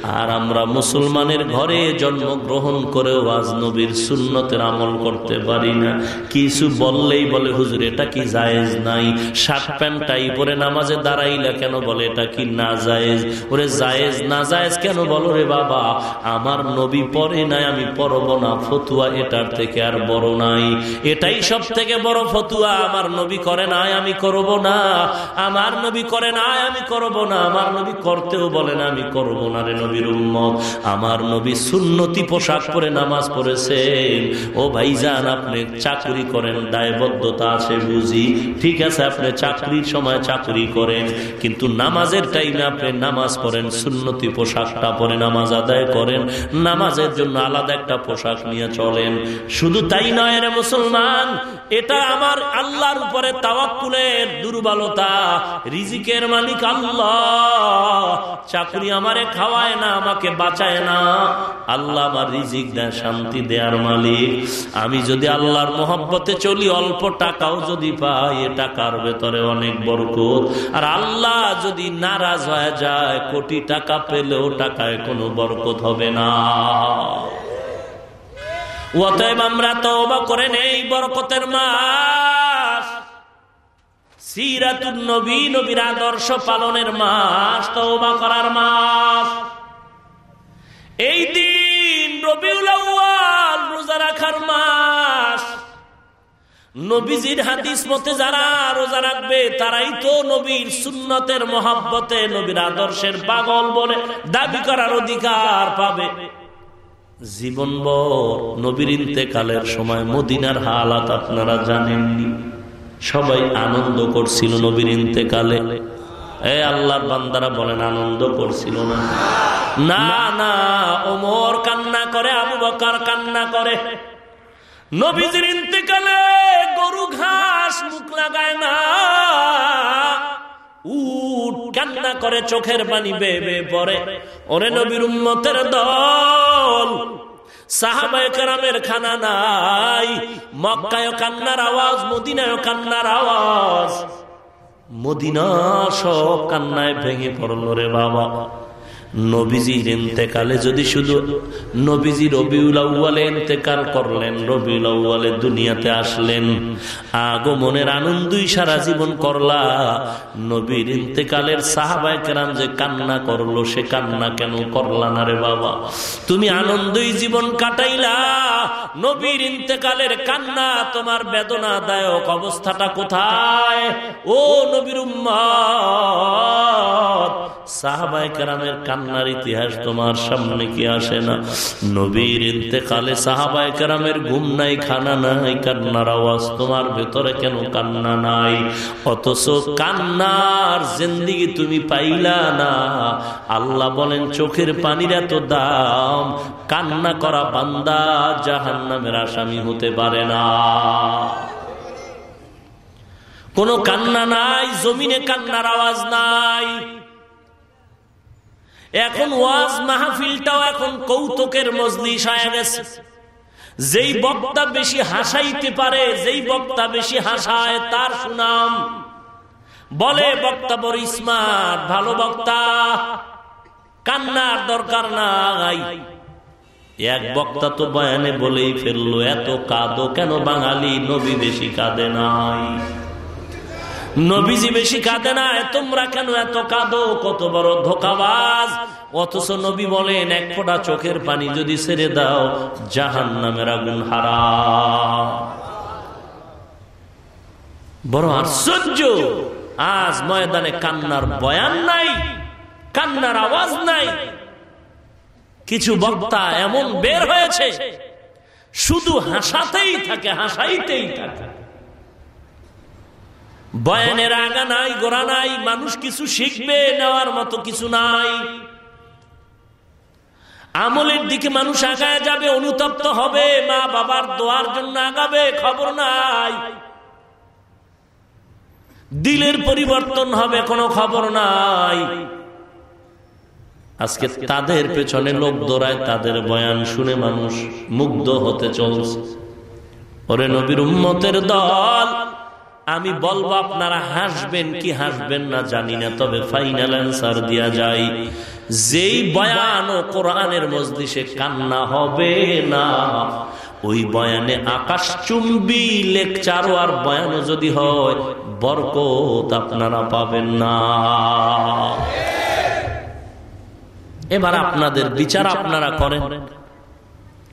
আর আমরা মুসলমানের ঘরে জন্মগ্রহণ করেও আজ নবীর সুন্নতের আমল করতে পারি না। কিছু বললেই বলে, হুজুর, এটা কি জায়েজ নাই? শার্ট প্যান্ট, টাই পরে নামাজে দাঁড়াইলে কেন? বলে, এটা কি না জায়েজ ওরে জায়েজ না জায়েজ কেন বলো রে বাবা? আমার নবী পরে নাই, আমি পরব না। ফতুয়া এটার থেকে আর বড় নাই। এটাই সব থেকে বড় ফতুয়া। আমার নবী করে নাই, আমি করব না। আমার নবী করে নাই, আমি করব না। আমার নবী করতেও বলে না, আমি করব না রে নবীর উম্মত। আমার নবী সুন্নতি পোশাক পরে নামাজ পড়েছেন ও ভাই যান আপনি চাকরি করেন, দায়বদ্ধতা আছে বুঝি। ঠিক আছে, আপনি চাকরির সময় চাকরি করেন। কিন্তু নামাজের টাইমে আপনি নামাজ পড়েন, সুন্নতি পোশাকটা পরে নামাজ আদায় করেন, নামাজের জন্য আলাদা একটা পোশাক নিয়ে চলেন। শুধু তাই নয় রে মুসলমান এটা আমার আল্লাহর উপরে তাওয়াক্কুলের দুর্বলতা। রিজিকের মালিক আল্লাহ। চাকরি আমারে খাওয়ায় না, আমাকে বাঁচায় না। আল্লাহ আমার রিজিক দেয়, শান্তি দেয়ার মালিক। আমি যদি আল্লাহর মোহব্বতে চলি, অল্প টাকাও যদি পাই, এ টাকার ভেতরে অনেক বরকত। আর আল্লাহ যদি নারাজ হয়ে যায়, কোটি টাকা পেলেও টাকায় কোনো বরকত হবে না। অতএব আমরা তওবা করে নেই, বরকতের মাস। সিরাতুন নবী, নবীর আদর্শ পালনের মাস, তওবা করার মাস। এই দিন রবিউল আউয়াল রোজা রাখার মাস। নবীজির হাদিস মতে যারা রোজা রাখবে, তারাই তো নবীর সুন্নতের মহাব্বতে, নবীর আদর্শের পাগল বলে দাবি করার অধিকার পাবে। জীবনভর নবীর ইন্তেকালের সময় মদিনার হালাত আপনারা জানেননি। সবাই আনন্দ করছিল নবীর ইন্তেকালে। এ আল্লাহর বান্দারা বলেন, আনন্দ করছিল না। না না, ওমর কান্না করে, আবু বকার কান্না করে। নবীজির ইন্তেকালে গরু ঘাস মুখ লাগায় না। উট কান্না করে চোখের পানি বে বে পরে ওরে নবীর উম্মতের দল সাহাবায়ামের খানা নাই মক্কায় কান্নার আওয়াজ মদিনায় কান্নার আওয়াজ। মদিনা সব কান্নায় ভেঙে পড়ল রে বাবা। নবীজির ইন্তেকালে যদি শুধু নবীজি রবিউল আউ্বালে ইন্তেকাল করলেন, রবিউল আউ্বালে দুনিয়াতে আসলেন, আগমনের আনন্দই সারা জীবন করলা। নবীর ইন্তেকালের সাহাবাই কেরাম যে কান্না করল, সে কান্না কেন করলা না রে বাবা? তুমি আনন্দই জীবন কাটাইলা। নবীর ইন্তেকালের কান্না, তোমার বেদনাদায়ক অবস্থাটা কোথায়? ও নবীর উম্মা কেরামের কান্নার ইতিহাস তোমার সামনে কি আসে না? নবীর ইন্তেকালে সাহাবাই কেরামের ঘুম নাই, খানা নাই, কান্নার আওয়াজ তোমার ভেতরে কেন কান্না নাই? অথচ কান্নার জিন্দিগি তুমি পাইলা না। আল্লাহ বলেন, চোখের পানির এত দাম, কান্না করা বান্দা জাহান নামের আসামি হতে পারে না। কোনো কান্না নাই, জমিনে কান্নার আওয়াজ নাই। এখন ওয়াজ মাহফিলটাও এখন কৌতুকের মজলিস হয়ে গেছে। যেই বক্তা বেশি হাসাইতে পারে, যেই বক্তা বেশি হাসায়, তার সুনাম। বলে বক্তা বড় স্মার্ট ভালো বক্তা। কান্নার দরকার নাই। এক বক্তা তো বয়ানে বলেই ফেলল, এত কাঁদো কেন বাঙালি, নবী বেশি কাঁদে নাই। নবীজি বেশি কাঁদে না তোমরা কেন এত কাঁদো? কত বড় ধোকাবাজ। অথচ নবী বলেন, এক ফোঁটা চোখের পানি যদি ছেড়ে দাও জাহান নামের আগুন হারা বড় আশ্চর্য! আজ ময়দানে কান্নার বয়ান নাই, কান্নার আওয়াজ নাই। কিছু বক্তা এমন বের হয়েছে, শুধু হাসাতেই থাকে, হাসাইতেই থাকে। বয়ানের আগা নাই, গোড়া নাই, মানুষ কিছু শিখবে, নেওয়ার মতো কিছু নাই। আমলের দিকে মানুষ আগায় যাবে, অনুতপ্ত হবে, মা বাবার দোয়ার জন্য আগাবে, খবর নাই। দিলের পরিবর্তন হবে, কোনো খবর নাই। আজকে তাদের পেছনে লোক দৌড়ায়, তাদের বয়ান শুনে মানুষ মুগ্ধ হতে চলছে। ওরে নবীর উম্মতের দল আমি বলব, আপনারা হাসবেন কি হাসবেন না জানি না, তবে ফাইনাল অ্যান্সার দিয়া যায় যেই বয়ান ও কোরআনের মজলিসে কান্না হবে না, ওই বয়ানে আকাশ চুম্বি লেকচারও আর বয়ানও যদি হয়, বরকত আপনারা পাবেন না। এবার আপনাদের বিচার আপনারা করেন।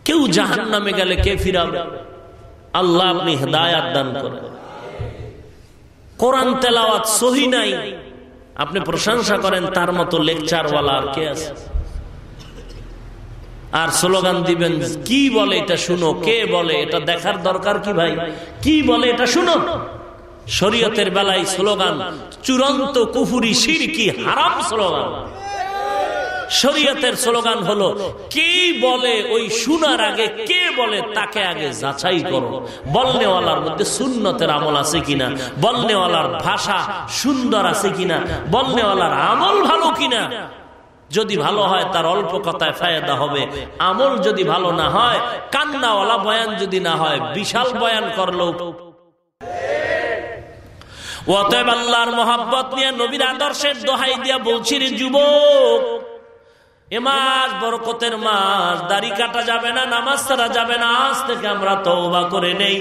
কেউ জাহান নামে গেলে কে ফিরাবে? আল্লাহ আপনি হেদায়াত দান করেন। কোরআন তেলাওয়াত সহি নাই। আপনি প্রশংসা করেন, তার মতো লেকচারওয়ালা আর কে আছে? আর স্লোগান দিবেন, কি বলে এটা শুনো? কে বলে? এটা দেখার দরকার কি ভাই? কি বলে এটা শুনো? শরীয়তের বেলায় স্লোগান, চূড়ান্ত কুফুরি সিরকি হারাম স্লোগান। শরীয়তের স্লোগান হলো, কে বলে ওই শোনার আগে, কে বলে তাকে আগে যাচাই করো? বলনেওয়ালার মধ্যে সুন্নতের আমল আছে কিনা? বলনেওয়ালার ভাষা সুন্দর আছে কিনা? বলনেওয়ালার আমল ভালো কিনা? যদি ভালো হয়, তার অল্প কথায় ফায়দা হবে। আমল যদি ভালো না হয়, কান্নাওয়ালা বয়ান যদি না হয়, বিশাল বয়ান করল। অতএব আল্লাহর মোহাব্বত নিয়ে নবীর আদর্শের দোহাই দিয়া বলছি যুবক এ মাস বরকতের মাস, দাড়ি কাটা যাবে না, নামাজ ছাড়া যাবে না, আজ থেকে আমরা তওবা করে নেই।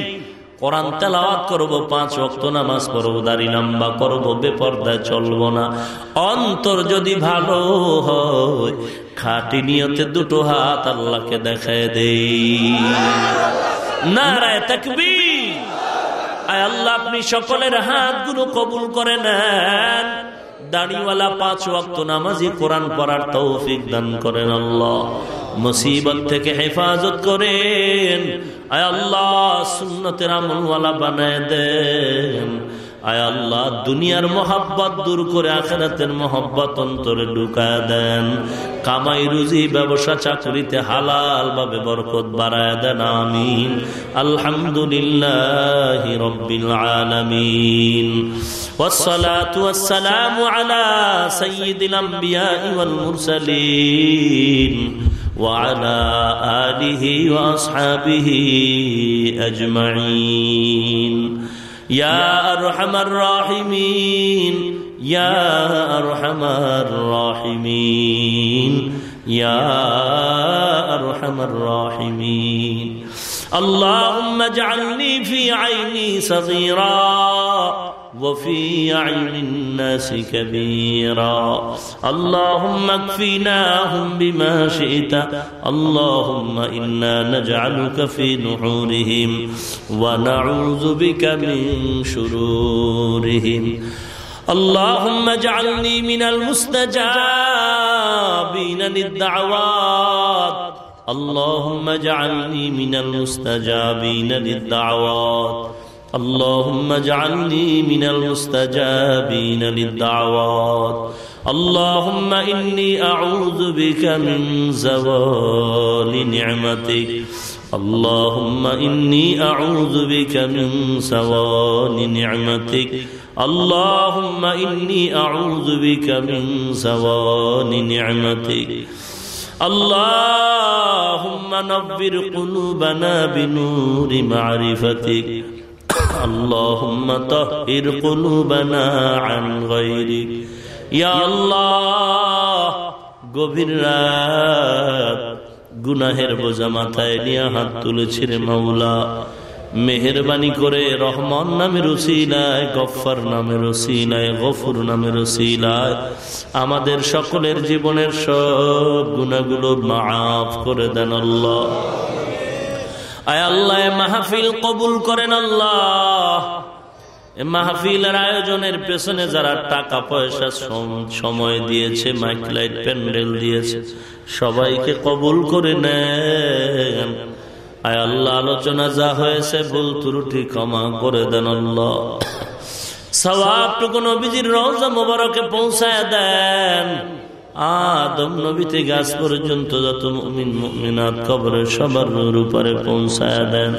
কোরআন তেলাওয়াত করব, পাঁচ ওয়াক্ত নামাজ পড়ব, দাড়ি লম্বা করব, বেপর্দায় চলবো না। অন্তর যদি ভালো হয়, খাটি নিয়তে দুটো হাত আল্লাহকে দেখায় দেই। নারায় তাকবীর। আয় আল্লাহ, আপনি সকলের হাতগুলো কবুল করে নেন। দাড়িওয়ালা পাঁচ ওয়াক্ত নামাজি কোরআন পড়ার তৌফিক দান করেন আল্লাহ। মুসিবত থেকে হেফাজত করেন। আয় আল্লাহ, সুন্নতের আমলওয়ালা বানায় দেন। আয় আল্লাহ দুনিয়ার মোহাব্বত দূর করে আখেরাতের মোহাব্বত অন্তরে ঢুকায় দেন কামাই রুজি ব্যবসা চাকরিতে হালাল ভাবে বরকত বাড়ায় দেন আমিন আলহামদুলিল্লাহ রব্বিল আলামিন والصلاة والسلام على سيد الأنبياء والمرسلين وعلى آله وأصحابه أجمعين يا أرحم الراحمين يا أرحم الراحمين يا أرحم الراحمين. اللهم اجعلني في عيني صغيرا وفي عين الناس كبيرا. اللهم اكفيناهم بما شئت. اللهم إنا نجعلك في نحورهم ونعوذ بك من شرورهم. اللهم اجعلني من المستجابين للدعوات. اللهم اجعلني من المستجابين للدعوات. اللهم اجعلني من المستجابين للدعوات. اللهم إني أعوذ بك من زوال نعمتك. اللهم إني أعوذ بك من زوال نعمتك. اللهم إني أعوذ بك من زوال نعمتك. اللهم نبر قلوبنا بنور معرفتك. اللهم طهر قلوبنا عن غيرك يا الله গভীর রাত গুনাহের বোঝা মাথায় নিয়ে হাত তুলেছি রে মাওলা মেহরবানি করে রহমান নামের ওসিলায় গফার নামের ওসিলায় গফুর নামের ওসিলায় আমাদের সকলের জীবনের সব গুণাগুলো মাফ করে দেন আল্লাহ আয় আল্লাহ মাহফিল কবুল করেন আল্লাহ। মাহফিলের আয়োজনের পেছনে যারা টাকা পয়সা সময় দিয়েছে মাইকলাইট প্যান্ডেল দিয়েছে, সবাইকে কবুল করে নেন। আয় আল্লাহ, আলোচনা যা হয়েছে, ভুল ত্রুটি ক্ষমা করে দেন আল্লাহ। সবাবটুকু নবীজির রওজা মোবারকে পৌঁছায় দেন। আদম নবীতে গাছ পর্যন্ত যত মুমিন, মুমিনাত কবরে সবার উপরে পৌঁছায় দেন।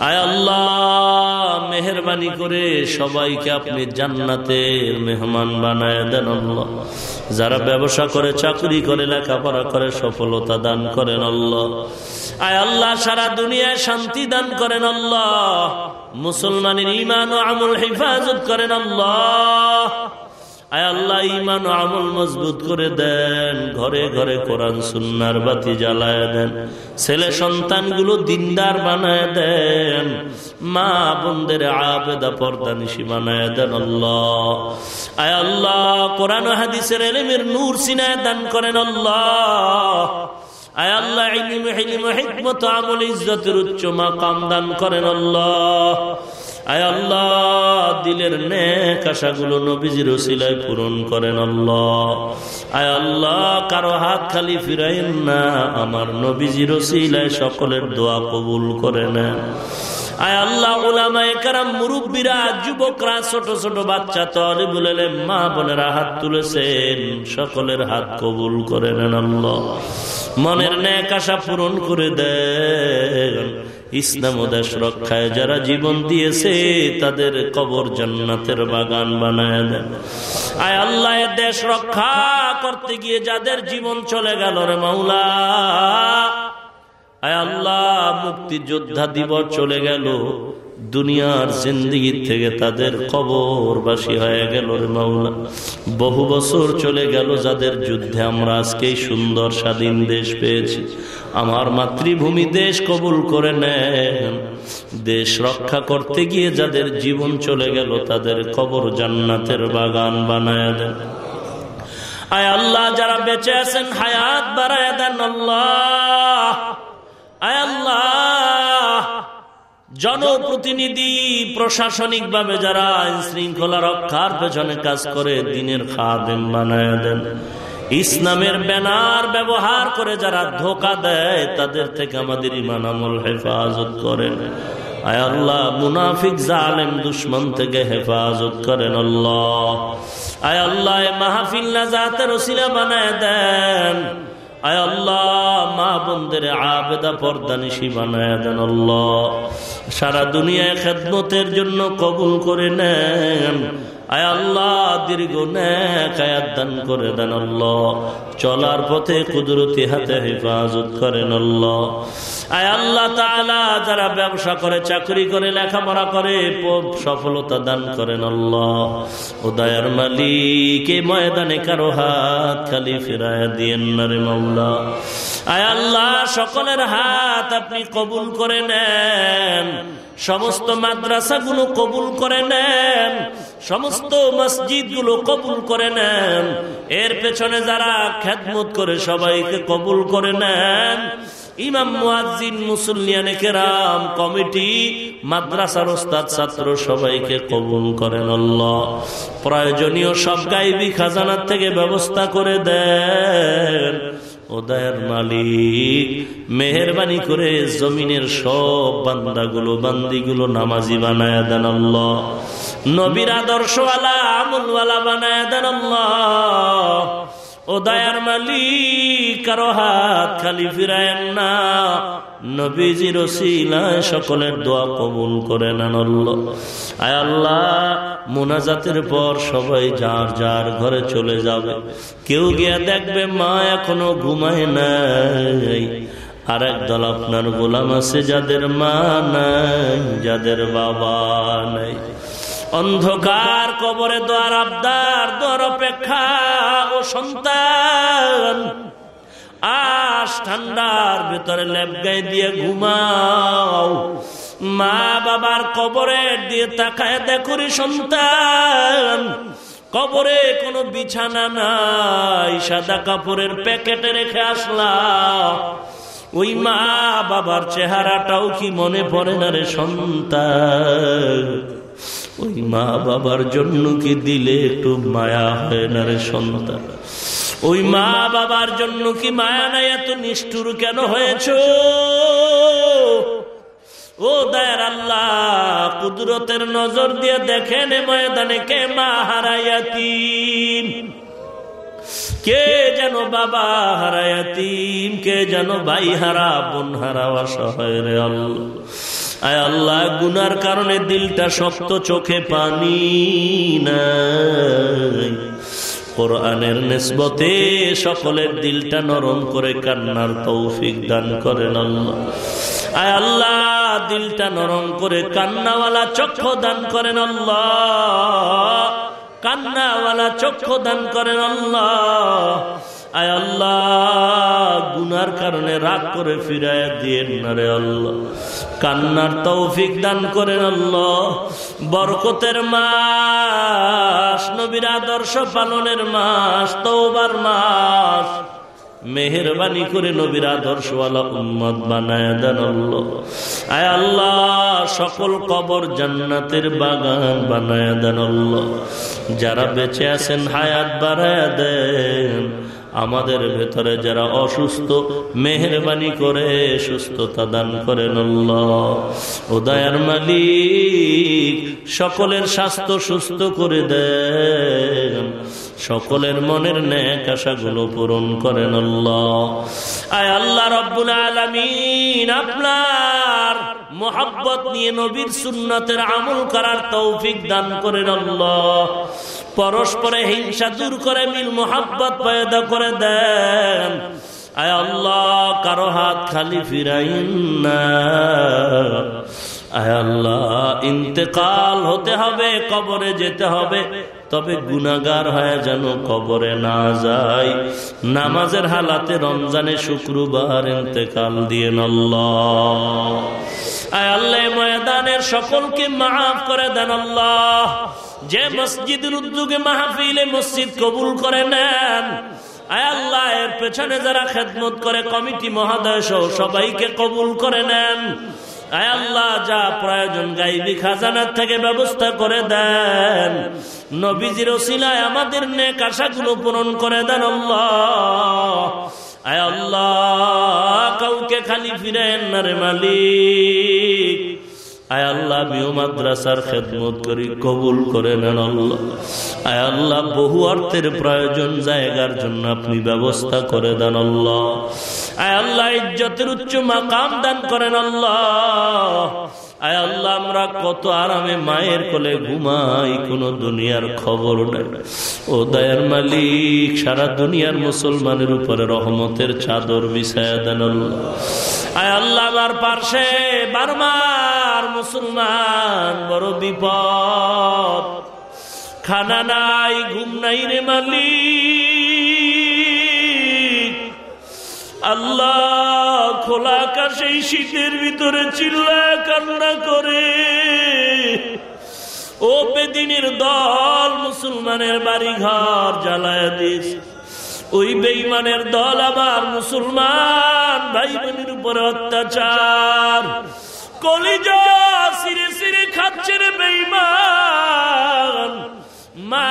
আয় আল্লাহ, মেহরবানি করে সবাইকে আপনি জান্নাতের মেহমান বানায় দেন আল্লাহ। যারা ব্যবসা করে, চাকরি করে, লেখাপড়া করে, সফলতা দান করেন আল্লাহ। আয় আল্লাহ, সারা দুনিয়ায় শান্তি দান করেন আল্লাহ। মুসলমানের ইমান ও আমল হেফাজত করেন আল্লাহ। আয় আল্লাহ ইমান ও আমল মজবুত করে দেন, ঘরে ঘরে কোরআন, সুন্নার বাতি জ্বালায় দেন, ছেলে সন্তানগুলো দিনদার বানায় দেন, মা বোনদের আবেদা পর্দানিশি বানায় দেন, আল্লাহ। আয় আল্লাহ, কোরআন হাদিসের এলেমের নূর সিনায় দান করেন, আল্লাহ। আয় আল্লাহ হিকমত আমল ইজ্জতের উচ্চ মাকাম দান করেন, আল্লাহ। আয় আল্লাহ, দিলের নেক আশাগুলো নবীজির ওসিলায় পূরণ করেন আল্লাহ। আয় আল্লাহ, কারও হাত খালি ফিরাইন না, আমার নবীজির ওসিলায় সকলের দোয়া কবুল করে নেন। আয় আল্লাহ ওলামায় কারাম, মুরব্বীরা, যুবকরা, ছোট ছোট বাচ্চা তলে বলে মা বোনেরা হাত তুলেছেন, সকলের হাত কবুল করে নেন আল্লাহ। মনের ন্যাক আশা পূরণ করে দেন। ইসলাম দেশ রক্ষায় যারা জীবন দিয়েছে, তাদের কবর জান্নাতের বাগান বানায় দেন। আয় আল্লাহ দেশ রক্ষা করতে গিয়ে যাদের জীবন চলে গেল রে মাওলা। আয় আল্লাহ, মুক্তিযোদ্ধা দিবস চলে গেল। দুনিয়ার জিন্দিগি থেকে তাদের কবরবাসী হয়ে গেল রে মাওলা। বহু বছর চলে গেল যাদের যুদ্ধে আমরা আজকে সুন্দর স্বাধীন দেশ পেয়েছি। আমার মাতৃভূমি দেশ কবুল করে নেন। দেশ রক্ষা করতে গিয়ে যাদের জীবন চলে গেল, তাদের কবর জান্নাতের বাগান বানায় দেন। আয় আল্লাহ, যারা বেঁচে আছেন, হায়াত বাড়ায় দেন আল্লাহ। আয় আল্লাহ, জনপ্রতিনিধি, প্রশাসনিকভাবে যারা আইন শৃঙ্খলা রক্ষার পেছনে কাজ করে, দিনের খাদেম বানায় দেন। ইসলামের ব্যানার ব্যবহার করে যারা ধোকা দেয়, তাদের থেকে আমাদের ইমান আমল হেফাজত করেন। আয় আল্লাহ, মুনাফিক জালেম দুশ্মন থেকে হেফাজত করেন আল্লাহ। আয় আল্লাহ মাহফিল নাজাতের ওসিলা বানায় দেন। আয় আল্লাহ, মা বন্ধের আবেদা পর্দানিশি বানায় দেন আল্লাহ। সারা দুনিয়ায় খেদমতের জন্য কবুল করে নেন। আয় আল্লাহ দীর্ঘ ন্যাকায়াত দান করে দেন আল্লাহ। চলার পথে কুদরতি হাতে হেফাজত করেন আয় আল্লাহ যারা ব্যবসা করে, চাকরি করে, লেখাপড়া করে সফলতা দান করেন ও মালিক, এ ময়দানে কারও হাত খালি ফেরায় দিয়েন না রে আয় আল্লাহ, সকলের হাত আপনি কবুল করে নেন। সমস্ত মাদ্রাসাগুলো কবুল করে নেন। সমস্ত মসজিদগুলো কবুল করে নেন। এর পেছনে যারা খ্যাতমত করে সবাইকে কবুল করে নেন। ইমাম কমিটি ওস্তাদ, ছাত্র সবাইকে কবুল করেন প্রয়োজনীয় খাজানার থেকে ব্যবস্থা করে দেন। মালিক, মেহরবানি করে জমিনের সব বান্দাগুলো, বান্দিগুলো নামাজি বানায় দেন নবীর আদর্শওয়ালা, আমলওয়ালা বানায় দেন ও দয়ার মালিক, কারও হাত খালি ফিরায়েন না। নবীজির ওসিলায় সকলের দোয়া কবুল করে নেন আয় আল্লাহ, মোনাজাতের পর সবাই যার যার ঘরে চলে যাবে। কেউ গিয়া দেখবে মা এখনও ঘুমায় নাই। আর দল আপনার গোলাম আছে যাদের মা নাই, যাদের বাবা নাই। অন্ধকার কবরে দোয়ার আবদার, দোয়ার অপেক্ষা ও সন্তান। আশ ঠান্ডার ভেতরে লেপগাই দিয়ে ঘুমাও। মা বাবার কবরে দিয়ে তাকায় দেখুরি সন্তান। কবরে কোনো বিছানা নাই, সাদা কাপড়ের প্যাকেটে রেখে আসলাম। ওই মা বাবার চেহারাটাও কি মনে পড়ে না রে সন্তান? ওই মা বাবার জন্য কি দিলে একটু মায়া হয় না রে সন্তান? ওই মা বাবার জন্য কি মায়া নাই? এত নিষ্ঠুর কেন হয়েছ? ও দয়ার আল্লাহ, কুদরতের নজর দিয়ে দেখেন ময়দানে কে মা হারাইয়াতিম কে যেন বাবা হারায়াতিম কে যেন ভাই হারা, বোন হারা অসহায় রে আল্লাহ? আয় আল্লাহ, গুনার কারণে দিলটা শক্ত চোখে পানি নাই। কোরআনের নেসবতে সকলের দিলটা নরম করে কান্নার তৌফিক দান করেন আল্লাহ। আয় আল্লাহ, দিলটা নরম করে কান্নাওয়ালা চক্ষু দান করেন আল্লাহ। কান্নাওয়ালা চক্ষু দান করেন আল্লাহ। আয় আল্লাহ, গুনার কারণে রাগ করে ফিরায় দিয়ে নারে আল্লাহ। কান্নার তৌফিক দান করেন আল্লাহ। বরকতের মাস, নবীর আদর্শ পালনের মাস তৌবার মাস। মেহরবানি করে নবীর আদর্শওয়ালা উম্মত বানায় দেন আয় আল্লাহ, সকল কবর জান্নাতের বাগান বানায় দেন যারা বেঁচে আছেন, হায়াত বাড়ায় দেন। আমাদের ভেতরে যারা অসুস্থ, মেহরবানি করে, সুস্থতা দান করেন উদয়ার মালিক, সকলের স্বাস্থ্য সুস্থ করে দেন। সকলের মনের ন্যাক আশাগুলো পূরণ করেন আয় আল্লাহ রব্বুল আলমিন, আপনার মোহাব্বত নিয়ে নবীর সুন্নতের আমল করার তৌফিক দান করেন আল্লাহ। পরস্পরে হিংসা দূর করে, মিল মোহাব্বত পয়দা করে দেন। আয় আল্লাহ, কারও হাত খালি ফিরাইন না। আয় আল্লাহ, ইন্তেকাল হতে হবে, কবরে যেতে হবে। তবে গুনাগার হয়ে যেন কবরে না যায় নামাজের হালাতে রমজানে শুক্রবার ইন্তেকাল দিয়ে আল্লাহ। আয় আল্লাহ ময়দানের সকলকে মাফ করে দেন আল্লাহ। যে মসজিদের উদ্যোগে মাহফিলে মসজিদ কবুল করে নেন। আয় আল্লাহ, এর পেছনে যারা খেদমত করে কমিটি মহাদয় সহ সবাইকে কবুল করে নেন। আয় আল্লাহ, যা প্রয়োজন গাইবি খাজানার থেকে ব্যবস্থা করে দেন। নবীজির ওসিলায় আমাদের নেক আশাগুলো পূরণ করে দেন আল্লাহ। আয় আল্লাহ, কাউকে খালি ফিরেন না রে মালিক। আয় আল্লাহ আমিও মাদ্রাসার খেদমত করি, কবুল করে নেন আল্লাহ। আয় আল্লাহ, বহু অর্থের প্রয়োজন, জায়গার জন্য আপনি ব্যবস্থা করে দেন আল্লাহ। আয় আল্লাহ, ইজ্জতের উচ্চ মাকাম দান করেন আল্লাহ। আয় আল্লাহ, আমরা কত আরামে মায়ের কোলে ঘুমাই, কোন দুনিয়ার খবর নেই। ও দয়ার মালিক, সারা দুনিয়ার মুসলমানের উপরে রহমতের চাদর বিছায়া দেন আয় আল্লাহ, আমার পার্শ্বে বারবার মুসলমান, বড় বিপদ। খানা নাই, ঘুম নাই রে মালিক। আল্লাহ খোলা আকাশে শীতের ভিতরে চিল্লা কান্না করে। ও বেদিনের দল মুসলমানের বাড়ি ঘর জ্বালায় দিস ওই বেইমানের দল আবার মুসলমান ভাই বোনের উপরে অত্যাচার। কলিজা সিরে সিরে খাচ্ছে রে বেইমান মা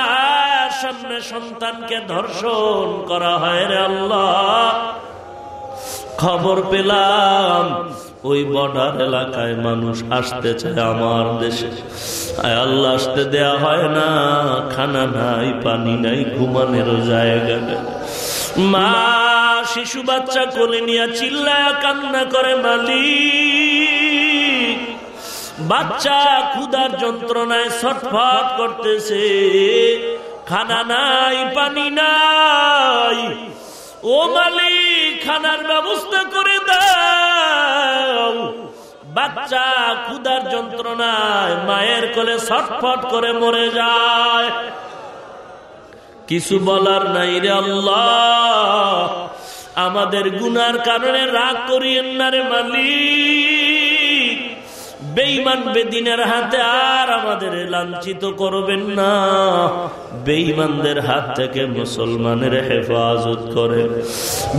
সামনে সন্তানকে ধর্ষণ করা হয় রে আল্লাহ। খবর পেলাম, ওই বর্ডার এলাকায় মানুষ আসতে চায় আমার দেশে। আল্লাহ, আসতে দেয়া হয় না, খানা নাই, পানি নাই, ঘুমানোর জায়গা মা, শিশু বাচ্চা কোলে নিয়ে চিল্লায় কান্না করে মালিক। বাচ্চা ক্ষুদার যন্ত্রণায় ছটফট করতেছে। খানা নাই, পানি নাই ও মালিক, খানার ব্যবস্থা করে দাও। বাচ্চা ক্ষুদার যন্ত্রণায় মায়ের কোলে ছটফট করে মরে যায়। কিছু বলার নাই রে আল্লাহ। আমাদের গুনার কারণে রাগ করিয়েন না রে মালিক। বেইমান বেদিনের হাতে আর আমাদের লাঞ্ছিত করবেন না। বেইমানদের হাত থেকে মুসলমানের হেফাজত করে।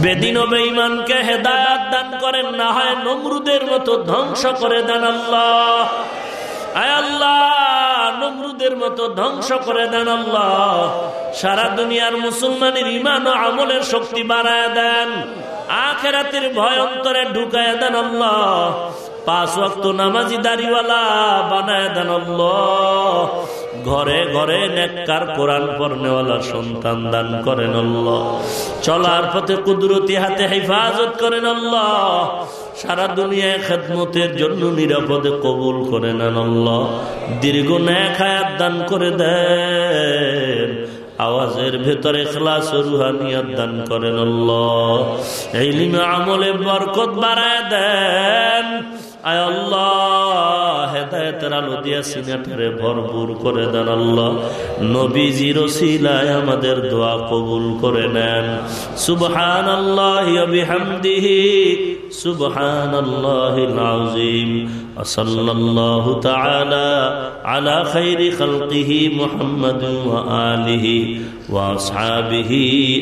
বেদিন ও বেইমানকে হেদায়াত দান করেন, না হয় নমরুদের মতো ধ্বংস করে দেন আল্লাহ। আয় আল্লাহ, নমরুদের মতো ধ্বংস করে দেন আল্লাহ। সারা দুনিয়ার মুসলমানের ইমান ও আমলের শক্তি বাড়ায় দেন। আখেরাতের ভয় অন্তরে ঢুকায় দেন আল্লাহ। পাঁচ ওয়াক্ত নামাজি দাড়িওয়ালা বানায় দেন ঘরে ঘরে নেককার কোরআন পড়নেওয়ালা সন্তান দান করেন আল্লাহ। চলার পথে কুদরতি হাতে হেফাজত করেন আল্লাহ। সারা দুনিয়ায় খেদমতের জন্য নিরাপদে কবুল করে নেন দীর্ঘ ন্যাক হায়াত দান করে দেন। আওয়াজের ভেতরে খেলাস রুহানিয়াত দান করেন আল্লাহ। এই আমলে বরকত বাড়ায় দেন। আয় আল্লাহ হেদায়তের আলো দিয়া সিনেটারে ভরপুর করে দেন আল্লাহ নবীজির ওসিলায় আমাদের দোয়া কবুল করে নেন সুবহান আল্লাহ বিহামদিহি সুবহান আল্লাহ العظيم وصلى الله تعالى على خير خلقه محمد وآله وأصحابه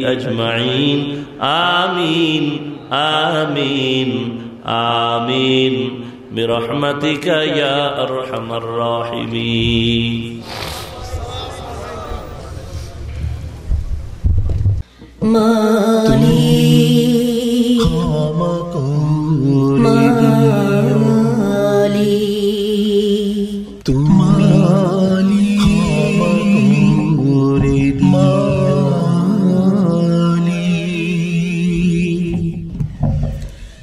أجمعين آمين آمين آمين برحمتك يا أرحم الراحمين. مالي قامكم مالي